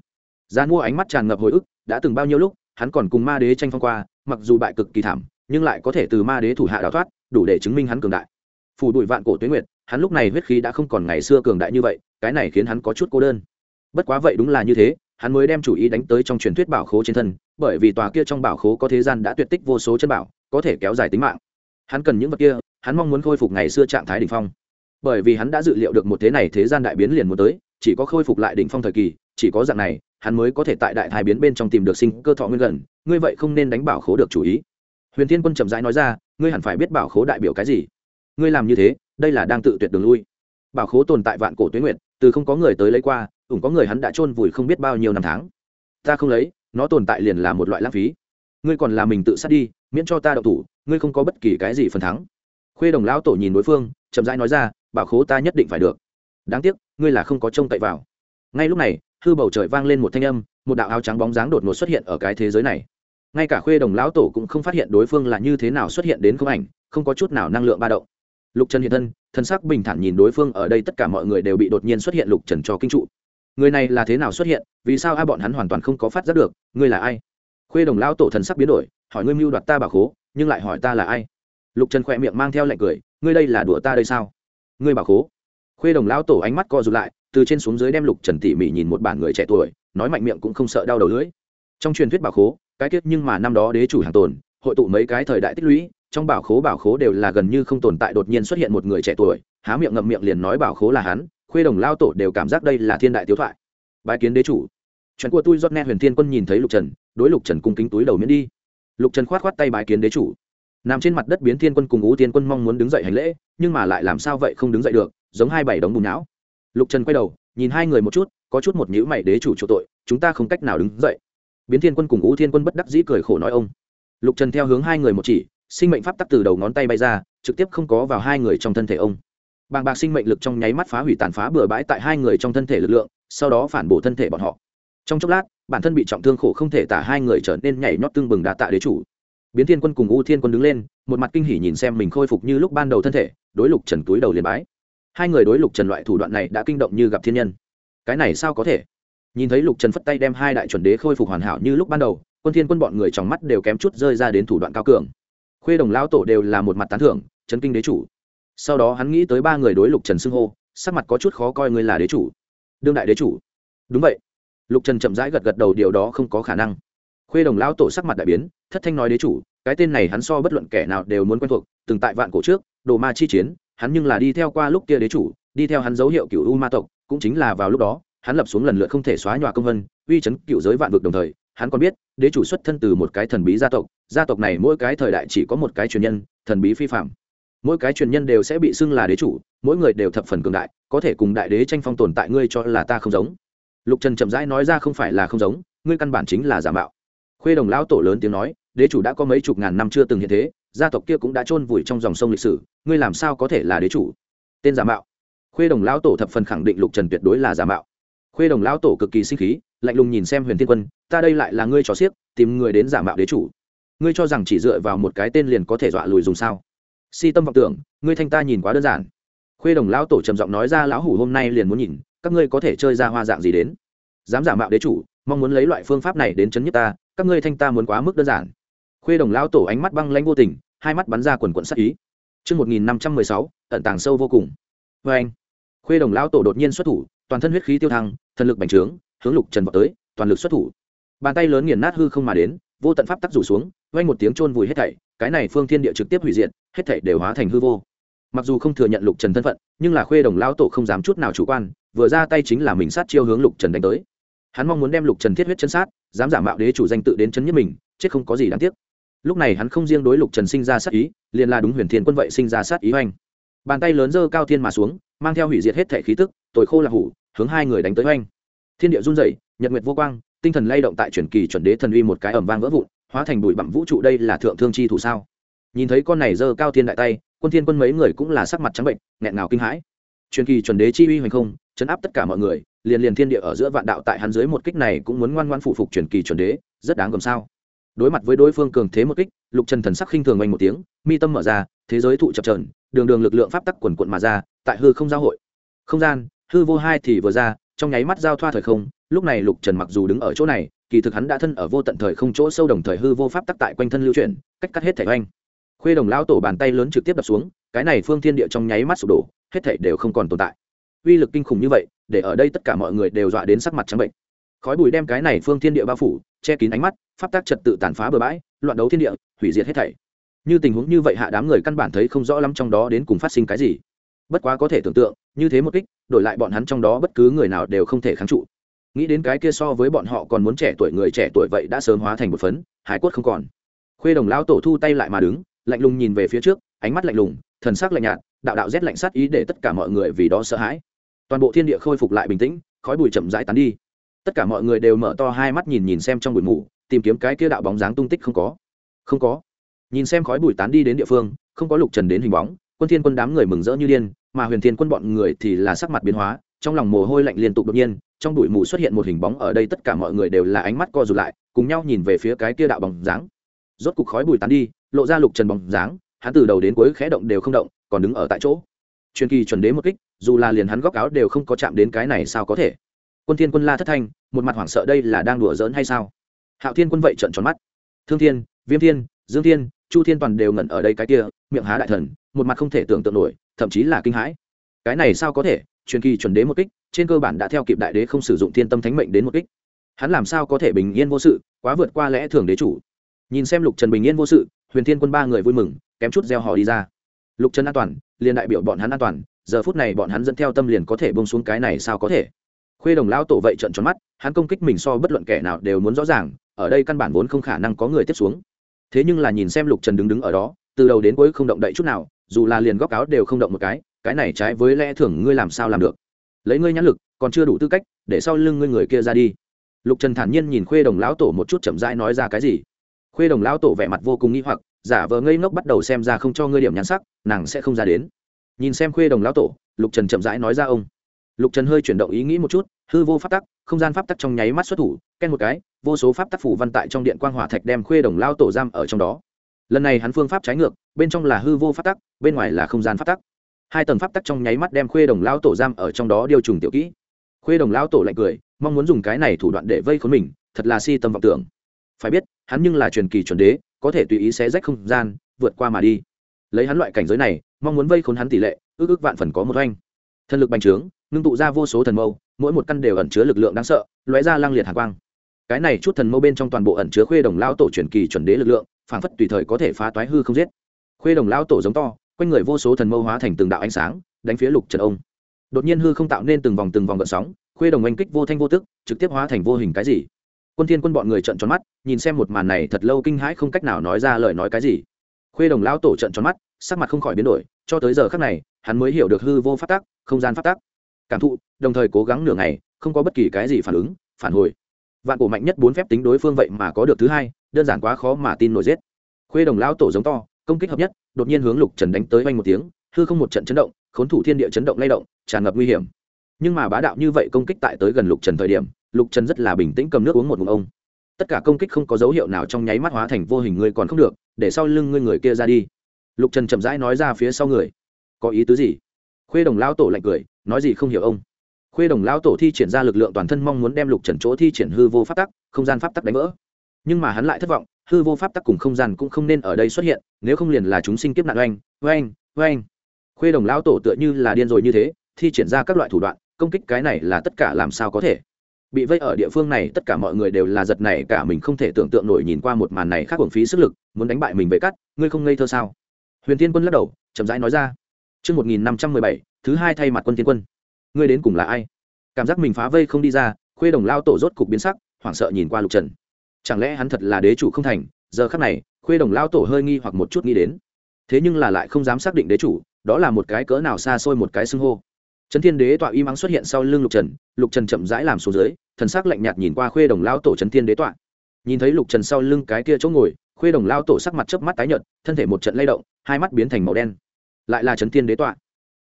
Gian mua ánh mắt tràn ngập hồi ức, đã từng bao nhiêu lúc, hắn còn cùng ma đế tranh phong qua, mặc dù bại cực kỳ thảm, nhưng lại có thể từ ma đế thủ hạ đào thoát, đủ để chứng minh hắn cường đại. Phủ đuổi vạn cổ tuyến nguyệt, hắn lúc này huyết khí đã không còn ngày xưa cường đại như vậy, cái này khiến hắn có chút cô đơn. Bất quá vậy đúng là như thế, hắn mới đem chủ ý đánh tới trong truyền thuyết bảo khố trên thân, bởi vì tòa kia trong bảo khố có thế gian đã tuyệt tích vô số chân bảo, có thể kéo dài tính mạng. Hắn cần những vật kia, hắn mong muốn khôi phục ngày xưa trạng thái đ ỉ n h phong bởi vì hắn đã dự liệu được một thế này thế gian đại biến liền muốn tới, chỉ có khôi phục lại đỉnh phong thời kỳ, chỉ có dạng này, hắn mới có thể tại đại thái biến bên trong tìm được sinh cơ thọ nguyên gần, ngươi vậy không nên đánh bảo khố được chủ ý. Huyền thiên quân chậm rãi nói ra, ngươi hẳn phải biết bảo khố đại biểu cái gì. Ngươi làm như thế, đây là đang tự tuyệt đường lui. Bảo khố tồn tại vạn cổ tuyến nguyện từ không có người tới lấy qua, ủng có người hắn đã chôn vùi không biết bao nhiêu năm tháng. Ta không lấy, nó tồn tại liền là một loại lãng phí. Ngươi còn là mình tự sát đi, miễn cho ta đậu thủ, ngươi không có bất kỳ cái gì phần thắng. Khuê đồng lão tổ nhìn đối phương, chậm rãi nói ra bảo khố ta nhất định phải được. Đáng tiếc, ngươi là không có trông cậy vào. Ngay lúc này, hư bầu trời vang lên một thanh âm, một đạo áo trắng bóng dáng đột ngột xuất hiện ở cái thế giới này. Ngay cả khuê đồng lão tổ cũng không phát hiện đối phương là như thế nào xuất hiện đến không ảnh, không có chút nào năng lượng ba động. Lục trần hiện thân thân sắc bình thản nhìn đối phương, ở đây tất cả mọi người đều bị đột nhiên xuất hiện lục trần cho kinh trụ. Người này là thế nào xuất hiện, vì sao a bọn hắn hoàn toàn không có phát giác được, ngươi là ai? Khuê đồng lão tổ thần sắc biến đổi, hỏi ngươi mưu đoạt ta bảo khố, nhưng lại hỏi ta là ai? Lục trần khỏe miệng mang theo lạnh cười, ngươi đây là đùa ta đây sao? Ngươi bảo khố. Khuê đồng lão tổ ánh mắt co rụt lại, từ trên xuống dưới đem lục trần tỉ mỉ nhìn một bản người trẻ tuổi, nói mạnh miệng cũng không sợ đau đầu lưỡi. Trong truyền thuyết bảo khố, cái kết nhưng mà năm đó đế chủ hàng tồn, hội tụ mấy cái thời đại tích lũy, trong bảo khố bảo khố đều là gần như không tồn tại đột nhiên xuất hiện một người trẻ tuổi, há miệng ngậm miệng liền nói bảo khố là hắn, khuê đồng lao tổ đều cảm giác đây là thiên đại tiếu thoại. Bái kiến đế chủ. Chuyện của tôi rót nghe huyền thiên quân nhìn thấy lục trần, đối lục trần cung kính túi đầu miễn đi. Lục trần khoát khoát tay bái kiến đế chủ nằm trên mặt đất biến thiên quân cùng ú tiên quân mong muốn đứng dậy hành lễ, nhưng mà lại làm sao vậy không đứng dậy được, giống hai bảy đống bùn não. Lục trần quay đầu, nhìn hai người một chút, có chút một nhữ mày đế chủ chỗ tội, chúng ta không cách nào đứng dậy. Biến thiên quân cùng ú thiên quân bất đắc dĩ cười khổ nói ông. Lục trần theo hướng hai người một chỉ, sinh mệnh pháp tắc từ đầu ngón tay bay ra, trực tiếp không có vào hai người trong thân thể ông. Bàng bạc sinh mệnh lực trong nháy mắt phá hủy tàn phá bừa bãi tại hai người trong thân thể lực lượng, sau đó phản bổ thân thể bọn họ. Trong chốc lát, bản thân bị trọng thương khổ không thể tả hai người trở nên nhảy nhót tương bừng đà tạ đế chủ biến thiên quân cùng u thiên quân đứng lên, một mặt kinh hỉ nhìn xem mình khôi phục như lúc ban đầu thân thể, đối lục trần túi đầu liền bái. Hai người đối lục trần loại thủ đoạn này đã kinh động như gặp thiên nhân. Cái này sao có thể? Nhìn thấy lục trần phất tay đem hai đại chuẩn đế khôi phục hoàn hảo như lúc ban đầu, quân thiên quân bọn người trong mắt đều kém chút rơi ra đến thủ đoạn cao cường. Khuê đồng lao tổ đều là một mặt tán thưởng, chấn kinh đế chủ. Sau đó hắn nghĩ tới ba người đối lục trần xưng hô, sắc mặt có chút khó coi người là đế chủ. Đương đại đế chủ. Đúng vậy. Lục trần chậm rãi gật gật đầu, điều đó không có khả năng khuê đồng lao tổ sắc mặt đại biến, thất thanh nói đế chủ, cái tên này hắn so bất luận kẻ nào đều muốn quen thuộc, từng tại vạn cổ trước, đồ ma chi chiến, hắn nhưng là đi theo qua lúc kia đế chủ, đi theo hắn dấu hiệu cựu u ma tộc, cũng chính là vào lúc đó, hắn lập xuống lần lượt không thể xóa nhòa công vân, uy chấn cựu giới vạn vực đồng thời, hắn còn biết, đế chủ xuất thân từ một cái thần bí gia tộc gia tộc này mỗi cái thời đại chỉ có một cái truyền nhân, thần bí phi phạm. Mỗi cái truyền nhân đều sẽ bị xưng là đế chủ, mỗi người đều thập phần cường đại, có thể cùng đại đế tranh phong tồn tại ngươi cho là ta không giống. Lục trần chậm rãi nói ra không phải là không giống, ngươi căn bản chính là giả mạo khuê đồng lão tổ lớn tiếng nói, đế chủ đã có mấy chục ngàn năm chưa từng hiện thế, gia tộc kia cũng đã chôn vùi trong dòng sông lịch sử, ngươi làm sao có thể là đế chủ? Tên giả mạo. Khuê đồng lão tổ thập phần khẳng định lục trần tuyệt đối là giả mạo. Khuê đồng lão tổ cực kỳ sinh khí, lạnh lùng nhìn xem huyền thiên quân, ta đây lại là ngươi trò xiếc tìm người đến giả mạo đế chủ. Ngươi cho rằng chỉ dựa vào một cái tên liền có thể dọa lùi dùng sao? Si tâm vọng tưởng, ngươi thanh ta nhìn quá đơn giản. Khuê đồng lão tổ trầm giọng nói ra, lão hủ hôm nay liền muốn nhìn, các ngươi có thể chơi ra hoa dạng gì đến? Dám giả mạo đế chủ, mong muốn lấy loại phương pháp này đến chấn nhất ta các ngươi thanh ta muốn quá mức đơn giản khuê đồng lão tổ ánh mắt băng lanh vô tình hai mắt bắn ra quần quận sắc ý Trước 1516, ẩn tàng sâu vô cùng. Và anh, khuê đồng lão tổ đột nhiên xuất thủ, toàn thân huyết khí tiêu thăng, thần lực bành trướng, hướng lục trần vọt tới, toàn lực xuất thủ. Bàn tay lớn nghiền nát hư không mà đến, vô tận pháp tắc rủ xuống, vang một tiếng chôn vùi hết thảy, cái này phương thiên địa trực tiếp hủy diệt, hết thảy đều hóa thành hư vô. Mặc dù không thừa nhận lục trần thân phận, nhưng là khuê đồng lão tổ không dám chút nào chủ quan, vừa ra tay chính là mình sát chiêu hướng lục trần đánh tới. Hắn mong muốn đem lục trần thiết huyết chân sát, dám giả mạo đế chủ danh tự đến chấn nhất mình, chết không có gì đáng tiếc. Lúc này hắn không riêng đối lục trần sinh ra sát ý liền là đúng huyền thiên quân vậy sinh ra sát ý oanh. Bàn tay lớn dơ cao thiên mà xuống mang theo hủy diệt hết thể khí tức tội khô là hủ hướng hai người đánh tới oanh. Thiên địa run dậy nhật nguyệt vô quang tinh thần lay động tại truyền kỳ chuẩn đế thần uy một cái ẩm vang vỡ vụn hóa thành bụi bặm vũ trụ đây là thượng thương chi thủ sao? Nhìn thấy con này dơ cao thiên đại tay quân thiên quân mấy người cũng là sắc mặt trắng bệnh nghẹn ngào kinh hãi. Truyền kỳ chuẩn đế chi uy hoành không chấn áp tất cả mọi người liền liền thiên địa ở giữa vạn đạo tại hắn dưới một kích này cũng muốn ngoan ngoan phụ phục truyền kỳ chuẩn đế, rất đáng gầm sao. Đối mặt với đối phương cường thế một kích, lục trần thần sắc khinh thường oanh một tiếng, mi tâm mở ra, thế giới thụ chập trờn, đường đường lực lượng pháp tắc quần quận mà ra, tại hư không giao hội. Không gian, hư vô hai thì vừa ra, trong nháy mắt giao thoa thời không, lúc này lục trần mặc dù đứng ở chỗ này, kỳ thực hắn đã thân ở vô tận thời không chỗ sâu đồng thời hư vô pháp tắc tại quanh thân lưu chuyển, cách cắt hết thể oanh. Khuê đồng lao tổ bàn tay lớn trực tiếp đập xuống, cái này phương thiên địa trong nháy mắt sụp đổ, hết thảy đều không còn tồn tại. Uy lực kinh khủng như vậy để ở đây tất cả mọi người đều dọa đến sắc mặt trắng bệnh. Khói bụi đem cái này phương thiên địa bao phủ, che kín ánh mắt, pháp tác trật tự tàn phá bừa bãi, loạn đấu thiên địa, hủy diệt hết thảy. Như tình huống như vậy hạ đám người căn bản thấy không rõ lắm trong đó đến cùng phát sinh cái gì. Bất quá có thể tưởng tượng, như thế một kích, đổi lại bọn hắn trong đó bất cứ người nào đều không thể kháng trụ. Nghĩ đến cái kia so với bọn họ còn muốn trẻ tuổi người trẻ tuổi vậy đã sớm hóa thành một phấn, hải quất không còn. Khuê đồng lão tổ thu tay lại mà đứng, lạnh lùng nhìn về phía trước, ánh mắt lạnh lùng, thần sắc lạnh nhạt, đạo đạo rét lạnh sát ý để tất cả mọi người vì đó sợ hãi toàn bộ thiên địa khôi phục lại bình tĩnh, khói bụi chậm rãi tán đi. Tất cả mọi người đều mở to hai mắt nhìn nhìn xem trong bụi mù, tìm kiếm cái kia đạo bóng dáng tung tích không có. Không có. Nhìn xem khói bụi tán đi đến địa phương, không có lục trần đến hình bóng, quân thiên quân đám người mừng rỡ như điên, mà huyền thiên quân bọn người thì là sắc mặt biến hóa, trong lòng mồ hôi lạnh liên tục đột nhiên, trong bụi mù xuất hiện một hình bóng ở đây tất cả mọi người đều là ánh mắt co rụt lại, cùng nhau nhìn về phía cái kia đạo bóng dáng. Rốt cục khói bụi tán đi, lộ ra lục trần bóng dáng, hắn từ đầu đến cuối khẽ động đều không động, còn đứng ở tại chỗ truyền kỳ chuẩn đế một kích, dù là liền hắn góc áo đều không có chạm đến cái này sao có thể? Quân thiên quân la thất thanh, một mặt hoảng sợ đây là đang đùa giỡn hay sao? Hạo thiên quân vậy trợn tròn mắt. Thương thiên, viêm thiên, dương thiên, chu thiên toàn đều ngẩn ở đây cái kia, miệng há đại thần, một mặt không thể tưởng tượng nổi, thậm chí là kinh hãi. Cái này sao có thể? Truyền kỳ chuẩn đế một kích, trên cơ bản đã theo kịp đại đế không sử dụng thiên tâm thánh mệnh đến một kích. Hắn làm sao có thể bình yên vô sự, quá vượt qua lẽ thường đế chủ? Nhìn xem lục trần bình yên vô sự, huyền thiên quân ba người vui mừng, kém chút gieo họ đi ra. Lục trần an toàn liền đại biểu bọn hắn an toàn, giờ phút này bọn hắn dẫn theo tâm liền có thể bông xuống cái này sao có thể? Khuê đồng lão tổ vậy trận tròn mắt, hắn công kích mình so bất luận kẻ nào đều muốn rõ ràng, ở đây căn bản vốn không khả năng có người tiếp xuống. Thế nhưng là nhìn xem lục trần đứng đứng ở đó, từ đầu đến cuối không động đậy chút nào, dù là liền góc áo đều không động một cái cái này trái với lẽ thường ngươi làm sao làm được? Lấy ngươi nhãn lực, còn chưa đủ tư cách, để sau lưng ngươi người kia ra đi. Lục trần thản nhiên nhìn khuê đồng lão tổ một chút chậm rãi nói ra cái gì. Khuê đồng lão tổ vẻ mặt vô cùng nghi hoặc giả vờ ngây ngốc bắt đầu xem ra không cho ngươi điểm nhãn sắc, nàng sẽ không ra đến. Nhìn xem khuê đồng lão tổ, lục trần chậm rãi nói ra ông. Lục trần hơi chuyển động ý nghĩ một chút, hư vô pháp tắc, không gian pháp tắc trong nháy mắt xuất thủ, ken một cái, vô số pháp tắc phủ văn tại trong điện quang hỏa thạch đem khuê đồng lao tổ giam ở trong đó. Lần này hắn phương pháp trái ngược, bên trong là hư vô pháp tắc, bên ngoài là không gian pháp tắc. Hai tầng pháp tắc trong nháy mắt đem khuê đồng lao tổ giam ở trong đó điều trùng tiểu kỹ. Khuê đồng lao tổ lạnh cười, mong muốn dùng cái này thủ đoạn để vây khốn mình, thật là si tâm vọng tưởng. Phải biết, hắn nhưng là truyền kỳ chuẩn đế có thể tùy ý xé rách không gian, vượt qua mà đi. Lấy hắn loại cảnh giới này, mong muốn vây khốn hắn tỷ lệ, ước ước vạn phần có một oanh. Thần lực bành trướng, ngưng tụ ra vô số thần mâu, mỗi một căn đều ẩn chứa lực lượng đáng sợ, lóe ra lang liệt hàng quang. Cái này chút thần mâu bên trong toàn bộ ẩn chứa khuê đồng lao tổ truyền kỳ chuẩn đế lực lượng, phảng phất tùy thời có thể phá toái hư không giết. Khuê đồng lao tổ giống to, quanh người vô số thần mâu hóa thành từng đạo ánh sáng, đánh phía lục trần ông. Đột nhiên hư không tạo nên từng vòng từng vòng gợn sóng, khuê đồng oanh kích vô thanh vô tức, trực tiếp hóa thành vô hình cái gì? Quân thiên quân bọn người trợn tròn mắt, nhìn xem một màn này thật lâu kinh hãi không cách nào nói ra lời nói cái gì. Khuê đồng lao tổ trợn tròn mắt, sắc mặt không khỏi biến đổi, cho tới giờ khắc này, hắn mới hiểu được hư vô phát tác không gian phát tác cảm thụ, đồng thời cố gắng nửa ngày, không có bất kỳ cái gì phản ứng, phản hồi. Vạn cổ mạnh nhất bốn phép tính đối phương vậy mà có được thứ hai, đơn giản quá khó mà tin nổi giết. Khuê đồng lão tổ giống to, công kích hợp nhất, đột nhiên hướng lục trần đánh tới vanh một tiếng, hư không một trận chấn động, khốn thủ thiên địa chấn động lay động, tràn ngập nguy hiểm. Nhưng mà bá đạo như vậy công kích tại tới gần lục trần thời điểm lục trần rất là bình tĩnh cầm nước uống một ngụm ông. Tất cả công kích không có dấu hiệu nào trong nháy mắt hóa thành vô hình, ngươi còn không được, để sau lưng ngươi người kia ra đi. Lục trần chậm rãi nói ra phía sau người. Có ý tứ gì? Khuê đồng lão tổ lạnh cười, nói gì không hiểu ông. Khuê đồng lão tổ thi triển ra lực lượng toàn thân mong muốn đem lục trần chỗ thi triển hư vô pháp tắc, không gian pháp tắc đánh vỡ. Nhưng mà hắn lại thất vọng, hư vô pháp tắc cùng không gian cũng không nên ở đây xuất hiện, nếu không liền là chúng sinh kiếp nạn oanh oanh oanh. Khuê đồng lão tổ tựa như là điên rồi như thế, thi triển ra các loại thủ đoạn, công kích cái này là tất cả làm sao có thể? Bị vây ở địa phương này tất cả mọi người đều là giật này cả mình không thể tưởng tượng nổi nhìn qua một màn này khác hưởng phí sức lực muốn đánh bại mình về cắt ngươi không ngây thơ sao huyền tiên quân lắc đầu chậm rãi nói ra Trước 1517, thứ hai thay mặt quân tiên quân. Ngươi đến cùng là ai? Cảm giác mình phá vây không đi ra, khuê đồng lao tổ rốt cục biến sắc, hoảng sợ nhìn qua lục trần. Chẳng lẽ hắn thật là đế chủ không thành? Giờ khắc này, khuê đồng lao tổ hơi nghi hoặc một chút nghĩ đến. Thế nhưng là lại không dám xác định đế chủ, đó là một cái cỡ nào xa xôi một cái xưng hô. Trấn Thiên Đế tọa y mắng xuất hiện sau lưng Lục Trần, Lục Trần chậm rãi làm xuống dưới, thần sắc lạnh nhạt nhìn qua Khuê Đồng lao tổ Trấn Thiên Đế tọa. Nhìn thấy Lục Trần sau lưng cái kia chỗ ngồi, Khuê Đồng lao tổ sắc mặt chớp mắt tái nhợt, thân thể một trận lay động, hai mắt biến thành màu đen. Lại là Trấn Thiên Đế tọa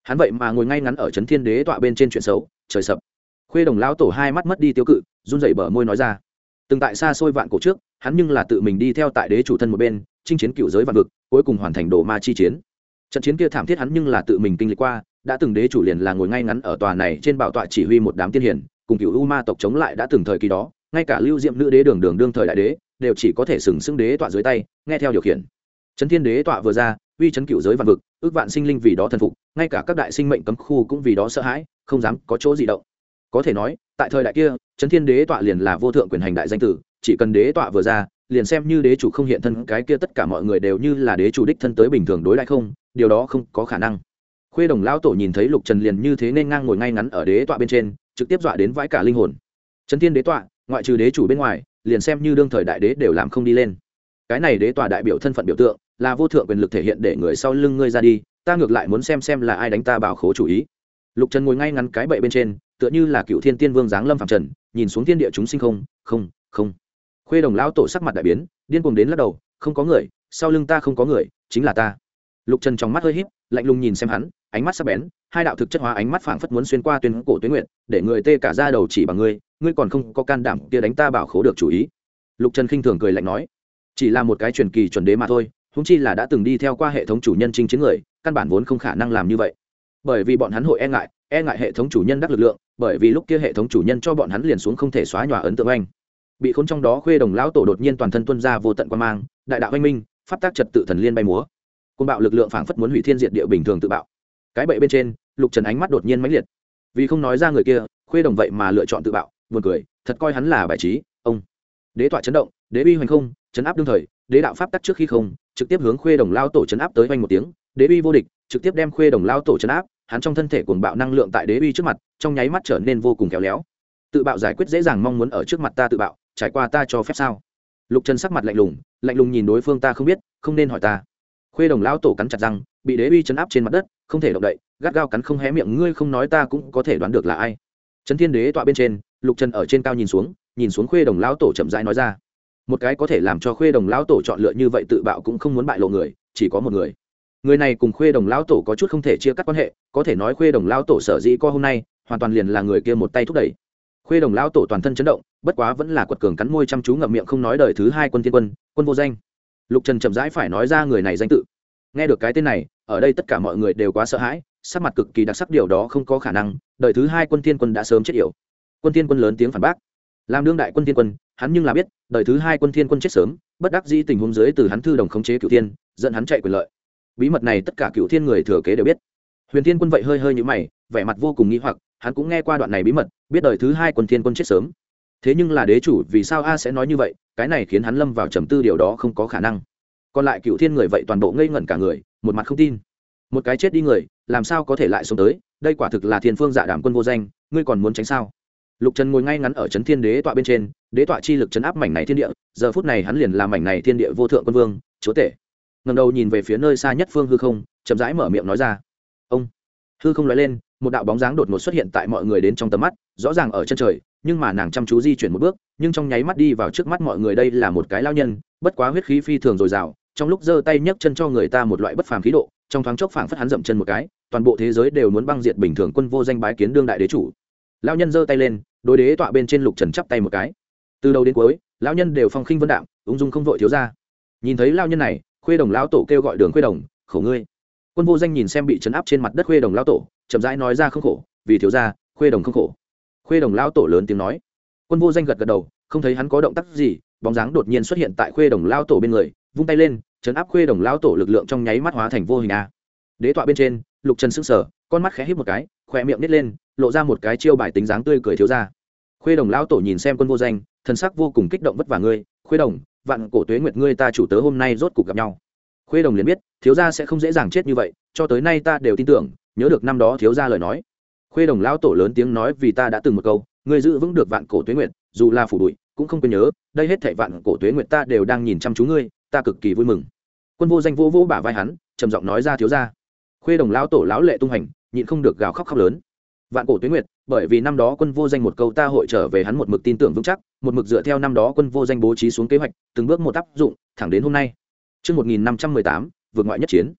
hắn vậy mà ngồi ngay ngắn ở trấn thiên đế tọa bên trên chuyện xấu trời sập khuê đồng lao tổ hai mắt mất đi tiêu cự run rẩy bờ môi nói ra từng tại xa xôi vạn cổ trước hắn nhưng là tự mình đi theo tại đế chủ thân một bên chinh chiến cựu giới vạn vực cuối cùng hoàn thành đồ ma chi chiến trận chiến kia thảm thiết hắn nhưng là tự mình kinh lịch qua đã từng đế chủ liền là ngồi ngay ngắn ở tòa này trên bảo tọa chỉ huy một đám tiên hiển cùng cựu u ma tộc chống lại đã từng thời kỳ đó, ngay cả lưu diệm nữ đế đường đường đương thời đại đế, đều chỉ có thể sừng sững đế tọa dưới tay, nghe theo điều khiển. Trấn thiên đế tọa vừa ra, uy chấn cựu giới vạn vực, ước vạn sinh linh vì đó thần phục, ngay cả các đại sinh mệnh cấm khu cũng vì đó sợ hãi, không dám có chỗ gì động. Có thể nói, tại thời đại kia trấn thiên đế tọa liền là vô thượng quyền hành đại danh tử, chỉ cần đế tọa vừa ra, liền xem như đế chủ không hiện thân, cái kia tất cả mọi người đều như là đế chủ đích thân tới bình thường đối lại không, điều đó không có khả năng. Khuê đồng lão tổ nhìn thấy lục trần liền như thế nên ngang ngồi ngay ngắn ở đế tọa bên trên trực tiếp dọa đến vãi cả linh hồn. Trấn thiên đế tọa, ngoại trừ đế chủ bên ngoài, liền xem như đương thời đại đế đều làm không đi lên. Cái này đế tọa đại biểu thân phận biểu tượng, là vô thượng quyền lực thể hiện để người sau lưng ngươi ra đi, ta ngược lại muốn xem xem là ai đánh ta bảo khố chủ ý. Lục trần ngồi ngay ngắn cái bậy bên trên, tựa như là cựu thiên tiên vương giáng lâm phạm trần, nhìn xuống thiên địa chúng sinh không không không. Khuê đồng lão tổ sắc mặt đại biến, điên cuồng đến lắc đầu, không có người, sau lưng ta không có người, chính là ta. Lục trần trong mắt hơi h í p lạnh lùng nhìn xem hắn ánh mắt sắc bén, hai đạo thực chất hóa ánh mắt phảng phất muốn xuyên qua tuyến cổ tuyến nguyện để người tê cả ra đầu chỉ bằng ngươi ngươi còn không có can đảm kia đánh ta bảo khố được chủ ý. Lục trần khinh thường cười lạnh nói, chỉ là một cái truyền kỳ chuẩn đế mà thôi húng chi là đã từng đi theo qua hệ thống chủ nhân chinh chiến người, căn bản vốn không khả năng làm như vậy. Bởi vì bọn hắn hội e ngại e ngại hệ thống chủ nhân đắc lực lượng, bởi vì lúc kia hệ thống chủ nhân cho bọn hắn liền xuống không thể xóa nhòa ấn tượng anh bị khốn trong đó khuê đồng lão tổ đột nhiên toàn thân tuân ra vô tận quan mang, đại đạo anh minh, pháp tác trật tự thần liên bay múa. Côn bạo lực lượng phảng phất muốn hủy thiên diệt địa bình thường tự bạo cái bậy bên trên, lục trần ánh mắt đột nhiên mãnh liệt. Vì không nói ra người kia, khuê đồng vậy mà lựa chọn tự bạo, buồn cười, thật coi hắn là bài trí, ông. Đế tọa chấn động, đế uy hoành không, chấn áp đương thời, đế đạo pháp tắc trước khi không, trực tiếp hướng khuê đồng lao tổ chấn áp tới hoành một tiếng, đế uy vô địch, trực tiếp đem khuê đồng lao tổ chấn áp, hắn trong thân thể cuồng bạo năng lượng tại đế uy trước mặt, trong nháy mắt trở nên vô cùng khéo léo. Tự bạo giải quyết dễ dàng mong muốn ở trước mặt ta tự bạo, trải qua ta cho phép sao? Lục trần sắc mặt lạnh lùng lạnh lùng nhìn đối phương ta không biết, không nên hỏi ta. Khuê đồng lao tổ cắn chặt răng bị đế uy chấn áp trên mặt đất, không thể động đậy, gắt gao cắn không hé miệng, ngươi không nói ta cũng có thể đoán được là ai. Trấn thiên đế tọa bên trên, lục trần ở trên cao nhìn xuống nhìn xuống khuê đồng lão tổ chậm rãi nói ra. Một cái có thể làm cho khuê đồng lão tổ chọn lựa như vậy tự bạo cũng không muốn bại lộ người, chỉ có một người. Người này cùng khuê đồng lão tổ có chút không thể chia cắt quan hệ, có thể nói khuê đồng lão tổ sở dĩ co hôm nay, hoàn toàn liền là người kia một tay thúc đẩy. Khuê đồng lão tổ toàn thân chấn động, bất quá vẫn là quật cường cắn môi chăm chú ngậm miệng không nói đời thứ hai quân thiên quân quân vô danh. Lục trần chậm rãi phải nói ra người này danh tự nghe được cái tên này, ở đây tất cả mọi người đều quá sợ hãi, sắc mặt cực kỳ đặc sắc điều đó không có khả năng, đời thứ hai quân thiên quân đã sớm chết yểu. Quân thiên quân lớn tiếng phản bác. Làm đương đại quân thiên quân, hắn nhưng là biết, đời thứ hai quân thiên quân chết sớm, bất đắc dĩ tình huống dưới từ hắn thư đồng khống chế cựu thiên, dẫn hắn chạy quyền lợi. Bí mật này tất cả cựu thiên người thừa kế đều biết. Huyền thiên quân vậy hơi hơi như mày, vẻ mặt vô cùng nghĩ hoặc, hắn cũng nghe qua đoạn này bí mật, biết đời thứ hai quân thiên quân chết sớm. Thế nhưng là đế chủ vì sao a sẽ nói như vậy, cái này khiến hắn lâm vào trầm tư điều đó không có khả năng còn lại cựu thiên người vậy toàn bộ ngây ngẩn cả người, một mặt không tin. Một cái chết đi người, làm sao có thể lại sống tới? Đây quả thực là thiên phương dạ đảm quân vô danh, ngươi còn muốn tránh sao? Lục trần ngồi ngay ngắn ở trấn thiên đế tọa bên trên, đế tọa chi lực chấn áp mảnh này thiên địa, giờ phút này hắn liền làm mảnh này thiên địa vô thượng quân vương, chúa tể. Ngầm đầu nhìn về phía nơi xa nhất phương hư không, chậm rãi mở miệng nói ra. Ông. Hư không nói lên, một đạo bóng dáng đột ngột xuất hiện tại mọi người đến trong tầm mắt, rõ ràng ở chân trời, nhưng mà nàng chăm chú di chuyển một bước, nhưng trong nháy mắt đi vào trước mắt mọi người đây là một cái lao nhân, bất quá huyết khí phi thường dồi dào trong lúc giơ tay nhấc chân cho người ta một loại bất phàm khí độ, trong thoáng chốc phảng phất hắn dậm chân một cái, toàn bộ thế giới đều muốn băng diệt bình thường quân vô danh bái kiến đương đại đế chủ. Lão nhân giơ tay lên, đối đế tọa bên trên lục trần chắp tay một cái. Từ đầu đến cuối, lão nhân đều phong khinh vân đạm, ung dung không vội thiếu ra. Nhìn thấy lao nhân này, khuê đồng lão tổ kêu gọi đường khuê đồng, khổ ngươi. Quân vô danh nhìn xem bị chấn áp trên mặt đất khuê đồng lão tổ, chậm rãi nói ra không khổ, vì thiếu ra khuê đồng không khổ. Khuê đồng lão tổ lớn tiếng nói. Quân vô danh gật gật đầu, không thấy hắn có động tác gì, bóng dáng đột nhiên xuất hiện tại khuê đồng lão tổ bên người vung tay lên chấn áp khuê đồng lão tổ lực lượng trong nháy mắt hóa thành vô hình a. Đế tọa bên trên, lục trần sững sờ, con mắt khẽ hít một cái khỏe miệng nít lên, lộ ra một cái chiêu bài tính dáng tươi cười thiếu ra khuê đồng lão tổ nhìn xem quân vô danh thân sắc vô cùng kích động vất vả ngươi, khuê đồng, vạn cổ tuế nguyệt ngươi ta chủ tớ hôm nay rốt cuộc gặp nhau. Khuê đồng liền biết, thiếu gia sẽ không dễ dàng chết như vậy, cho tới nay ta đều tin tưởng, nhớ được năm đó thiếu gia lời nói. Khuê đồng lão tổ lớn tiếng nói vì ta đã từng một câu, ngươi giữ vững được vạn cổ tuế nguyệt, dù là phủ bụi cũng không quên nhớ, đây hết thảy vạn cổ tuế nguyệt ta đều đang nhìn chăm chú ngươi ta cực kỳ vui mừng quân vô danh vô vô bả vai hắn trầm giọng nói ra thiếu gia khuê đồng lão tổ lão lệ tung hành nhịn không được gào khóc khóc lớn vạn cổ tuyến nguyệt bởi vì năm đó quân vô danh một câu ta hội trở về hắn một mực tin tưởng vững chắc một mực dựa theo năm đó quân vô danh bố trí xuống kế hoạch từng bước một áp dụng thẳng đến hôm nay Trước 1518, vượt ngoại nhất chiến.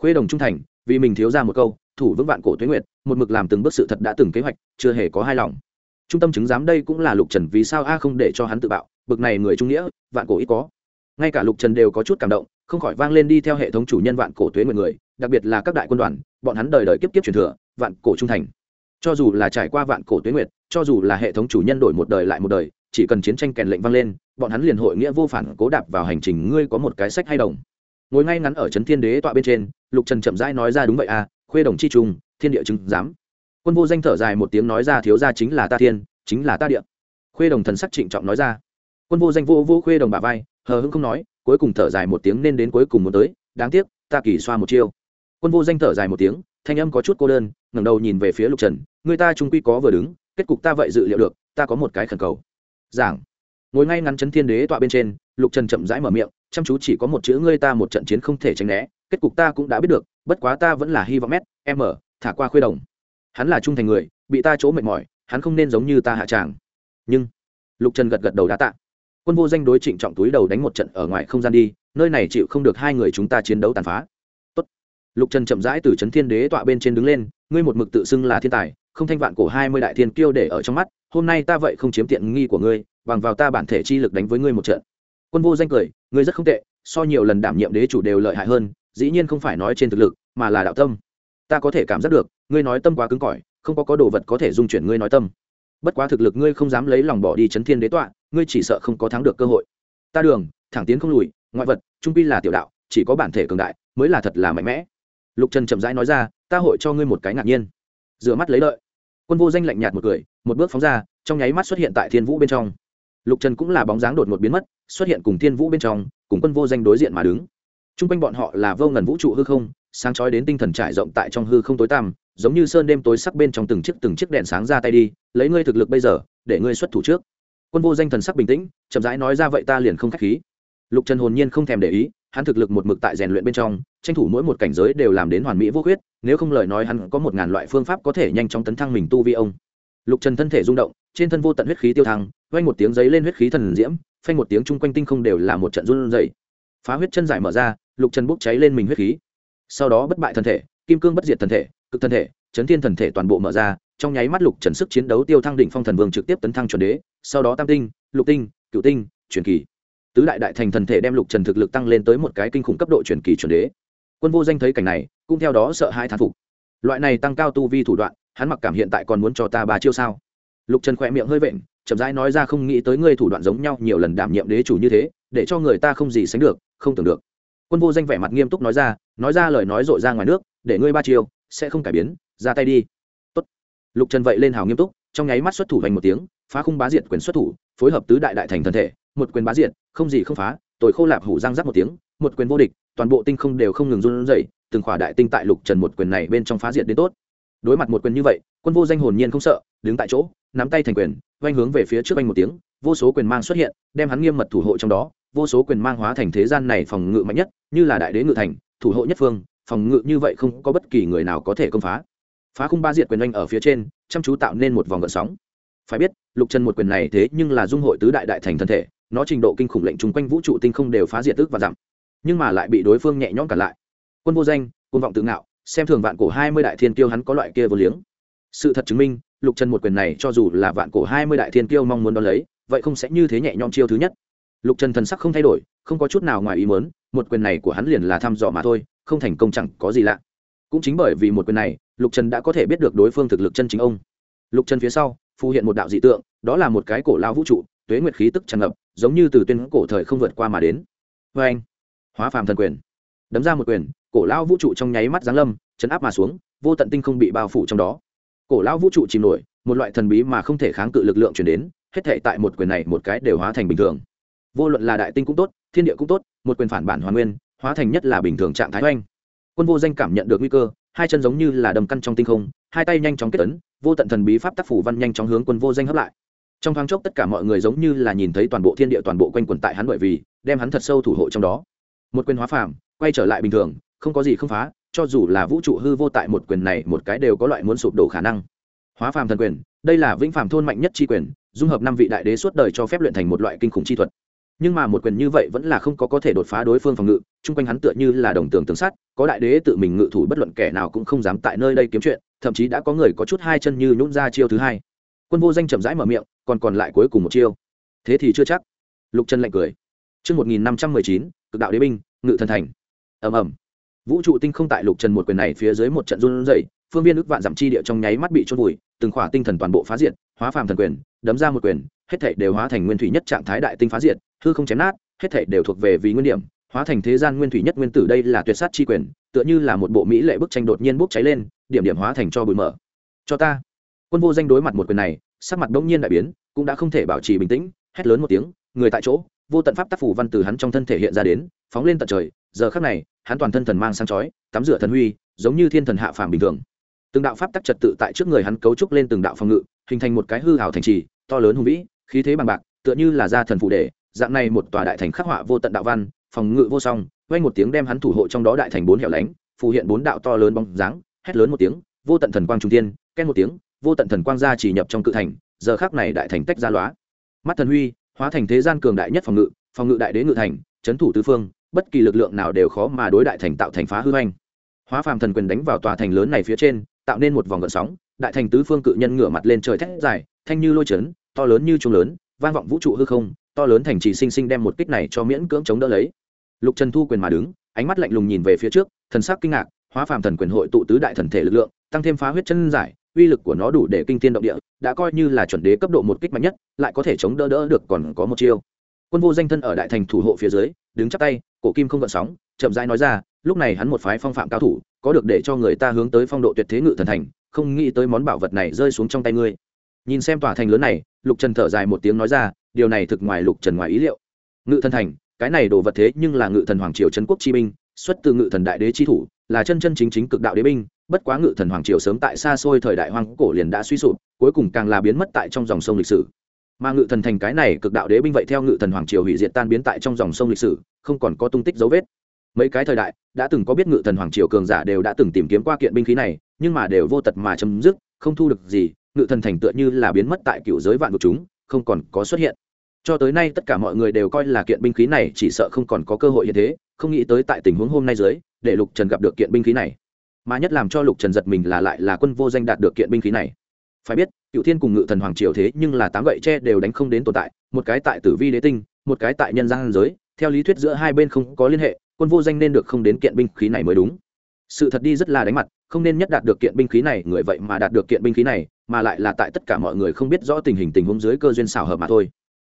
Khuê đồng trung thành, vì mình thiếu ra một câu, thủ vững vạn cổ tuyến nguyệt, một mực làm từng bước sự thật đã từng kế hoạch, chưa hề có hai lòng. Trung tâm chứng giám đây cũng là Lục Trần vì sao a không để cho hắn tự bạo, bực này người trung nghĩa, vạn cổ ít có. Ngay cả Lục Trần đều có chút cảm động, không khỏi vang lên đi theo hệ thống chủ nhân vạn cổ tuế nguyệt người, đặc biệt là các đại quân đoàn, bọn hắn đời đời kiếp kiếp truyền thừa, vạn cổ trung thành. Cho dù là trải qua vạn cổ tuế nguyệt cho dù là hệ thống chủ nhân đổi một đời lại một đời chỉ cần chiến tranh kèn lệnh vang lên bọn hắn liền hội nghĩa vô phản cố đạp vào hành trình ngươi có một cái sách hay đồng. Ngồi ngay ngắn ở trấn thiên đế tọa bên trên lục trần chậm rãi nói ra đúng vậy à khuê đồng chi trung, thiên địa chứng giám. Quân vô danh thở dài một tiếng nói ra thiếu ra chính là ta thiên chính là ta địa. Khuê đồng thần sắc trịnh trọng nói ra. Quân vô danh vô vô khuê đồng bà vai hờ hững không nói, cuối cùng thở dài một tiếng nên đến cuối cùng muốn tới, đáng tiếc, ta kỳ xoa một chiêu. Quân vô danh thở dài một tiếng, thanh âm có chút cô đơn, ngẩng đầu nhìn về phía lục trần, người ta trung quy có vừa đứng, kết cục ta vậy dự liệu được, ta có một cái khẩn cầu. Giảng. Ngồi ngay ngắn chấn thiên đế tọa bên trên, lục trần chậm rãi mở miệng, chăm chú chỉ có một chữ ngươi ta một trận chiến không thể tránh né, kết cục ta cũng đã biết được, bất quá ta vẫn là hy vọng mét m thả qua khuê đồng. Hắn là trung thành người, bị ta chỗ mệt mỏi, hắn không nên giống như ta hạ tràng. Nhưng, lục trần gật gật đầu đã tạ quân vô danh đối trịnh trọng túi đầu đánh một trận ở ngoài không gian đi, nơi này chịu không được hai người chúng ta chiến đấu tàn phá. Tốt. lục trần chậm rãi từ trấn thiên đế tọa bên trên đứng lên, ngươi một mực tự xưng là thiên tài, không thanh vạn cổ hai mươi đại thiên kiêu để ở trong mắt, hôm nay ta vậy không chiếm tiện nghi của ngươi, bằng vào ta bản thể chi lực đánh với ngươi một trận. Quân vô danh cười, ngươi rất không tệ, so nhiều lần đảm nhiệm đế chủ đều lợi hại hơn, dĩ nhiên không phải nói trên thực lực, mà là đạo tâm. Ta có thể cảm giác được, ngươi nói tâm quá cứng cỏi, không có có đồ vật có thể dung chuyển ngươi nói tâm. Bất quá thực lực ngươi không dám lấy lòng bỏ đi chấn thiên đế tọa ngươi chỉ sợ không có thắng được cơ hội. Ta đường, thẳng tiến không lùi, ngoại vật, trung pi là tiểu đạo, chỉ có bản thể cường đại, mới là thật là mạnh mẽ. Lục trần chậm rãi nói ra, ta hội cho ngươi một cái ngạc nhiên. Rửa mắt lấy lợi quân vô danh lạnh nhạt một cười, một bước phóng ra, trong nháy mắt xuất hiện tại thiên vũ bên trong. Lục trần cũng là bóng dáng đột ngột biến mất, xuất hiện cùng thiên vũ bên trong, cùng quân vô danh đối diện mà đứng. T r u n g quanh bọn họ là vô ngần vũ trụ hư không, sáng chói đến tinh thần trải rộng tại trong hư không tối tăm, giống như sơn đêm tối sắc bên trong từng chiếc từng chiếc đèn sáng ra tay đi, lấy ngươi thực lực bây giờ, để ngươi xuất thủ trước quân vô danh thần sắc bình tĩnh, chậm rãi nói ra vậy ta liền không k h á c h khí. Lục trần hồn nhiên không thèm để ý, hắn thực lực một mực tại rèn luyện bên trong, tranh thủ mỗi một cảnh giới đều làm đến hoàn mỹ vô khuyết, nếu không lời nói hắn có một ngàn loại phương pháp có thể nhanh chóng tấn thăng mình tu vi ông. Lục trần thân thể rung động, trên thân vô tận huyết khí tiêu thăng, vang một tiếng giấy lên huyết khí thần diễm, phanh một tiếng chung quanh tinh không đều là một trận run dày phá huyết chân giải mở ra, lục trần bốc cháy lên mình huyết khí. Sau đó bất bại thân thể, kim cương bất diệt thân thể, cực thân thể chấn thiên thần thể toàn bộ mở ra, trong nháy mắt lục trần sức chiến đấu tiêu thăng đỉnh phong thần vương trực tiếp tấn thăng chuẩn đế, sau đó tam tinh, lục tinh cựu tinh, truyền kỳ. Tứ đại đại thành thần thể đem lục trần thực lực tăng lên tới một cái kinh khủng cấp độ truyền kỳ chuẩn đế. Quân vô danh thấy cảnh này, cũng theo đó sợ hai thán phục. Loại này tăng cao tu vi thủ đoạn, hắn mặc cảm hiện tại còn muốn cho ta ba chiêu sao? Lục trần khỏe miệng hơi vện, chậm rãi nói ra không nghĩ tới ngươi thủ đoạn giống nhau nhiều lần đảm nhiệm đế chủ như thế, để cho người ta không gì sánh được, không tưởng được. Quân vô danh vẻ mặt nghiêm túc nói ra nói ra lời nói dội ra ngoài nước, để ngươi ba chiêu, sẽ không cải biến ra tay đi. Tốt. lục trần vậy lên hào nghiêm túc, trong nháy mắt xuất thủ thành một tiếng, phá khung bá diệt quyền xuất thủ, phối hợp tứ đại đại thành thân thể, một quyền bá diệt, không gì không phá, tội khô lạp hủ răng rắc một tiếng, một quyền vô địch, toàn bộ tinh không đều không ngừng run rẩy, từng khỏa đại tinh tại lục trần một quyền này bên trong phá diệt đến tốt. Đối mặt một quyền như vậy, quân vô danh hồn nhiên không sợ, đứng tại chỗ, nắm tay thành quyền oanh hướng về phía trước oanh một tiếng, vô số quyền mang xuất hiện, đem hắn nghiêm mật thủ hộ trong đó, vô số quyền mang hóa thành thế gian này phòng ngự mạnh nhất, như là đại đế ngự thành, thủ hộ nhất phương, phòng ngự như vậy không có bất kỳ người nào có thể công phá phá khung ba diệt quyền oanh ở phía trên, chăm chú tạo nên một vòng gợn sóng. Phải biết, lục trần một quyền này thế nhưng là dung hội tứ đại đại thành thân thể, nó trình độ kinh khủng lệnh chung quanh vũ trụ tinh không đều phá diệt tức và giảm. Nhưng mà lại bị đối phương nhẹ nhõm cản lại. Quân vô danh, quân vọng tự ngạo, xem thường vạn cổ hai mươi đại thiên kiêu hắn có loại kia vô liếng. Sự thật chứng minh, lục trần một quyền này cho dù là vạn cổ hai mươi đại thiên kiêu mong muốn đón lấy, vậy không sẽ như thế nhẹ nhõm chiêu thứ nhất. Lục trần thần sắc không thay đổi, không có chút nào ngoài ý mớn một quyền này của hắn liền là thăm dò mà thôi, không thành công chẳng có gì lạ cũng chính bởi vì một quyền này, lục trần đã có thể biết được đối phương thực lực chân chính ông. Lục trần phía sau, phù hiện một đạo dị tượng, đó là một cái cổ lao vũ trụ, tuế nguyệt khí tức tràn ngập, giống như từ tuyên cổ thời không vượt qua mà đến. Vê anh, hóa phàm thần quyền. Đấm ra một quyền, cổ lao vũ trụ trong nháy mắt giáng lâm, chấn áp mà xuống, vô tận tinh không bị bao phủ trong đó. Cổ lao vũ trụ chìm nổi, một loại thần bí mà không thể kháng cự lực lượng chuyển đến, hết thể tại một quyền này một cái đều hóa thành bình thường. Vô luận là đại tinh cũng tốt, thiên địa cũng tốt, một quyền phản bản hoàn nguyên, hóa thành nhất là bình thường trạng thái oanh quân vô danh cảm nhận được nguy cơ, hai chân giống như là đầm căn trong tinh không, hai tay nhanh chóng kết tấn vô tận thần bí pháp tác phủ văn nhanh chóng hướng quân vô danh hấp lại. Trong thoáng chốc tất cả mọi người giống như là nhìn thấy toàn bộ thiên địa toàn bộ quanh quần tại hắn bởi vì, đem hắn thật sâu thủ hộ trong đó. Một quyền hóa phàm, quay trở lại bình thường, không có gì không phá, cho dù là vũ trụ hư vô tại một quyền này, một cái đều có loại muốn sụp đổ khả năng. Hóa phàm thần quyền, đây là vĩnh phàm thôn mạnh nhất chi quyền, dung hợp năm vị đại đế suốt đời cho phép luyện thành một loại kinh khủng chi thuật nhưng mà một quyền như vậy vẫn là không có có thể đột phá đối phương phòng ngự chung quanh hắn tựa như là đồng tường tường sắt có đại đế tự mình ngự thủ bất luận kẻ nào cũng không dám tại nơi đây kiếm chuyện thậm chí đã có người có chút hai chân như nhún ra chiêu thứ hai. Quân vô danh chậm rãi mở miệng còn còn lại cuối cùng một chiêu. Thế thì chưa chắc. Lục chân lạnh cười. Trước 1519, cực đạo đế binh, ngự thần thành. ầm ầm. Vũ trụ tinh không tại lục trần một quyền này phía dưới một trận run rẩy phương viên ức vạn giảm chi địa trong nháy mắt bị trôn vùi từng khỏa tinh thần toàn bộ phá diệt hóa phàm thần quyền đấm ra một quyền hết thảy đều hóa thành nguyên thủy nhất trạng thái đại tinh phá diệt hư không chém nát, hết thể đều thuộc về vì nguyên điểm, hóa thành thế gian nguyên thủy nhất nguyên tử đây là tuyệt sát chi quyền, tựa như là một bộ mỹ lệ bức tranh đột nhiên bốc cháy lên, điểm điểm hóa thành cho bụi mở cho ta. Quân vô danh đối mặt một quyền này, sắc mặt bỗng nhiên đại biến, cũng đã không thể bảo trì bình tĩnh, hét lớn một tiếng, người tại chỗ, vô tận pháp tác phủ văn từ hắn trong thân thể hiện ra đến, phóng lên tận trời, giờ khắc này, hắn toàn thân thần mang sáng chói, tắm rửa thần huy, giống như thiên thần hạ phàm bình thường. Từng đạo pháp tắc trật tự tại trước người hắn cấu trúc lên từng đạo phòng ngự, hình thành một cái hư hào thành trì, to lớn hùng vĩ, khí thế bằng bạc, tựa như là gia thần phụ đề dạng này một tòa đại thành khắc họa vô tận đạo văn, phòng ngự vô song vang một tiếng đem hắn thủ hộ trong đó đại thành bốn hẻo lánh, phù hiện bốn đạo to lớn bóng dáng, hét lớn một tiếng, vô tận thần quang trung tiên ken một tiếng, vô tận thần quang ra chỉ nhập trong cự thành, giờ khắc này đại thành tách ra lóa. Mắt thần huy, hóa thành thế gian cường đại nhất phòng ngự phòng ngự đại đế ngự thành, chấn thủ tứ phương, bất kỳ lực lượng nào đều khó mà đối đại thành tạo thành phá hư hoành. Hóa phàm thần quyền đánh vào tòa thành lớn này phía trên, tạo nên một vòng gợn sóng, đại thành tứ phương cự nhân ngửa mặt lên trời thét dài, thanh như lôi chấn, to lớn như trung lớn, vang vọng vũ trụ hư không to lớn thành trì sinh sinh đem một kích này cho miễn cưỡng chống đỡ lấy. Lục trần thu quyền mà đứng, ánh mắt lạnh lùng nhìn về phía trước, thần sắc kinh ngạc, hóa phàm thần quyền hội tụ tứ đại thần thể lực lượng, tăng thêm phá huyết chân giải, uy lực của nó đủ để kinh thiên động địa, đã coi như là chuẩn đế cấp độ một kích mạnh nhất, lại có thể chống đỡ đỡ được còn có một chiêu. Quân vô danh thân ở đại thành thủ hộ phía dưới, đứng chắp tay, cổ kim không gợn sóng, chậm rãi nói ra, lúc này hắn một phái phong phạm cao thủ, có được để cho người ta hướng tới phong độ tuyệt thế ngự thần thành, không nghĩ tới món bảo vật này rơi xuống trong tay ngươi nhìn xem tòa thành lớn này, lục trần thở dài một tiếng nói ra, điều này thực ngoài lục trần ngoài ý liệu. Ngự thần thành, cái này đồ vật thế nhưng là ngự thần hoàng triều trấn quốc chi binh, xuất từ ngự thần đại đế chi thủ, là chân chân chính chính cực đạo đế binh, bất quá ngự thần hoàng triều sớm tại xa xôi thời đại hoang cổ liền đã suy sụp, cuối cùng càng là biến mất tại trong dòng sông lịch sử. Mà ngự thần thành cái này cực đạo đế binh vậy theo ngự thần hoàng triều hủy diệt tan biến tại trong dòng sông lịch sử, không còn có tung tích dấu vết. Mấy cái thời đại, đã từng có biết ngự thần hoàng triều cường giả đều đã từng tìm kiếm qua kiện binh khí này, nhưng mà đều vô tật mà chấm dứt, không thu được gì ngự thần thành tựa như là biến mất tại cựu giới vạn vực chúng, không còn có xuất hiện. Cho tới nay tất cả mọi người đều coi là kiện binh khí này chỉ sợ không còn có cơ hội như thế, không nghĩ tới tại tình huống hôm nay dưới, để lục trần gặp được kiện binh khí này. Mà nhất làm cho lục trần giật mình là lại là quân vô danh đạt được kiện binh khí này. Phải biết cựu thiên cùng ngự thần hoàng triều thế nhưng là tám gậy tre đều đánh không đến tồn tại, một cái tại tử vi đế tinh, một cái tại nhân gian giới, theo lý thuyết giữa hai bên không có liên hệ, quân vô danh nên được không đến kiện binh khí này mới đúng. Sự thật đi rất là đánh mặt, không nên nhất đạt được kiện binh khí này, người vậy mà đạt được kiện binh khí này mà lại là tại tất cả mọi người không biết rõ tình hình tình huống dưới cơ duyên xảo hợp mà thôi.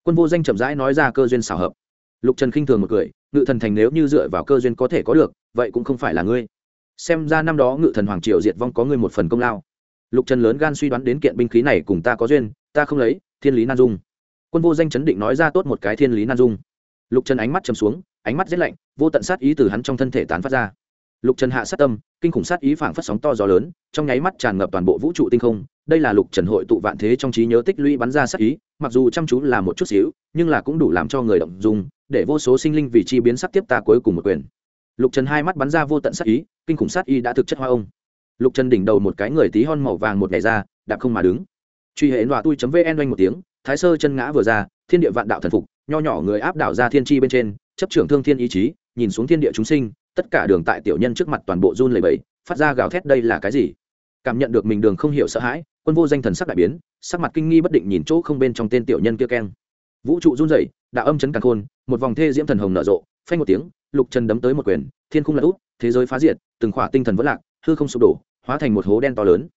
Quân vô danh chậm rãi nói ra cơ duyên xảo hợp. Lục trần khinh thường một cười, ngự thần thành nếu như dựa vào cơ duyên có thể có được, vậy cũng không phải là ngươi. Xem ra năm đó ngự thần hoàng triều diệt vong có ngươi một phần công lao. Lục trần lớn gan suy đoán đến kiện binh khí này cùng ta có duyên, ta không lấy, thiên lý nan dung. Quân vô danh chấn định nói ra tốt một cái thiên lý nan dung. Lục trần ánh mắt chầm xuống, ánh mắt rét lạnh, vô tận sát ý từ hắn trong thân thể tán phát ra lục trần hạ sát tâm, kinh khủng sát ý phảng phất sóng to gió lớn, trong nháy mắt tràn ngập toàn bộ vũ trụ tinh không. Đây là lục trần hội tụ vạn thế trong trí nhớ tích lũy bắn ra sát ý, mặc dù chăm chú là một chút xíu, nhưng là cũng đủ làm cho người động dùng để vô số sinh linh vì chi biến sắc tiếp ta cuối cùng một quyền. Lục trần hai mắt bắn ra vô tận sát ý, kinh khủng sát ý đã thực chất hoa ông. Lục trần đỉnh đầu một cái người tí hon màu vàng một ngày ra, đạp không mà đứng. Truy hệ đoạ tui chấm vn oanh một tiếng, thái sơ chân ngã vừa ra, thiên địa vạn đạo thần phục, nho nhỏ người áp đảo ra thiên tri bên trên, chấp trưởng thương thiên ý chí, nhìn xuống thiên địa chúng sinh tất cả đường tại tiểu nhân trước mặt toàn bộ run lẩy bẩy, phát ra gào thét đây là cái gì? Cảm nhận được mình đường không hiểu sợ hãi, quân vô danh thần sắc đại biến, sắc mặt kinh nghi bất định nhìn chỗ không bên trong tên tiểu nhân kia keng. Vũ trụ run rẩy, đạo âm chấn càn khôn, một vòng thê diễm thần hồng nở rộ, phanh một tiếng, lục trần đấm tới một quyền, thiên khung lật út thế giới phá diệt, từng khỏa tinh thần vỡ lạc, hư không sụp đổ, hóa thành một hố đen to lớn.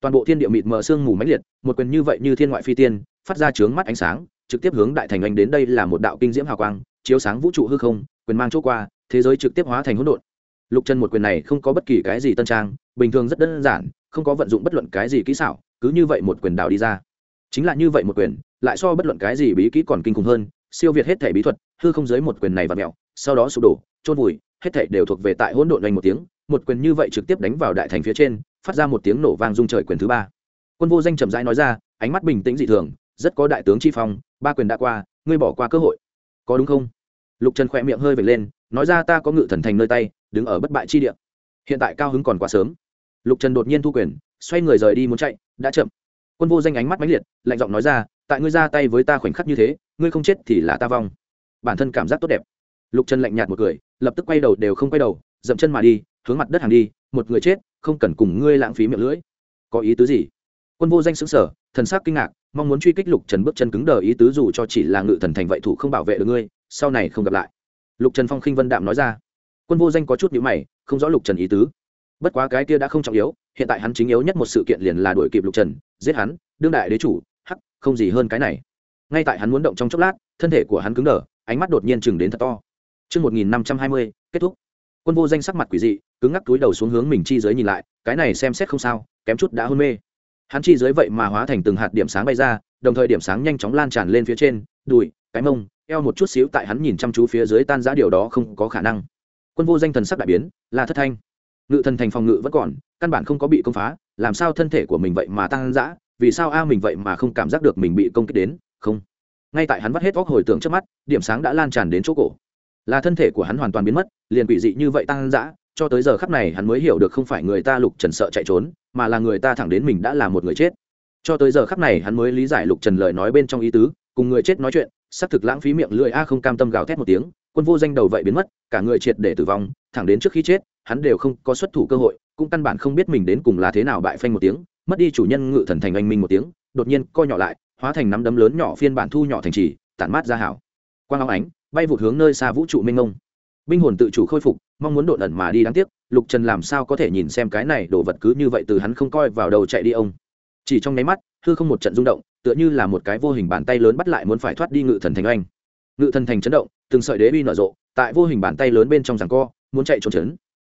Toàn bộ thiên địa mịt mờ sương mù mãnh liệt, một quyền như vậy như thiên ngoại phi tiên, phát ra trướng mắt ánh sáng, trực tiếp hướng đại thành anh đến đây là một đạo kinh diễm hào quang, chiếu sáng vũ trụ hư không quyền mang chỗ qua, thế giới trực tiếp hóa thành hỗn độn. Lục chân một quyền này không có bất kỳ cái gì tân trang, bình thường rất đơn giản, không có vận dụng bất luận cái gì kỹ xảo, cứ như vậy một quyền đạo đi ra. Chính là như vậy một quyền, lại so bất luận cái gì bí kỹ còn kinh khủng hơn, siêu việt hết thể bí thuật, hư không giới một quyền này và mẹo sau đó sụp đổ trôn vùi, hết thể đều thuộc về tại hỗn độn đánh một tiếng, một quyền như vậy trực tiếp đánh vào đại thành phía trên, phát ra một tiếng nổ vang rung trời quyền thứ ba. Quân vô danh trầm rãi nói ra, ánh mắt bình tĩnh dị thường, rất có đại tướng chi phong, ba quyền đã qua, ngươi bỏ qua cơ hội. Có đúng không? Lục trần khỏe miệng hơi vệt lên, nói ra ta có ngự thần thành nơi tay, đứng ở bất bại chi địa. Hiện tại cao hứng còn quá sớm. Lục trần đột nhiên thu quyền, xoay người rời đi muốn chạy, đã chậm. Quân vô danh ánh mắt mãnh liệt, lạnh giọng nói ra, tại ngươi ra tay với ta khoảnh khắc như thế, ngươi không chết thì là ta vong. Bản thân cảm giác tốt đẹp. Lục trần lạnh nhạt một cười, lập tức quay đầu đều không quay đầu, dậm chân mà đi, hướng mặt đất hàng đi, một người chết, không cần cùng ngươi lãng phí miệng lưỡi. Có ý tứ gì? Quân vô danh xứng sở thần sắc kinh ngạc, mong muốn truy kích lục trần bước chân cứng đờ, ý tứ dù cho chỉ là ngự thần thành vậy thủ không bảo vệ được ngươi sau này không gặp lại. Lục trần phong khinh vân đạm nói ra. Quân vô danh có chút nhữ mày không rõ lục trần ý tứ. Bất quá cái kia đã không trọng yếu hiện tại hắn chính yếu nhất một sự kiện liền là đuổi kịp lục trần giết hắn đương đại đế chủ hắc không gì hơn cái này. Ngay tại hắn muốn động trong chốc lát thân thể của hắn cứng đờ ánh mắt đột nhiên chừng đến thật to. Trước 1520, kết thúc. Quân vô danh sắc mặt quỷ dị, cứng ngắc túi đầu xuống hướng mình chi dưới nhìn lại, cái này xem xét không sao, kém chút đã hôn mê. Hắn chi dưới vậy mà hóa thành từng hạt điểm sáng bay ra, đồng thời điểm sáng nhanh chóng lan tràn lên phía trên, đùi, cái mông, eo một chút xíu tại hắn nhìn chăm chú phía dưới tan rã điều đó không có khả năng. Quân vô danh thần sắc đại biến, là thất thanh. Ngự thần thành phòng ngự vẫn còn, căn bản không có bị công phá, làm sao thân thể của mình vậy mà tan giã vì sao a mình vậy mà không cảm giác được mình bị công kích đến, không. Ngay tại hắn vắt hết óc hồi tưởng trước mắt, điểm sáng đã lan tràn đến chỗ cổ là thân thể của hắn hoàn toàn biến mất liền quỷ dị như vậy tăng dã cho tới giờ khắp này hắn mới hiểu được không phải người ta lục trần sợ chạy trốn mà là người ta thẳng đến mình đã là một người chết cho tới giờ khắp này hắn mới lý giải lục trần lời nói bên trong ý tứ cùng người chết nói chuyện, xác thực lãng phí miệng lưỡi a không cam tâm gào thét một tiếng, quân vô danh đầu vậy biến mất, cả người triệt để tử vong, thẳng đến trước khi chết, hắn đều không có xuất thủ cơ hội, cũng căn bản không biết mình đến cùng là thế nào bại phanh một tiếng, mất đi chủ nhân ngự thần thành anh minh một tiếng, đột nhiên co nhỏ lại, hóa thành nắm đấm lớn nhỏ phiên bản thu nhỏ thành trì, tản mát ra hảo quang áo ánh, bay vụt hướng nơi xa vũ trụ minh ngông binh hồn tự chủ khôi phục, mong muốn đột ẩn mà đi đáng tiếc, lục trần làm sao có thể nhìn xem cái này đồ vật cứ như vậy từ hắn không coi vào đầu chạy đi ông. Chỉ trong nháy mắt, hư không một trận rung động tựa như là một cái vô hình bàn tay lớn bắt lại muốn phải thoát đi ngự thần thành anh ngự thần thành chấn động, từng sợi đế bi nở rộ, tại vô hình bàn tay lớn bên trong rằng co, muốn chạy trốn trấn.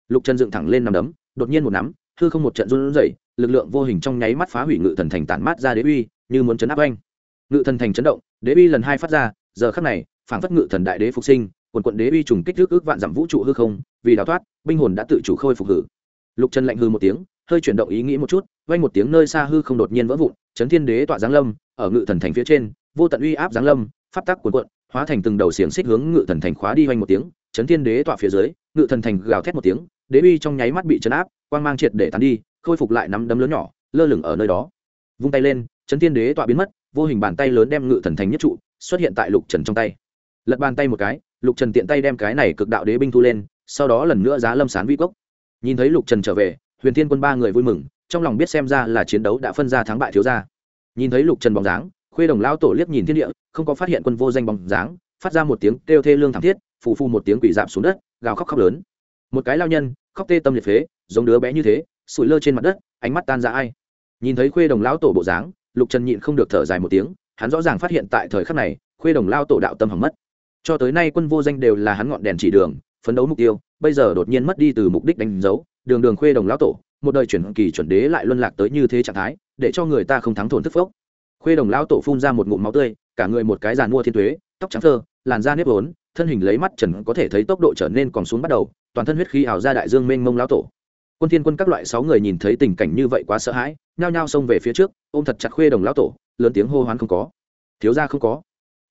Lục trần dựng thẳng lên nằm đấm, đột nhiên một nắm, hư không một trận run rẩy, lực lượng vô hình trong nháy mắt phá hủy ngự thần thành tản mát ra đế uy, như muốn chấn áp anh ngự thần thành chấn động, đế uy lần hai phát ra, giờ khắc này phản phất ngự thần đại đế phục sinh, quần quận đế uy trùng kích thước ước vạn dặm vũ trụ hư không, vì đào thoát, binh hồn đã tự chủ khôi phục hử. Lục trần lạnh hư một tiếng, hơi chuyển động ý nghĩ một chút vay một tiếng nơi xa hư không đột nhiên vỡ vụn chấn thiên đế tọa giáng lâm, ở ngự thần thành phía trên, vô tận uy áp giáng lâm, pháp tắc cuồn cuộn, hóa thành từng đầu xiềng xích hướng ngự thần thành khóa đi hoành một tiếng, chấn thiên đế tọa phía dưới, ngự thần thành gào thét một tiếng, đế uy trong nháy mắt bị chấn áp, quang mang triệt để tán đi, khôi phục lại nắm đấm lớn nhỏ, lơ lửng ở nơi đó. Vung tay lên, chấn thiên đế tọa biến mất, vô hình bàn tay lớn đem ngự thần thành nhất trụ, xuất hiện tại lục trần trong tay. Lật bàn tay một cái, lục trần tiện tay đem cái này cực đạo đế binh thu lên, sau đó lần nữa giá lâm sán vi cốc. Nhìn thấy lục trần trở về, huyền thiên quân ba người vui mừng trong lòng biết xem ra là chiến đấu đã phân ra thắng bại thiếu ra. Nhìn thấy lục trần bóng dáng, khuê đồng lao tổ liếc nhìn thiên địa, không có phát hiện quân vô danh bóng dáng, phát ra một tiếng kêu thê lương thảm thiết, phù phu một tiếng quỷ dạp xuống đất, gào khóc khóc lớn. Một cái lao nhân, khóc tê tâm liệt phế, giống đứa bé như thế, sủi lơ trên mặt đất, ánh mắt tan ra ai. Nhìn thấy khuê đồng lao tổ bộ dáng, lục trần nhịn không được thở dài một tiếng, hắn rõ ràng phát hiện tại thời khắc này, khuê đồng lao tổ đạo tâm hỏng mất. Cho tới nay quân vô danh đều là hắn ngọn đèn chỉ đường, phấn đấu mục tiêu, bây giờ đột nhiên mất đi từ mục đích đánh dấu, đường đường khuê đồng lão tổ một đời chuyển kỳ chuẩn đế lại luân lạc tới như thế trạng thái để cho người ta không thắng thổn thức phốc. Khuê đồng lão tổ phun ra một ngụm máu tươi cả người một cái giàn mua thiên tuế, tóc trắng thơ làn da nếp vốn thân hình lấy mắt trần có thể thấy tốc độ trở nên còn xuống bắt đầu toàn thân huyết khí ảo ra đại dương mênh mông lão tổ. Quân thiên quân các loại sáu người nhìn thấy tình cảnh như vậy quá sợ hãi nhao nhao xông về phía trước ôm thật chặt khuê đồng lão tổ lớn tiếng hô hoán không có. Thiếu gia không có.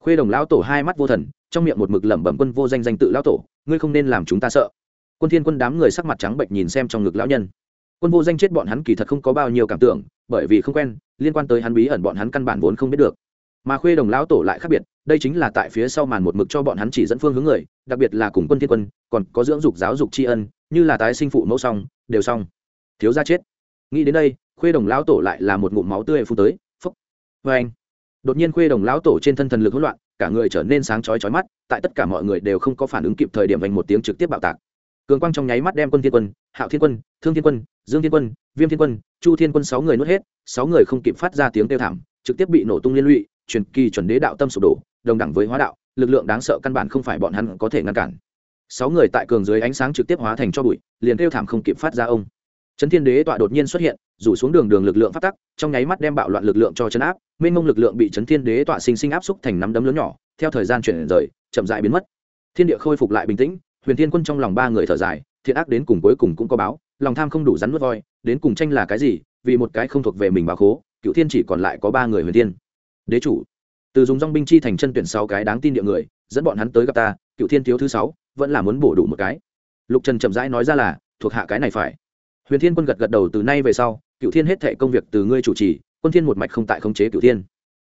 Khuê đồng lão tổ hai mắt vô thần trong miệng một mực lẩm bẩm quân vô danh danh tự lão tổ ngươi không nên làm chúng ta sợ. Quân thiên quân đám người sắc mặt trắng bệnh nhìn xem trong ngực lão nhân quân vô danh chết bọn hắn kỳ thật không có bao nhiêu cảm tưởng, bởi vì không quen, liên quan tới hắn bí ẩn bọn hắn căn bản vốn không biết được. Mà khuê đồng lão tổ lại khác biệt, đây chính là tại phía sau màn một mực cho bọn hắn chỉ dẫn phương hướng người, đặc biệt là cùng quân thiên quân, còn có dưỡng dục giáo dục tri ân, như là tái sinh phụ mẫu xong, đều xong. Thiếu gia chết. Nghĩ đến đây, khuê đồng lão tổ lại là một ngụm máu tươi phun tới, phúc. Vê anh, đột nhiên khuê đồng lão tổ trên thân thần lực hỗn loạn, cả người trở nên sáng chói chói mắt, tại tất cả mọi người đều không có phản ứng kịp thời điểm vành một tiếng trực tiếp bạo tạc. Cường quang trong nháy mắt đem quân thiên quân, hạo thiên quân, thương thiên quân dương thiên quân, viêm thiên quân, chu thiên quân sáu người nuốt hết, sáu người không kịp phát ra tiếng kêu thảm, trực tiếp bị nổ tung liên lụy, truyền kỳ chuẩn đế đạo tâm sụp đổ, đồng đẳng với hóa đạo, lực lượng đáng sợ căn bản không phải bọn hắn có thể ngăn cản. Sáu người tại cường dưới ánh sáng trực tiếp hóa thành cho bụi, liền kêu thảm không kịp phát ra ông. Trấn thiên đế tọa đột nhiên xuất hiện, rủ xuống đường đường lực lượng phát tắc, trong nháy mắt đem bạo loạn lực lượng cho chấn áp, mênh mông lực lượng bị trấn thiên đế tọa sinh sinh áp xúc thành nắm đấm lớn nhỏ, theo thời gian chuyển rời, chậm dại biến mất. Thiên địa khôi phục lại bình tĩnh, huyền thiên quân trong lòng ba người thở dài, thiện ác đến cùng cuối cùng cũng có báo lòng tham không đủ rắn nuốt voi, đến cùng tranh là cái gì, vì một cái không thuộc về mình bà khố cựu thiên chỉ còn lại có ba người huyền thiên. Đế chủ, từ dùng dong binh chi thành chân tuyển sáu cái đáng tin địa người, dẫn bọn hắn tới gặp ta cựu thiên thiếu thứ sáu, vẫn là muốn bổ đủ một cái. Lục trần chậm rãi nói ra là, thuộc hạ cái này phải. Huyền thiên quân gật gật đầu từ nay về sau cựu thiên hết thệ công việc từ ngươi chủ trì, quân thiên một mạch không tại khống chế cựu thiên.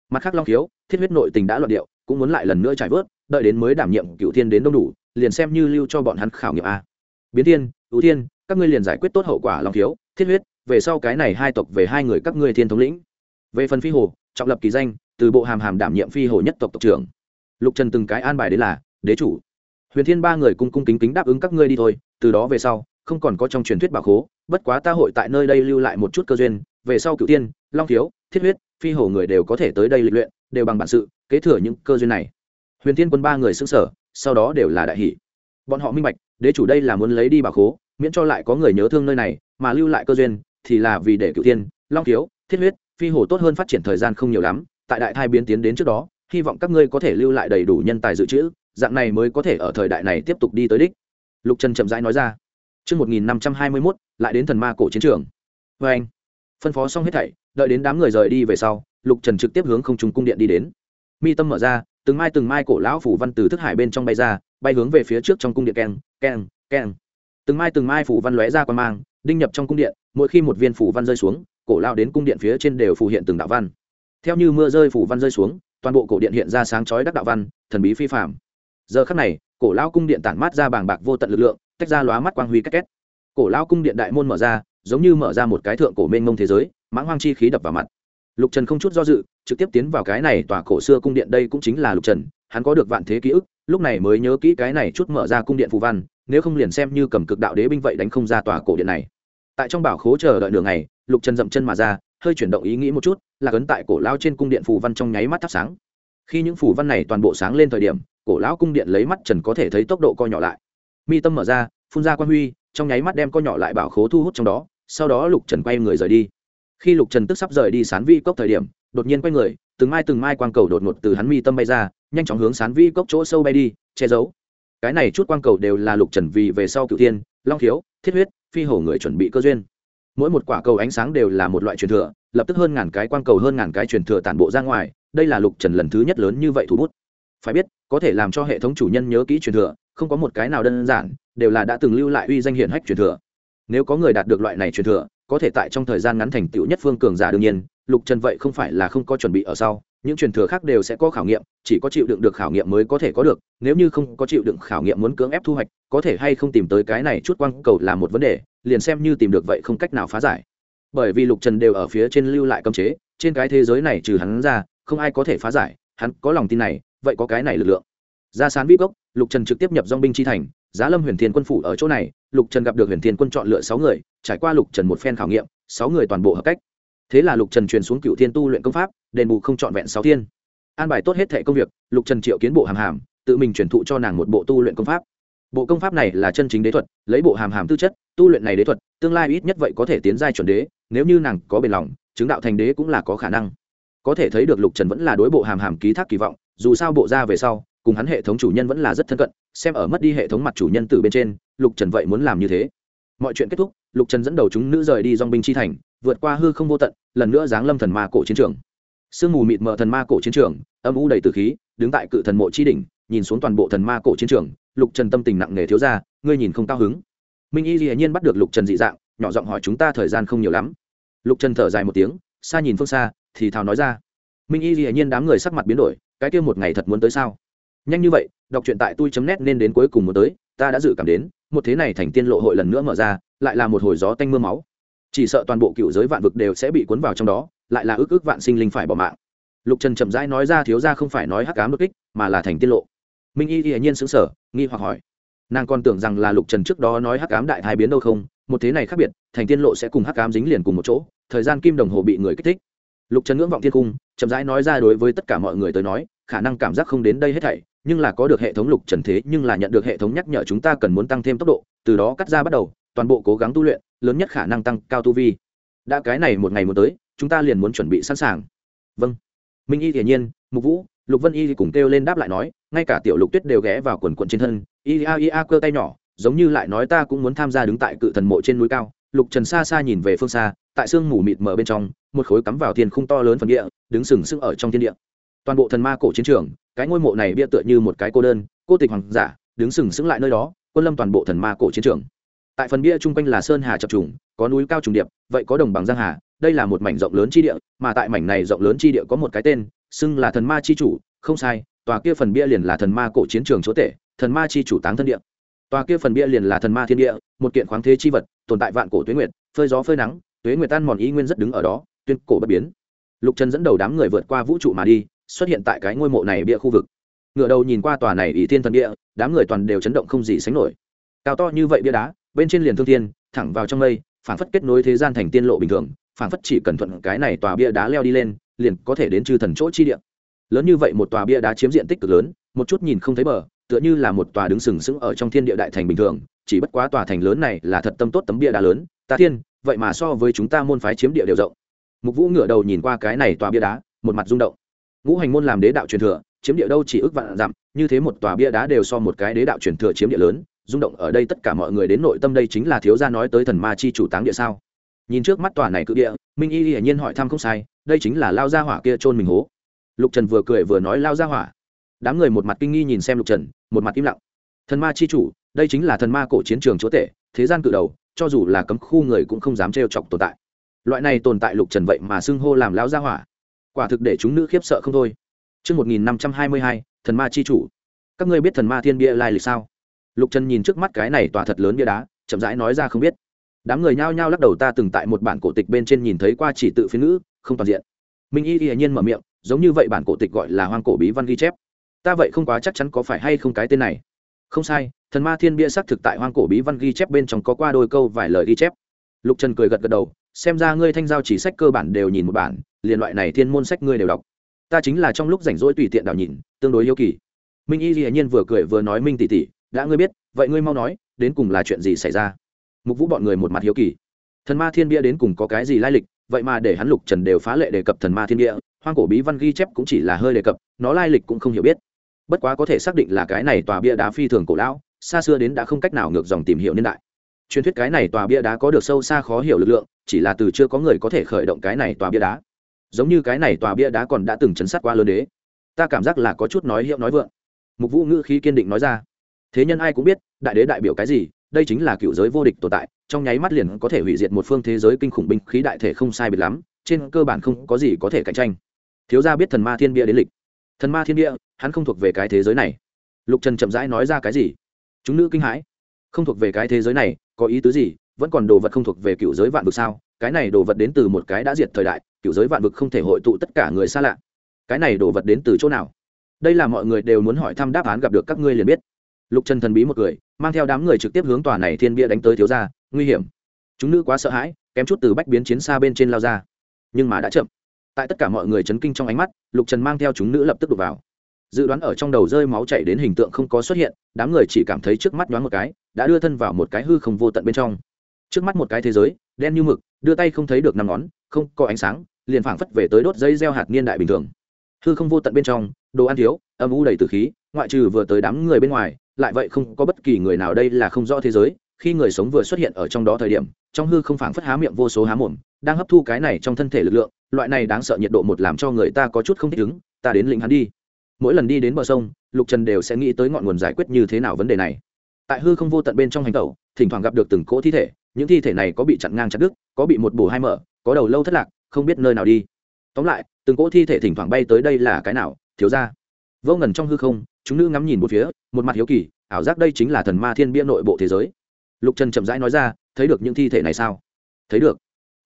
Mặt khác long khiếu, thiết huyết nội tình đã loạn điệu, cũng muốn lại lần nữa trải vớt, đợi đến mới đảm nhiệm cựu thiên đến đông đủ, liền xem như lưu cho bọn hắn khảo nghiệm a. Biến thiên, ưu thiên các ngươi liền giải quyết tốt hậu quả long thiếu, thiết huyết, về sau cái này hai tộc về hai người các ngươi thiên thống lĩnh. Về phần phi hồ, trọng lập kỳ danh, từ bộ hàm hàm đảm nhiệm phi hồ nhất tộc tộc trưởng. Lục trần từng cái an bài đến là, đế chủ. Huyền thiên ba người cung cung kính kính đáp ứng các ngươi đi thôi, từ đó về sau, không còn có trong truyền thuyết bảo khố, bất quá ta hội tại nơi đây lưu lại một chút cơ duyên, về sau cựu tiên, long thiếu, thiết huyết, phi hồ người đều có thể tới đây lịch luyện, đều bằng bản sự, kế thừa những cơ duyên này. Huyền thiên quân ba người xứng sở sau đó đều là đại hỷ. Bọn họ minh bạch, đế chủ đây là muốn lấy đi bảo khố miễn cho lại có người nhớ thương nơi này mà lưu lại cơ duyên thì là vì để cựu tiên long thiếu thiết huyết phi hồ tốt hơn phát triển thời gian không nhiều lắm tại đại thai biến tiến đến trước đó hy vọng các ngươi có thể lưu lại đầy đủ nhân tài dự trữ dạng này mới có thể ở thời đại này tiếp tục đi tới đích lục trần chậm rãi nói ra Trước 1521, lại đến thần ma cổ chiến trường. Và anh, phân phó xong hết thảy, đợi đến đám người rời đi về sau, Lục Trần trực tiếp hướng không trung cung điện đi đến. Mi tâm mở ra, từng mai từng mai cổ lão phủ văn từ thức hải bên trong bay ra, bay hướng về phía trước trong cung điện keng, keng, keng. Từng mai từng mai phủ văn lóe ra qua mang, đinh nhập trong cung điện, mỗi khi một viên phủ văn rơi xuống, cổ lão đến cung điện phía trên đều phủ hiện từng đạo văn. Theo như mưa rơi phủ văn rơi xuống, toàn bộ cổ điện hiện ra sáng chói đắc đạo văn, thần bí phi phàm. Giờ khắc này, cổ lão cung điện tản mát ra bàng bạc vô tận lực lượng, tách ra lóa mắt quang huy cách két cổ lão cung điện đại môn mở ra giống như mở ra một cái thượng cổ mênh mông thế giới mãng hoang chi khí đập vào mặt lục trần không chút do dự trực tiếp tiến vào cái này tòa cổ xưa cung điện đây cũng chính là lục trần hắn có được vạn thế ký ức lúc này mới nhớ kỹ cái này chút mở ra cung điện phù văn nếu không liền xem như cầm cực đạo đế binh vậy đánh không ra tòa cổ điện này. Tại trong bảo khố chờ đợi đường này lục trần dậm chân mà ra, hơi chuyển động ý nghĩ một chút, là cấn tại cổ lao trên cung điện phù văn trong nháy mắt thắp sáng. Khi những phù văn này toàn bộ sáng lên thời điểm, cổ lão cung điện lấy mắt trần có thể thấy tốc độ co nhỏ lại. Mi tâm mở ra, phun ra quan huy, trong nháy mắt đem co nhỏ lại bảo khố thu hút trong đó, sau đó lục trần quay người rời đi. Khi lục trần tức sắp rời đi sán vi cốc thời điểm, đột nhiên quay người, từng mai từng mai quang cầu đột ngột từ hắn mi tâm bay ra, nhanh chóng hướng sán vi cốc chỗ sâu bay đi, che giấu cái này chút quang cầu đều là lục trần vì về sau cựu thiên, long thiếu thiết huyết, phi hổ người chuẩn bị cơ duyên. Mỗi một quả cầu ánh sáng đều là một loại truyền thừa, lập tức hơn ngàn cái quang cầu, hơn ngàn cái truyền thừa tản bộ ra ngoài, đây là lục trần lần thứ nhất lớn như vậy thủ bút. Phải biết, có thể làm cho hệ thống chủ nhân nhớ kỹ truyền thừa, không có một cái nào đơn giản, đều là đã từng lưu lại uy danh hiển hách truyền thừa. Nếu có người đạt được loại này truyền thừa, có thể tại trong thời gian ngắn thành tựu nhất phương cường giả đương nhiên, lục trần vậy không phải là không có chuẩn bị ở sau những truyền thừa khác đều sẽ có khảo nghiệm, chỉ có chịu đựng được khảo nghiệm mới có thể có được, nếu như không có chịu đựng khảo nghiệm muốn cưỡng ép thu hoạch, có thể hay không tìm tới cái này chút quang cầu là một vấn đề, liền xem như tìm được vậy không cách nào phá giải. Bởi vì lục trần đều ở phía trên lưu lại cấm chế, trên cái thế giới này trừ hắn ra, không ai có thể phá giải, hắn có lòng tin này, vậy có cái này lực lượng. Ra sán vip gốc, lục trần trực tiếp nhập dong binh chi thành, giá lâm huyền thiên quân phủ ở chỗ này, lục trần gặp được huyền thiên quân chọn lựa sáu người, trải qua lục trần một phen khảo nghiệm, sáu người toàn bộ hợp cách thế là lục trần truyền xuống cựu thiên tu luyện công pháp, đền bù không trọn vẹn sáu thiên. An bài tốt hết thệ công việc, lục trần triệu kiến bộ hàm hàm, tự mình truyền thụ cho nàng một bộ tu luyện công pháp. Bộ công pháp này là chân chính đế thuật, lấy bộ hàm hàm tư chất, tu luyện này đế thuật, tương lai ít nhất vậy có thể tiến giai chuẩn đế, nếu như nàng có bền lòng, chứng đạo thành đế cũng là có khả năng. Có thể thấy được lục trần vẫn là đối bộ hàm hàm ký thác kỳ vọng, dù sao bộ ra về sau, cùng hắn hệ thống chủ nhân vẫn là rất thân cận, xem ở mất đi hệ thống mặt chủ nhân từ bên trên, lục trần vậy muốn làm như thế. Mọi chuyện kết thúc, lục trần dẫn đầu chúng nữ rời đi dong binh chi thành vượt qua hư không vô tận, lần nữa giáng lâm thần ma cổ chiến trường. Sương mù mịt mờ thần ma cổ chiến trường, âm u đầy từ khí, đứng tại cự thần mộ chi đỉnh, nhìn xuống toàn bộ thần ma cổ chiến trường, lục trần tâm tình nặng nề thiếu ra, ngươi nhìn không cao hứng. Minh y dĩ nhiên bắt được lục trần dị dạng, nhỏ giọng hỏi chúng ta thời gian không nhiều lắm. Lục trần thở dài một tiếng, xa nhìn phương xa, thì thào nói ra. Minh y dĩ nhiên đám người sắc mặt biến đổi, cái kia một ngày thật muốn tới sao? Nhanh như vậy, đọc truyện tại tôi chấm nét nên đến cuối cùng muốn tới, ta đã dự cảm đến, một thế này thành tiên lộ hội lần nữa mở ra, lại là một hồi gió tanh mưa máu chỉ sợ toàn bộ cựu giới vạn vực đều sẽ bị cuốn vào trong đó, lại là ước ước vạn sinh linh phải bỏ mạng. Lục trần chậm rãi nói ra thiếu ra không phải nói hắc cám đột kích, mà là thành tiên lộ. Minh y hiển nhiên xứng sở nghi hoặc hỏi. Nàng còn tưởng rằng là lục trần trước đó nói hắc cám đại thái biến đâu không, một thế này khác biệt, thành tiên lộ sẽ cùng hắc cám dính liền cùng một chỗ, thời gian kim đồng hồ bị người kích thích. Lục trần ngưỡng vọng thiên cung, chậm rãi nói ra đối với tất cả mọi người tới nói, khả năng cảm giác không đến đây hết thảy, nhưng là có được hệ thống lục trần thế nhưng là nhận được hệ thống nhắc nhở chúng ta cần muốn tăng thêm tốc độ, từ đó cắt ra bắt đầu toàn bộ cố gắng tu luyện, lớn nhất khả năng tăng cao tu vi. Đã cái này một ngày muốn tới, chúng ta liền muốn chuẩn bị sẵn sàng. Vâng. Minh y hiển nhiên, mục vũ, lục vân y cùng kêu lên đáp lại nói, ngay cả tiểu lục tuyết đều ghé vào quần quận trên thân. Y, a y, a, cơ tay nhỏ, giống như lại nói ta cũng muốn tham gia đứng tại cự thần mộ trên núi cao. Lục trần xa xa nhìn về phương xa, tại sương mù mịt mờ bên trong, một khối cắm vào thiên khung to lớn phần địa, đứng sừng sững ở trong thiên địa. Toàn bộ thần ma cổ chiến trường, cái ngôi mộ này bia tựa như một cái cô đơn, cô tịch hoàng giả, đứng sừng sững lại nơi đó, quân lâm toàn bộ thần ma cổ chiến trường tại phần bia chung quanh là sơn hà chập trùng, có núi cao trùng điệp, vậy có đồng bằng giang hà. Đây là một mảnh rộng lớn chi địa, mà tại mảnh này rộng lớn chi địa có một cái tên, xưng là thần ma chi chủ. Không sai, tòa kia phần bia liền là thần ma cổ chiến trường chúa tể, thần ma chi chủ táng thân địa. Tòa kia phần bia liền là thần ma thiên địa, một kiện khoáng thế chi vật, tồn tại vạn cổ tuế nguyệt, phơi gió phơi nắng, tuế nguyệt tan mòn ý nguyên rất đứng ở đó, tuyên cổ bất biến. Lục trần dẫn đầu đám người vượt qua vũ trụ mà đi, xuất hiện tại cái ngôi mộ này bia khu vực. Ngựa đầu nhìn qua tòa này ỷ thiên thần địa, đám người toàn đều chấn động không gì sánh nổi. Cao to như vậy bia đá bên trên liền thương thiên, thẳng vào trong mây phản phất kết nối thế gian thành tiên lộ bình thường phản phất chỉ cần thuận cái này tòa bia đá leo đi lên, liền có thể đến chư thần chỗ chi địa. Lớn như vậy một tòa bia đá chiếm diện tích cực lớn, một chút nhìn không thấy bờ, tựa như là một tòa đứng sừng sững ở trong thiên địa đại thành bình thường, chỉ bất quá tòa thành lớn này là thật tâm tốt tấm bia đá lớn, ta thiên, vậy mà so với chúng ta môn phái chiếm địa đều rộng. Mục vũ ngửa đầu nhìn qua cái này tòa bia đá, một mặt rung động. Ngũ hành môn làm đế đạo truyền thừa, chiếm địa đâu chỉ ước vạn dặm, như thế một tòa bia đá đều so một cái đế đạo truyền thừa chiếm địa lớn rung động ở đây tất cả mọi người đến nội tâm đây chính là thiếu gia nói tới thần ma chi chủ táng địa sao? Nhìn trước mắt tòa này cự địa minh y hiển nhiên hỏi thăm không sai đây chính là lao gia hỏa kia trôn mình hố. Lục trần vừa cười vừa nói lao gia hỏa. Đám người một mặt kinh nghi nhìn xem lục trần một mặt im lặng. Thần ma chi chủ đây chính là thần ma cổ chiến trường chúa tể thế gian cự đầu cho dù là cấm khu người cũng không dám trêu chọc tồn tại. Loại này tồn tại lục trần vậy mà xưng hô làm lao gia hỏa. Quả thực để chúng nữ khiếp sợ không thôi. Trước 1522, thần ma chi chủ. Các ngươi biết thần ma thiên bia lai lịch sao? Lục Trần nhìn trước mắt cái này tòa thật lớn bia đá, chậm rãi nói ra không biết. đám người nhao nhao lắc đầu ta từng tại một bản cổ tịch bên trên nhìn thấy qua chỉ tự phiên ngữ không toàn diện. Minh y y nhiên mở miệng giống như vậy bản cổ tịch gọi là hoang cổ bí văn ghi chép. Ta vậy không quá chắc chắn có phải hay không cái tên này. Không sai thần ma thiên bia xác thực tại hoang cổ bí văn ghi chép bên trong có qua đôi câu vài lời ghi chép. Lục trần cười gật gật đầu xem ra ngươi thanh giao chỉ sách cơ bản đều nhìn một bản liền loại này thiên môn sách ngươi đều đọc. Ta chính là trong lúc rảnh rỗi tùy tiện đảo nhìn tương đối yêu kỳ. Minh y hiển nhiên vừa cười vừa nói minh tỷ tỷ đã ngươi biết, vậy ngươi mau nói, đến cùng là chuyện gì xảy ra? Mục vũ bọn người một mặt hiếu kỳ. Thần ma thiên bia đến cùng có cái gì lai lịch, vậy mà để hắn lục trần đều phá lệ đề cập thần ma thiên bia, hoang cổ bí văn ghi chép cũng chỉ là hơi đề cập, nó lai lịch cũng không hiểu biết. Bất quá có thể xác định là cái này tòa bia đá phi thường cổ lão, xa xưa đến đã không cách nào ngược dòng tìm hiểu niên đại. Truyền thuyết cái này tòa bia đá có được sâu xa khó hiểu lực lượng, chỉ là từ chưa có người có thể khởi động cái này tòa bia đá. Giống như cái này tòa bia đá còn đã từng chấn sát qua lớn đế. Ta cảm giác là có chút nói hiệu nói vượng. Mục vũ ngữ khí kiên định nói ra thế nhân ai cũng biết, đại đế đại biểu cái gì, đây chính là cựu giới vô địch tồn tại, trong nháy mắt liền có thể hủy diệt một phương thế giới kinh khủng binh khí đại thể không sai biệt lắm, trên cơ bản không có gì có thể cạnh tranh. Thiếu gia biết thần ma thiên bia đến lịch. Thần ma thiên bia, hắn không thuộc về cái thế giới này. Lục trần chậm rãi nói ra cái gì? Chúng nữ kinh hãi. Không thuộc về cái thế giới này, có ý tứ gì? Vẫn còn đồ vật không thuộc về cựu giới vạn vực sao? Cái này đồ vật đến từ một cái đã diệt thời đại, cựu giới vạn vực không thể hội tụ tất cả người xa lạ. Cái này đồ vật đến từ chỗ nào? Đây là mọi người đều muốn hỏi thăm đáp án gặp được các ngươi liền biết lục trần thần bí một người mang theo đám người trực tiếp hướng tòa này thiên bia đánh tới thiếu ra nguy hiểm. Chúng nữ quá sợ hãi, kém chút từ bách biến chiến xa bên trên lao ra. Nhưng mà đã chậm. Tại tất cả mọi người chấn kinh trong ánh mắt, lục trần mang theo chúng nữ lập tức đục vào. Dự đoán ở trong đầu rơi máu chảy đến hình tượng không có xuất hiện, đám người chỉ cảm thấy trước mắt nhoáng một cái, đã đưa thân vào một cái hư không vô tận bên trong. Trước mắt một cái thế giới, đen như mực, đưa tay không thấy được năm ngón, không có ánh sáng, liền phảng phất về tới đốt dây gieo hạt niên đại bình thường. Hư không vô tận bên trong, đồ ăn thiếu, âm u đầy từ khí, ngoại trừ vừa tới đám người bên ngoài lại vậy không có bất kỳ người nào đây là không rõ thế giới, khi người sống vừa xuất hiện ở trong đó thời điểm, trong hư không phảng phất há miệng vô số há mồm, đang hấp thu cái này trong thân thể lực lượng, loại này đáng sợ nhiệt độ một làm cho người ta có chút không thích ứng, ta đến lĩnh hắn đi. Mỗi lần đi đến bờ sông, lục trần đều sẽ nghĩ tới ngọn nguồn giải quyết như thế nào vấn đề này. Tại hư không vô tận bên trong hành tẩu, thỉnh thoảng gặp được từng cỗ thi thể, những thi thể này có bị chặn ngang chặt đứt, có bị một bổ hai mở, có đầu lâu thất lạc, không biết nơi nào đi. Tóm lại, từng cỗ thi thể thỉnh thoảng bay tới đây là cái nào, thiếu ra vô ngần trong hư không chúng nữ ngắm nhìn một phía, một mặt hiếu kỳ, ảo giác đây chính là thần ma thiên bia nội bộ thế giới. Lục trần chậm rãi nói ra, thấy được những thi thể này sao? Thấy được.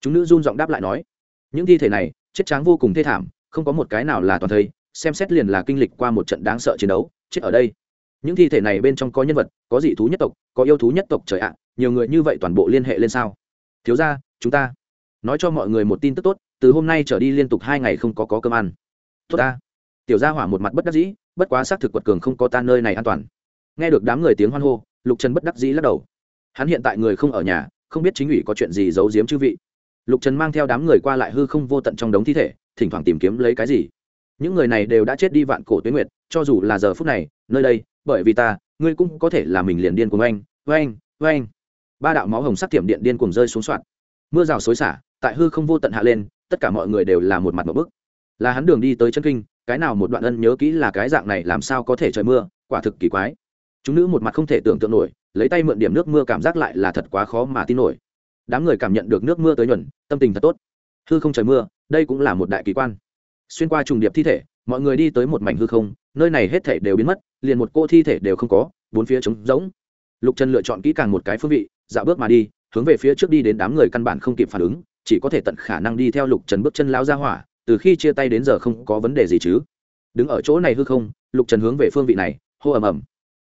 Chúng nữ run giọng đáp lại nói, những thi thể này, chết tráng vô cùng thê thảm, không có một cái nào là toàn thây, xem xét liền là kinh lịch qua một trận đáng sợ chiến đấu, chết ở đây. Những thi thể này bên trong có nhân vật, có dị thú nhất tộc, có yêu thú nhất tộc, trời ạ, nhiều người như vậy toàn bộ liên hệ lên sao? Thiếu ra chúng ta. Nói cho mọi người một tin tức tốt, từ hôm nay trở đi liên tục hai ngày không có có cơm ăn. Tốt ta. Tiểu gia hỏa một mặt bất đắc dĩ bất quá xác thực quật cường không có ta nơi này an toàn. Nghe được đám người tiếng hoan hô, lục trần bất đắc dĩ lắc đầu. Hắn hiện tại người không ở nhà, không biết chính ủy có chuyện gì giấu giếm chư vị. Lục trần mang theo đám người qua lại hư không vô tận trong đống thi thể, thỉnh thoảng tìm kiếm lấy cái gì. Những người này đều đã chết đi vạn cổ tuyến nguyệt, cho dù là giờ phút này, nơi đây, bởi vì ta, ngươi cũng có thể là mình liền điên cùng oanh oanh oanh. Ba đạo máu hồng sắc thiểm điện điên cùng rơi xuống soạn. Mưa rào xối xả, tại hư không vô tận hạ lên, tất cả mọi người đều là một mặt một bức. Là hắn đường đi tới chân kinh cái nào một đoạn ân nhớ kỹ là cái dạng này làm sao có thể trời mưa, quả thực kỳ quái. Chúng nữ một mặt không thể tưởng tượng nổi, lấy tay mượn điểm nước mưa cảm giác lại là thật quá khó mà tin nổi. Đám người cảm nhận được nước mưa tới nhuần, tâm tình thật tốt. Hư không trời mưa, đây cũng là một đại kỳ quan. Xuyên qua trùng điệp thi thể, mọi người đi tới một mảnh hư không, nơi này hết thể đều biến mất, liền một cô thi thể đều không có, bốn phía trống rỗng. Lục trần lựa chọn kỹ càng một cái phương vị, dạo bước mà đi, hướng về phía trước đi đến đám người căn bản không kịp phản ứng, chỉ có thể tận khả năng đi theo lục trần bước chân lao ra hỏa từ khi chia tay đến giờ không có vấn đề gì chứ? Đứng ở chỗ này hư không, lục trần hướng về phương vị này, hô ầm ầm.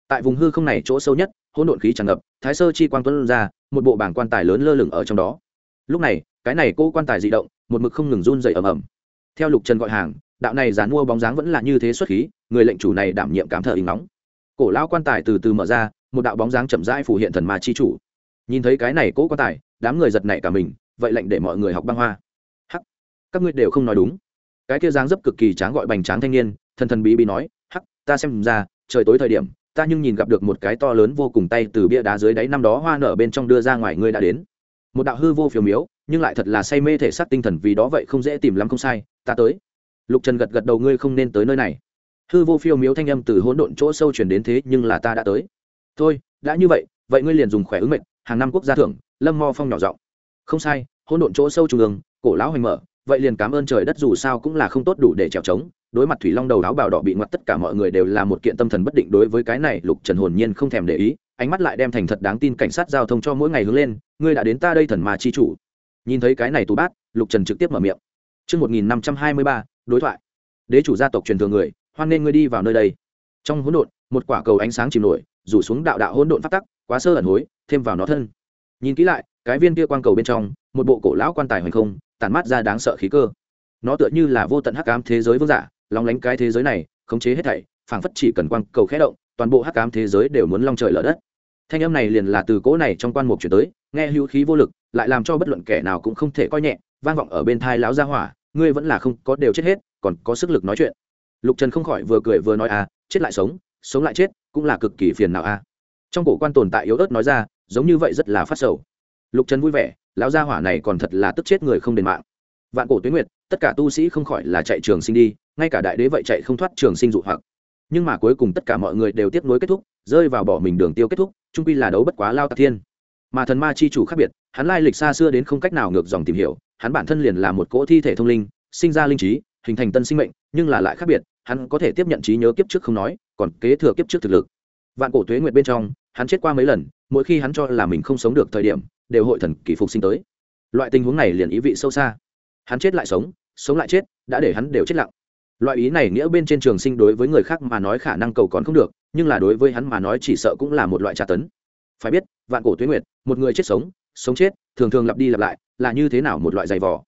Tại vùng hư không này chỗ sâu nhất, hỗn độn khí tràn ngập, thái sơ chi quang tuấn ra, một bộ bảng quan tài lớn lơ lửng ở trong đó. Lúc này, cái này cô quan tài di động, một mực không ngừng run dày ầm ầm. Theo lục trần gọi hàng, đạo này dán mua bóng dáng vẫn là như thế xuất khí, người lệnh chủ này đảm nhiệm cảm thở ình nóng. Cổ lao quan tài từ từ mở ra, một đạo bóng dáng chậm rãi phủ hiện thần ma chi chủ. Nhìn thấy cái này cỗ quan tài, đám người giật nảy cả mình, vậy lệnh để mọi người học băng hoa các ngươi đều không nói đúng. Cái kia dáng dấp cực kỳ tráng gọi bành tráng thanh niên, thần thần bí bí nói, hắc, ta xem ra, trời tối thời điểm, ta nhưng nhìn gặp được một cái to lớn vô cùng tay từ bia đá dưới đáy năm đó hoa nở bên trong đưa ra ngoài ngươi đã đến. Một đạo hư vô phiếu miếu, nhưng lại thật là say mê thể xác tinh thần vì đó vậy không dễ tìm lắm không sai, ta tới. Lục trần gật gật đầu, ngươi không nên tới nơi này. Hư vô phiêu miếu thanh âm từ hỗn độn chỗ sâu chuyển đến thế, nhưng là ta đã tới. Thôi, đã như vậy vậy ngươi liền dùng khỏe ứng mệnh, hàng năm quốc gia thưởng, lâm mo phong nhỏ giọng. Không sai, hỗn độn chỗ sâu trung ương, cổ lão hoành mở vậy liền cảm ơn trời đất dù sao cũng là không tốt đủ để trèo trống đối mặt thủy long đầu áo bào đỏ bị ngoặt tất cả mọi người đều là một kiện tâm thần bất định đối với cái này lục trần hồn nhiên không thèm để ý ánh mắt lại đem thành thật đáng tin cảnh sát giao thông cho mỗi ngày hướng lên ngươi đã đến ta đây thần mà chi chủ nhìn thấy cái này tù bát lục trần trực tiếp mở miệng Trước 1523, đối thoại. Đế chủ gia tộc truyền thừa người, hoan nên ngươi đi vào nơi đây. Trong hỗn độn, một quả cầu ánh sáng chìm nổi, rủ xuống đạo đạo hỗn độn phát tắc, quá sơ ẩn hối, thêm vào nó thân. Nhìn kỹ lại, cái viên kia quang cầu bên trong, một bộ cổ lão quan tài hoành không, tản mát ra đáng sợ khí cơ. Nó tựa như là vô tận hắc ám thế giới vương giả, long lánh cái thế giới này, khống chế hết thảy, phảng phất chỉ cần quang cầu khẽ động, toàn bộ hắc ám thế giới đều muốn long trời lở đất. Thanh âm này liền là từ cỗ này trong quan mục truyền tới, nghe hữu khí vô lực, lại làm cho bất luận kẻ nào cũng không thể coi nhẹ, vang vọng ở bên thai láo gia hỏa, ngươi vẫn là không có đều chết hết, còn có sức lực nói chuyện. Lục Trần không khỏi vừa cười vừa nói à, chết lại sống, sống lại chết, cũng là cực kỳ phiền não a. À. Trong cổ quan tồn tại yếu ớt nói ra, giống như vậy rất là phát sầu. Lục Trần vui vẻ, lão gia hỏa này còn thật là tức chết người không đền mạng. Vạn cổ tuyến nguyệt, tất cả tu sĩ không khỏi là chạy trường sinh đi, ngay cả đại đế vậy chạy không thoát trường sinh dụ hoặc. Nhưng mà cuối cùng tất cả mọi người đều tiếp nối kết thúc, rơi vào bỏ mình đường tiêu kết thúc, trung quy là đấu bất quá lao tạc thiên mà thần ma chi chủ khác biệt hắn lai lịch xa xưa đến không cách nào ngược dòng tìm hiểu hắn bản thân liền là một cỗ thi thể thông linh sinh ra linh trí hình thành tân sinh mệnh nhưng là lại khác biệt hắn có thể tiếp nhận trí nhớ kiếp trước không nói còn kế thừa kiếp trước thực lực vạn cổ tuế nguyệt bên trong hắn chết qua mấy lần mỗi khi hắn cho là mình không sống được thời điểm đều hội thần kỳ phục sinh tới. Loại tình huống này liền ý vị sâu xa. Hắn chết lại sống sống lại chết, đã để hắn đều chết lặng. Loại ý này nghĩa bên trên trường sinh đối với người khác mà nói khả năng cầu còn không được, nhưng là đối với hắn mà nói chỉ sợ cũng là một loại tra tấn. Phải biết, vạn cổ tuyến nguyệt, một người chết sống sống chết, thường thường lặp đi lặp lại, là như thế nào một loại giày vò.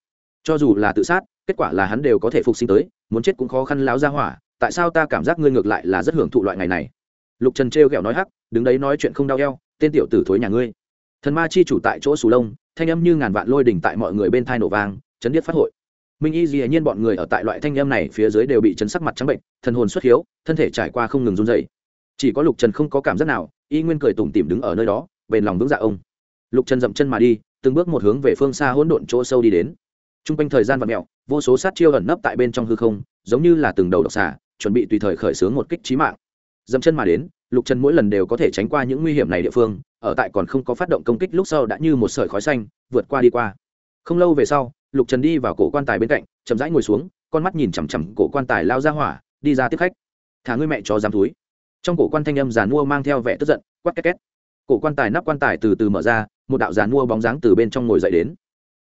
Cho dù là tự sát, kết quả là hắn đều có thể phục sinh tới, muốn chết cũng khó khăn láo ra hỏa, tại sao ta cảm giác ngươi ngược lại là rất hưởng thụ loại ngày này? Lục trần trêu ghẹo nói hắc, đứng đấy nói chuyện không đau eo, tên tiểu tử thối nhà ngươi thần ma chi chủ tại chỗ sù lông, thanh âm như ngàn vạn lôi đỉnh tại mọi người bên thai nổ vang, chấn điếc phát hội. Minh y dĩ nhiên bọn người ở tại loại thanh âm này phía dưới đều bị chấn sắc mặt trắng bệnh, thần hồn xuất hiếu, thân thể trải qua không ngừng run dày chỉ có lục trần không có cảm giác nào, y nguyên cười tủm tỉm đứng ở nơi đó, bền lòng vững dạ ông. Lục trần dậm chân mà đi, từng bước một hướng về phương xa hỗn độn chỗ sâu đi đến. T r u n g quanh thời gian và mẹo vô số sát chiêu ẩn nấp tại bên trong hư không, giống như là từng đầu độc xả chuẩn bị tùy thời khởi xướng một kích trí mạng. Dậm chân mà đến lục trần mỗi lần đều có thể tránh qua những nguy hiểm này địa phương, ở tại còn không có phát động công kích lúc sau đã như một sợi khói xanh, vượt qua đi qua. Không lâu về sau, lục trần đi vào cổ quan tài bên cạnh, chậm rãi ngồi xuống, con mắt nhìn chằm chằm cổ quan tài lao ra hỏa, đi ra tiếp khách. Thả ngươi mẹ cho dám túi. Trong cổ quan thanh âm giàn mua mang theo vẻ tức giận quắt két két. Cổ quan tài nắp quan tài từ từ mở ra, một đạo giàn mua bóng dáng từ bên trong ngồi dậy đến.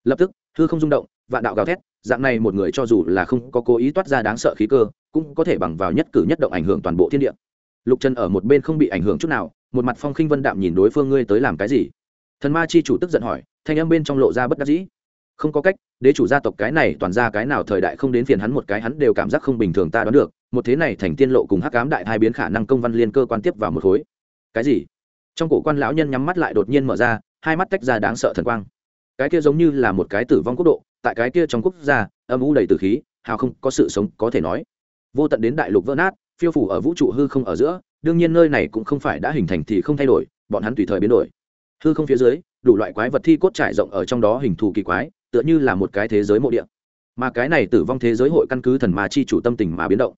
Lập tức thư không rung động, vạn đạo gào thét, dạng này một người cho dù là không có cố ý toát ra đáng sợ khí cơ, cũng có thể bằng vào nhất cử nhất động ảnh hưởng toàn bộ thiên địa lục trần ở một bên không bị ảnh hưởng chút nào, một mặt phong khinh vân đạm nhìn đối phương ngươi tới làm cái gì? Thần ma chi chủ tức giận hỏi, thanh âm bên trong lộ ra bất đắc dĩ. Không có cách, đế chủ gia tộc cái này toàn ra cái nào thời đại không đến phiền hắn một cái hắn đều cảm giác không bình thường ta đoán được, một thế này thành tiên lộ cùng hắc cám đại hai biến khả năng công văn liên cơ quan tiếp vào một khối. Cái gì? Trong cổ quan lão nhân nhắm mắt lại đột nhiên mở ra, hai mắt tách ra đáng sợ thần quang. Cái kia giống như là một cái tử vong quốc độ, tại cái kia trong quốc gia, âm u đầy tử khí, hào không có sự sống có thể nói. Vô tận đến đại lục vỡ nát phiêu phủ ở vũ trụ hư không ở giữa, đương nhiên nơi này cũng không phải đã hình thành thì không thay đổi, bọn hắn tùy thời biến đổi. Hư không phía dưới, đủ loại quái vật thi cốt trải rộng ở trong đó hình thù kỳ quái, tựa như là một cái thế giới mộ địa. Mà cái này tử vong thế giới hội căn cứ thần ma chi chủ tâm tình mà biến động.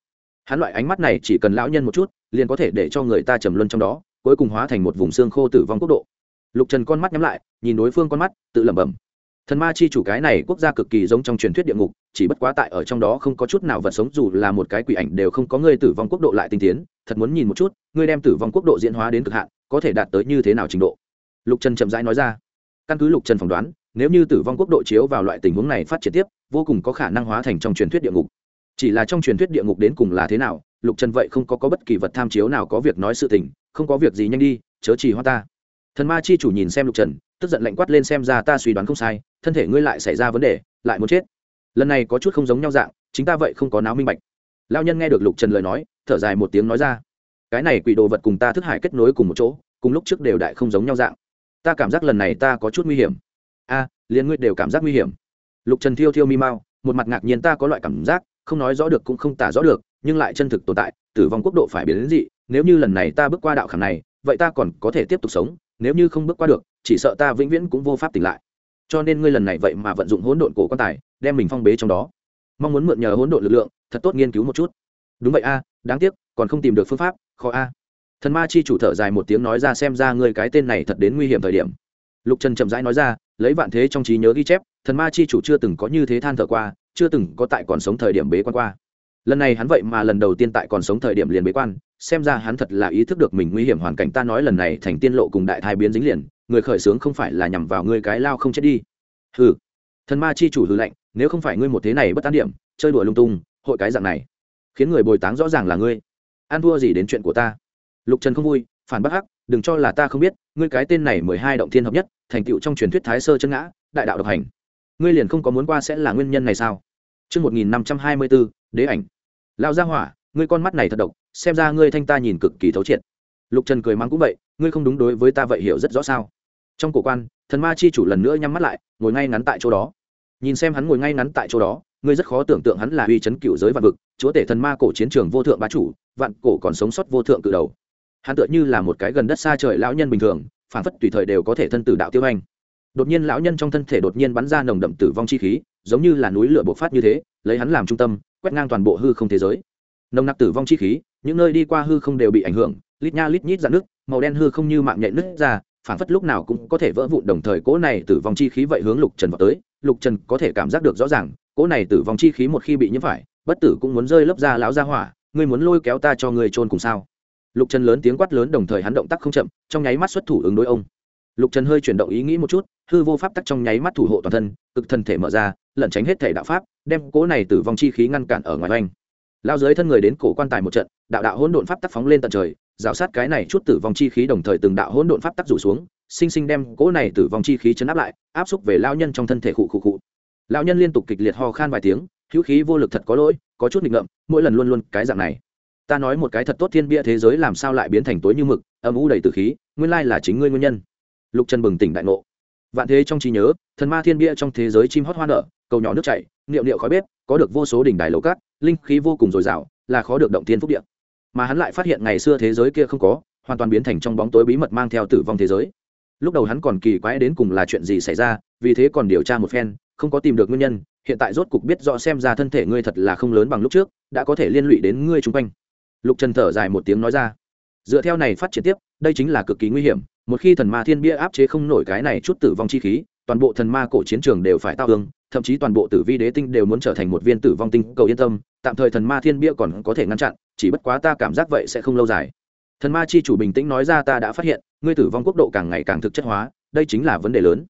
Hắn loại ánh mắt này chỉ cần lão nhân một chút, liền có thể để cho người ta trầm luân trong đó, cuối cùng hóa thành một vùng xương khô tử vong quốc độ. Lục trần con mắt nhắm lại, nhìn đối phương con mắt, tự lẩm bẩm thần ma chi chủ cái này quốc gia cực kỳ giống trong truyền thuyết địa ngục chỉ bất quá tại ở trong đó không có chút nào vật sống dù là một cái quỷ ảnh đều không có người tử vong quốc độ lại tinh tiến. Thật muốn nhìn một chút ngươi đem tử vong quốc độ diễn hóa đến cực hạn có thể đạt tới như thế nào trình độ? Lục trần chậm rãi nói ra. Căn cứ lục trần phỏng đoán nếu như tử vong quốc độ chiếu vào loại tình huống này phát triển tiếp vô cùng có khả năng hóa thành trong truyền thuyết địa ngục. Chỉ là trong truyền thuyết địa ngục đến cùng là thế nào lục trần vậy không có, có bất kỳ vật tham chiếu nào có việc nói sự tình không có việc gì nhanh đi chớ chỉ hoa ta. Thần ma chi chủ nhìn xem lục trần tức giận lạnh quát lên xem ra ta suy đoán không sai thân thể ngươi lại xảy ra vấn đề lại muốn chết. Lần này có chút không giống nhau dạng chính ta vậy không có náo minh bạch. Lao nhân nghe được lục trần lời nói thở dài một tiếng nói ra. Cái này quỷ đồ vật cùng ta thức hải kết nối cùng một chỗ cùng lúc trước đều đại không giống nhau dạng. Ta cảm giác lần này ta có chút nguy hiểm. A à, liền ngươi đều cảm giác nguy hiểm. Lục trần thiêu thiêu mi mau một mặt ngạc nhiên ta có loại cảm giác không nói rõ được cũng không tả rõ được nhưng lại chân thực tồn tại tử vong quốc độ phải biến đến dị nếu như lần này ta bước qua đạo khảm này vậy ta còn có thể tiếp tục sống nếu như không bước qua được chỉ sợ ta vĩnh viễn cũng vô pháp tỉnh lại cho nên ngươi lần này vậy mà vận dụng hỗn độn cổ quan tài, đem mình phong bế trong đó. Mong muốn mượn nhờ hỗn độn lực lượng, thật tốt nghiên cứu một chút. Đúng vậy a, đáng tiếc, còn không tìm được phương pháp, khó a. Thần ma chi chủ thở dài một tiếng nói ra xem ra ngươi cái tên này thật đến nguy hiểm thời điểm. Lục trần chậm rãi nói ra, lấy vạn thế trong trí nhớ ghi chép, thần ma chi chủ chưa từng có như thế than thở qua, chưa từng có tại còn sống thời điểm bế quan qua. Lần này hắn vậy mà lần đầu tiên tại còn sống thời điểm liền bế quan, xem ra hắn thật là ý thức được mình nguy hiểm hoàn cảnh, ta nói lần này thành tiên lộ cùng đại thai biến dính liền người khởi sướng không phải là nhằm vào ngươi cái lao không chết đi hừ thần ma chi chủ hư lệnh nếu không phải ngươi một thế này bất tán điểm chơi đùa lung tung hội cái dạng này khiến người bồi táng rõ ràng là ngươi an thua gì đến chuyện của ta lục trần không vui phản bác hắc đừng cho là ta không biết ngươi cái tên này mười hai động thiên hợp nhất thành tựu trong truyền thuyết thái sơ chân ngã đại đạo độc hành ngươi liền không có muốn qua sẽ là nguyên nhân này sao Trước 1524, đế ảnh. Lão gia hỏa, ngươi con mắt này thật độc, xem ra ngươi thanh ta nhìn cực kỳ thấu triệt. Lục Trần cười mắng cũng vậy, ngươi không đúng đối với ta vậy hiểu rất rõ sao? Trong cổ quan, thần ma chi chủ lần nữa nhắm mắt lại, ngồi ngay ngắn tại chỗ đó. Nhìn xem hắn ngồi ngay ngắn tại chỗ đó, ngươi rất khó tưởng tượng hắn là uy chấn cựu giới vạn vực, chúa tể thần ma cổ chiến trường vô thượng bá chủ, vạn cổ còn sống sót vô thượng cự đầu. Hắn tựa như là một cái gần đất xa trời lão nhân bình thường, phản phất tùy thời đều có thể thân tử đạo tiêu hành đột nhiên lão nhân trong thân thể đột nhiên bắn ra nồng đậm tử vong chi khí giống như là núi lửa bộc phát như thế lấy hắn làm trung tâm quét ngang toàn bộ hư không thế giới nồng nặc tử vong chi khí những nơi đi qua hư không đều bị ảnh hưởng lít nha lít nhít dạn nước màu đen hư không như mạng nhện nứt ra phản phất lúc nào cũng có thể vỡ vụn đồng thời cỗ này tử vong chi khí vậy hướng lục trần vào tới. Lục trần có thể cảm giác được rõ ràng, cỗ này tử vong chi khí một khi bị nhiễm phải, bất tử cũng muốn rơi lấp ra lão ra hỏa, ngươi muốn lôi kéo ta cho ngươi trôn cùng sao? Lục trần lớn tiếng quát lớn đồng thời hắn động tác không chậm, trong nháy mắt xuất thủ ứng đối ông. Lục trần hơi chuyển động ý nghĩ một chút, hư vô pháp tắc trong nháy mắt thủ hộ toàn thân, cực thân thể mở ra, lẩn tránh hết thể đạo pháp, đem cỗ này tử vong chi khí ngăn cản ở ngoài oanh. Lao dưới thân người đến cổ quan tài một trận đạo đạo hỗn độn pháp tắc phóng lên tận trời, rào sát cái này chút tử vong chi khí đồng thời từng đạo hỗn độn pháp tắc rủ xuống, sinh sinh đem cỗ này tử vong chi khí chấn áp lại, áp xúc về lao nhân trong thân thể khụ khụ khụ. Lao nhân liên tục kịch liệt ho khan vài tiếng, hữu khí vô lực thật có lỗi, có chút nghịch ngợm, mỗi lần luôn luôn cái dạng này. Ta nói một cái thật tốt thiên bia thế giới làm sao lại biến thành tối như mực, âm u đầy tử khí, nguyên lai là chính ngươi nguyên nhân. Lục trần bừng tỉnh đại ngộ. Vạn thế trong trí nhớ, thần ma thiên bia trong thế giới chim hót hoa nở, cầu nhỏ nước chảy, niệu niệu khói bếp, có được vô số đỉnh đài lầu cát, linh khí vô cùng dồi dào, là khó được động thiên phúc điện mà hắn lại phát hiện ngày xưa thế giới kia không có, hoàn toàn biến thành trong bóng tối bí mật mang theo tử vong thế giới. Lúc đầu hắn còn kỳ quái đến cùng là chuyện gì xảy ra, vì thế còn điều tra một phen, không có tìm được nguyên nhân, hiện tại rốt cục biết rõ xem ra thân thể ngươi thật là không lớn bằng lúc trước, đã có thể liên lụy đến ngươi chung quanh. Lục trần thở dài một tiếng nói ra. Dựa theo này phát triển tiếp, đây chính là cực kỳ nguy hiểm, một khi thần ma thiên bia áp chế không nổi cái này chút tử vong chi khí, toàn bộ thần ma cổ chiến trường đều phải tao hương thậm chí toàn bộ tử vi đế tinh đều muốn trở thành một viên tử vong tinh cầu yên tâm tạm thời thần ma thiên bia còn có thể ngăn chặn, chỉ bất quá ta cảm giác vậy sẽ không lâu dài. Thần ma chi chủ bình tĩnh nói ra ta đã phát hiện, ngươi tử vong quốc độ càng ngày càng thực chất hóa, đây chính là vấn đề lớn.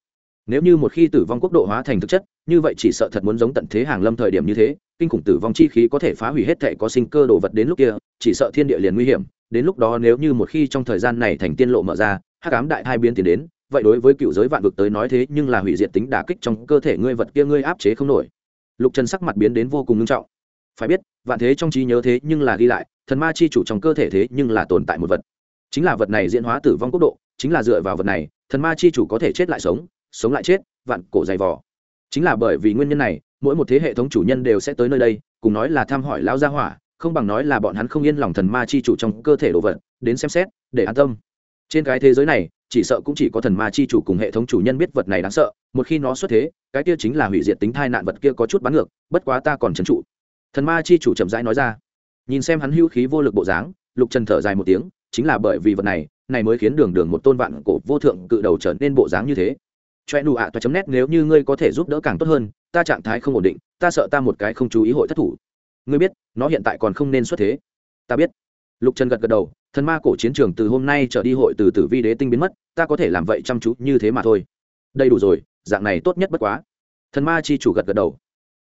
Nếu như một khi tử vong quốc độ hóa thành thực chất, như vậy chỉ sợ thật muốn giống tận thế hàng lâm thời điểm như thế, kinh khủng tử vong chi khí có thể phá hủy hết thể có sinh cơ đồ vật đến lúc kia, chỉ sợ thiên địa liền nguy hiểm. Đến lúc đó nếu như một khi trong thời gian này thành tiên lộ mở ra, hắc ám đại hai biến tiến đến, vậy đối với cựu giới vạn vực tới nói thế nhưng là hủy diệt tính đả kích trong cơ thể ngươi vật kia ngươi áp chế không nổi. Lục trần sắc mặt biến đến vô cùng nghiêm trọng phải biết, vạn thế trong trí nhớ thế nhưng là ghi lại, thần ma chi chủ trong cơ thể thế nhưng là tồn tại một vật. Chính là vật này diễn hóa tử vong quốc độ, chính là dựa vào vật này, thần ma chi chủ có thể chết lại sống sống lại chết, vạn cổ dày vò. Chính là bởi vì nguyên nhân này, mỗi một thế hệ thống chủ nhân đều sẽ tới nơi đây, cùng nói là thăm hỏi lão gia hỏa, không bằng nói là bọn hắn không yên lòng thần ma chi chủ trong cơ thể đồ vật, đến xem xét, để an tâm. Trên cái thế giới này, chỉ sợ cũng chỉ có thần ma chi chủ cùng hệ thống chủ nhân biết vật này đáng sợ, một khi nó xuất thế, cái kia chính là hủy diệt tính thai nạn vật kia có chút bắn ngược, bất quá ta còn trấn trụ thần ma chi chủ chậm rãi nói ra. Nhìn xem hắn hữu khí vô lực bộ dáng, lục trần thở dài một tiếng, chính là bởi vì vật này này mới khiến đường đường một tôn vạn cổ vô thượng cự đầu trở nên bộ dáng như thế. Choe nụ ạ toa chấm nét, nếu như ngươi có thể giúp đỡ càng tốt hơn, ta trạng thái không ổn định, ta sợ ta một cái không chú ý hội thất thủ. Ngươi biết, nó hiện tại còn không nên xuất thế. Ta biết. Lục trần gật gật đầu, thần ma cổ chiến trường từ hôm nay trở đi hội từ tử vi đế tinh biến mất, ta có thể làm vậy chăm chú như thế mà thôi. Đây đủ rồi, dạng này tốt nhất bất quá. Thần ma chi chủ gật gật đầu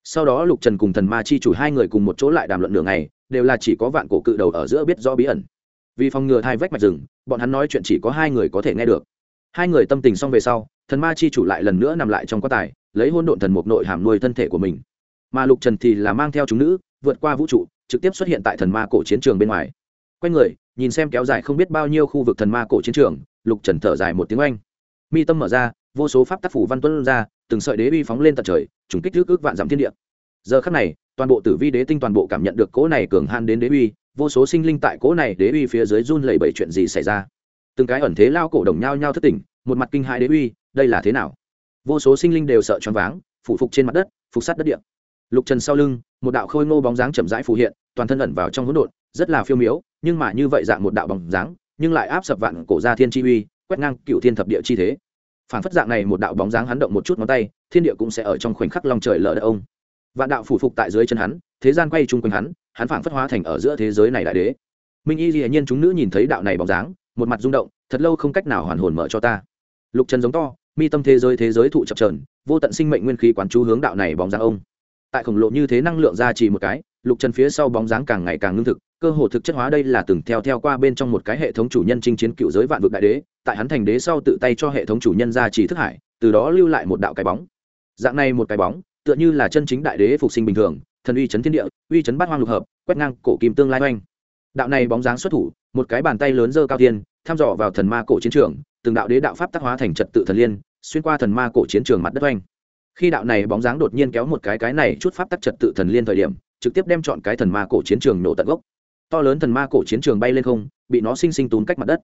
sau đó lục trần cùng thần ma chi chủ hai người cùng một chỗ lại đàm luận nửa ngày, đều là chỉ có vạn cổ cự đầu ở giữa biết rõ bí ẩn. Vì phòng ngừa hai vách mạch rừng, bọn hắn nói chuyện chỉ có hai người có thể nghe được. Hai người tâm tình xong về sau, thần ma chi chủ lại lần nữa nằm lại trong quá tài, lấy hôn độn thần mục nội hàm nuôi thân thể của mình. Mà lục trần thì là mang theo chúng nữ, vượt qua vũ trụ, trực tiếp xuất hiện tại thần ma cổ chiến trường bên ngoài. Quay người, nhìn xem kéo dài không biết bao nhiêu khu vực thần ma cổ chiến trường, lục trần thở dài một tiếng oanh. Mi tâm mở ra vô số pháp tác phủ văn tuân ra, từng sợi đế uy phóng lên tận trời, trùng kích thước ước vạn dặm thiên địa. Giờ khắc này, toàn bộ tử vi đế tinh toàn bộ cảm nhận được cỗ này cường han đến đế uy, vô số sinh linh tại cỗ này đế uy phía dưới run lẩy bẩy chuyện gì xảy ra. Từng cái ẩn thế lao cổ đồng nhau nhau thất tỉnh, một mặt kinh hai đế uy, đây là thế nào? Vô số sinh linh đều sợ choáng váng, phủ phục trên mặt đất, phục sát đất địa. Lục trần sau lưng, một đạo khôi ngô bóng dáng chậm rãi phù hiện, toàn thân ẩn vào trong hỗn độn, rất là phiêu miếu nhưng mà như vậy dạng một đạo bóng dáng, nhưng lại áp sập vạn cổ gia thiên chi uy, quét ngang cựu thiên thập địa chi thế phản phất dạng này một đạo bóng dáng hắn động một chút ngón tay, thiên địa cũng sẽ ở trong khoảnh khắc lòng trời lỡ đất ông. Vạn đạo phủ phục tại dưới chân hắn, thế gian quay chung quanh hắn hắn phản phất hóa thành ở giữa thế giới này đại đế. Minh y hiển nhiên chúng nữ nhìn thấy đạo này bóng dáng, một mặt rung động, thật lâu không cách nào hoàn hồn mở cho ta. Lục trần giống to, mi tâm thế giới thế giới thụ chập trờn vô tận sinh mệnh nguyên khí quán chú hướng đạo này bóng dáng ông. Tại khổng lồ như thế năng lượng ra chỉ một cái, lục trần phía sau bóng dáng càng ngày càng ngưng thực, cơ hồ thực chất hóa đây là từng theo theo qua bên trong một cái hệ thống chủ nhân chinh chiến cựu giới vạn vực đại đế tại hắn thành đế sau tự tay cho hệ thống chủ nhân ra chỉ thức hải, từ đó lưu lại một đạo cái bóng. Dạng này một cái bóng, tựa như là chân chính đại đế phục sinh bình thường, thần uy chấn thiên địa, uy chấn bát hoang lục hợp, quét ngang cổ kim tương lai oanh đạo này bóng dáng xuất thủ, một cái bàn tay lớn dơ cao tiên thăm dò vào thần ma cổ chiến trường, từng đạo đế đạo pháp tác hóa thành trật tự thần liên, xuyên qua thần ma cổ chiến trường mặt đất oanh khi đạo này bóng dáng đột nhiên kéo một cái cái này chút pháp tắc trật tự thần liên thời điểm, trực tiếp đem chọn cái thần ma cổ chiến trường nổ tận gốc. To lớn thần ma cổ chiến trường bay lên không, bị nó sinh sinh tún cách mặt đất.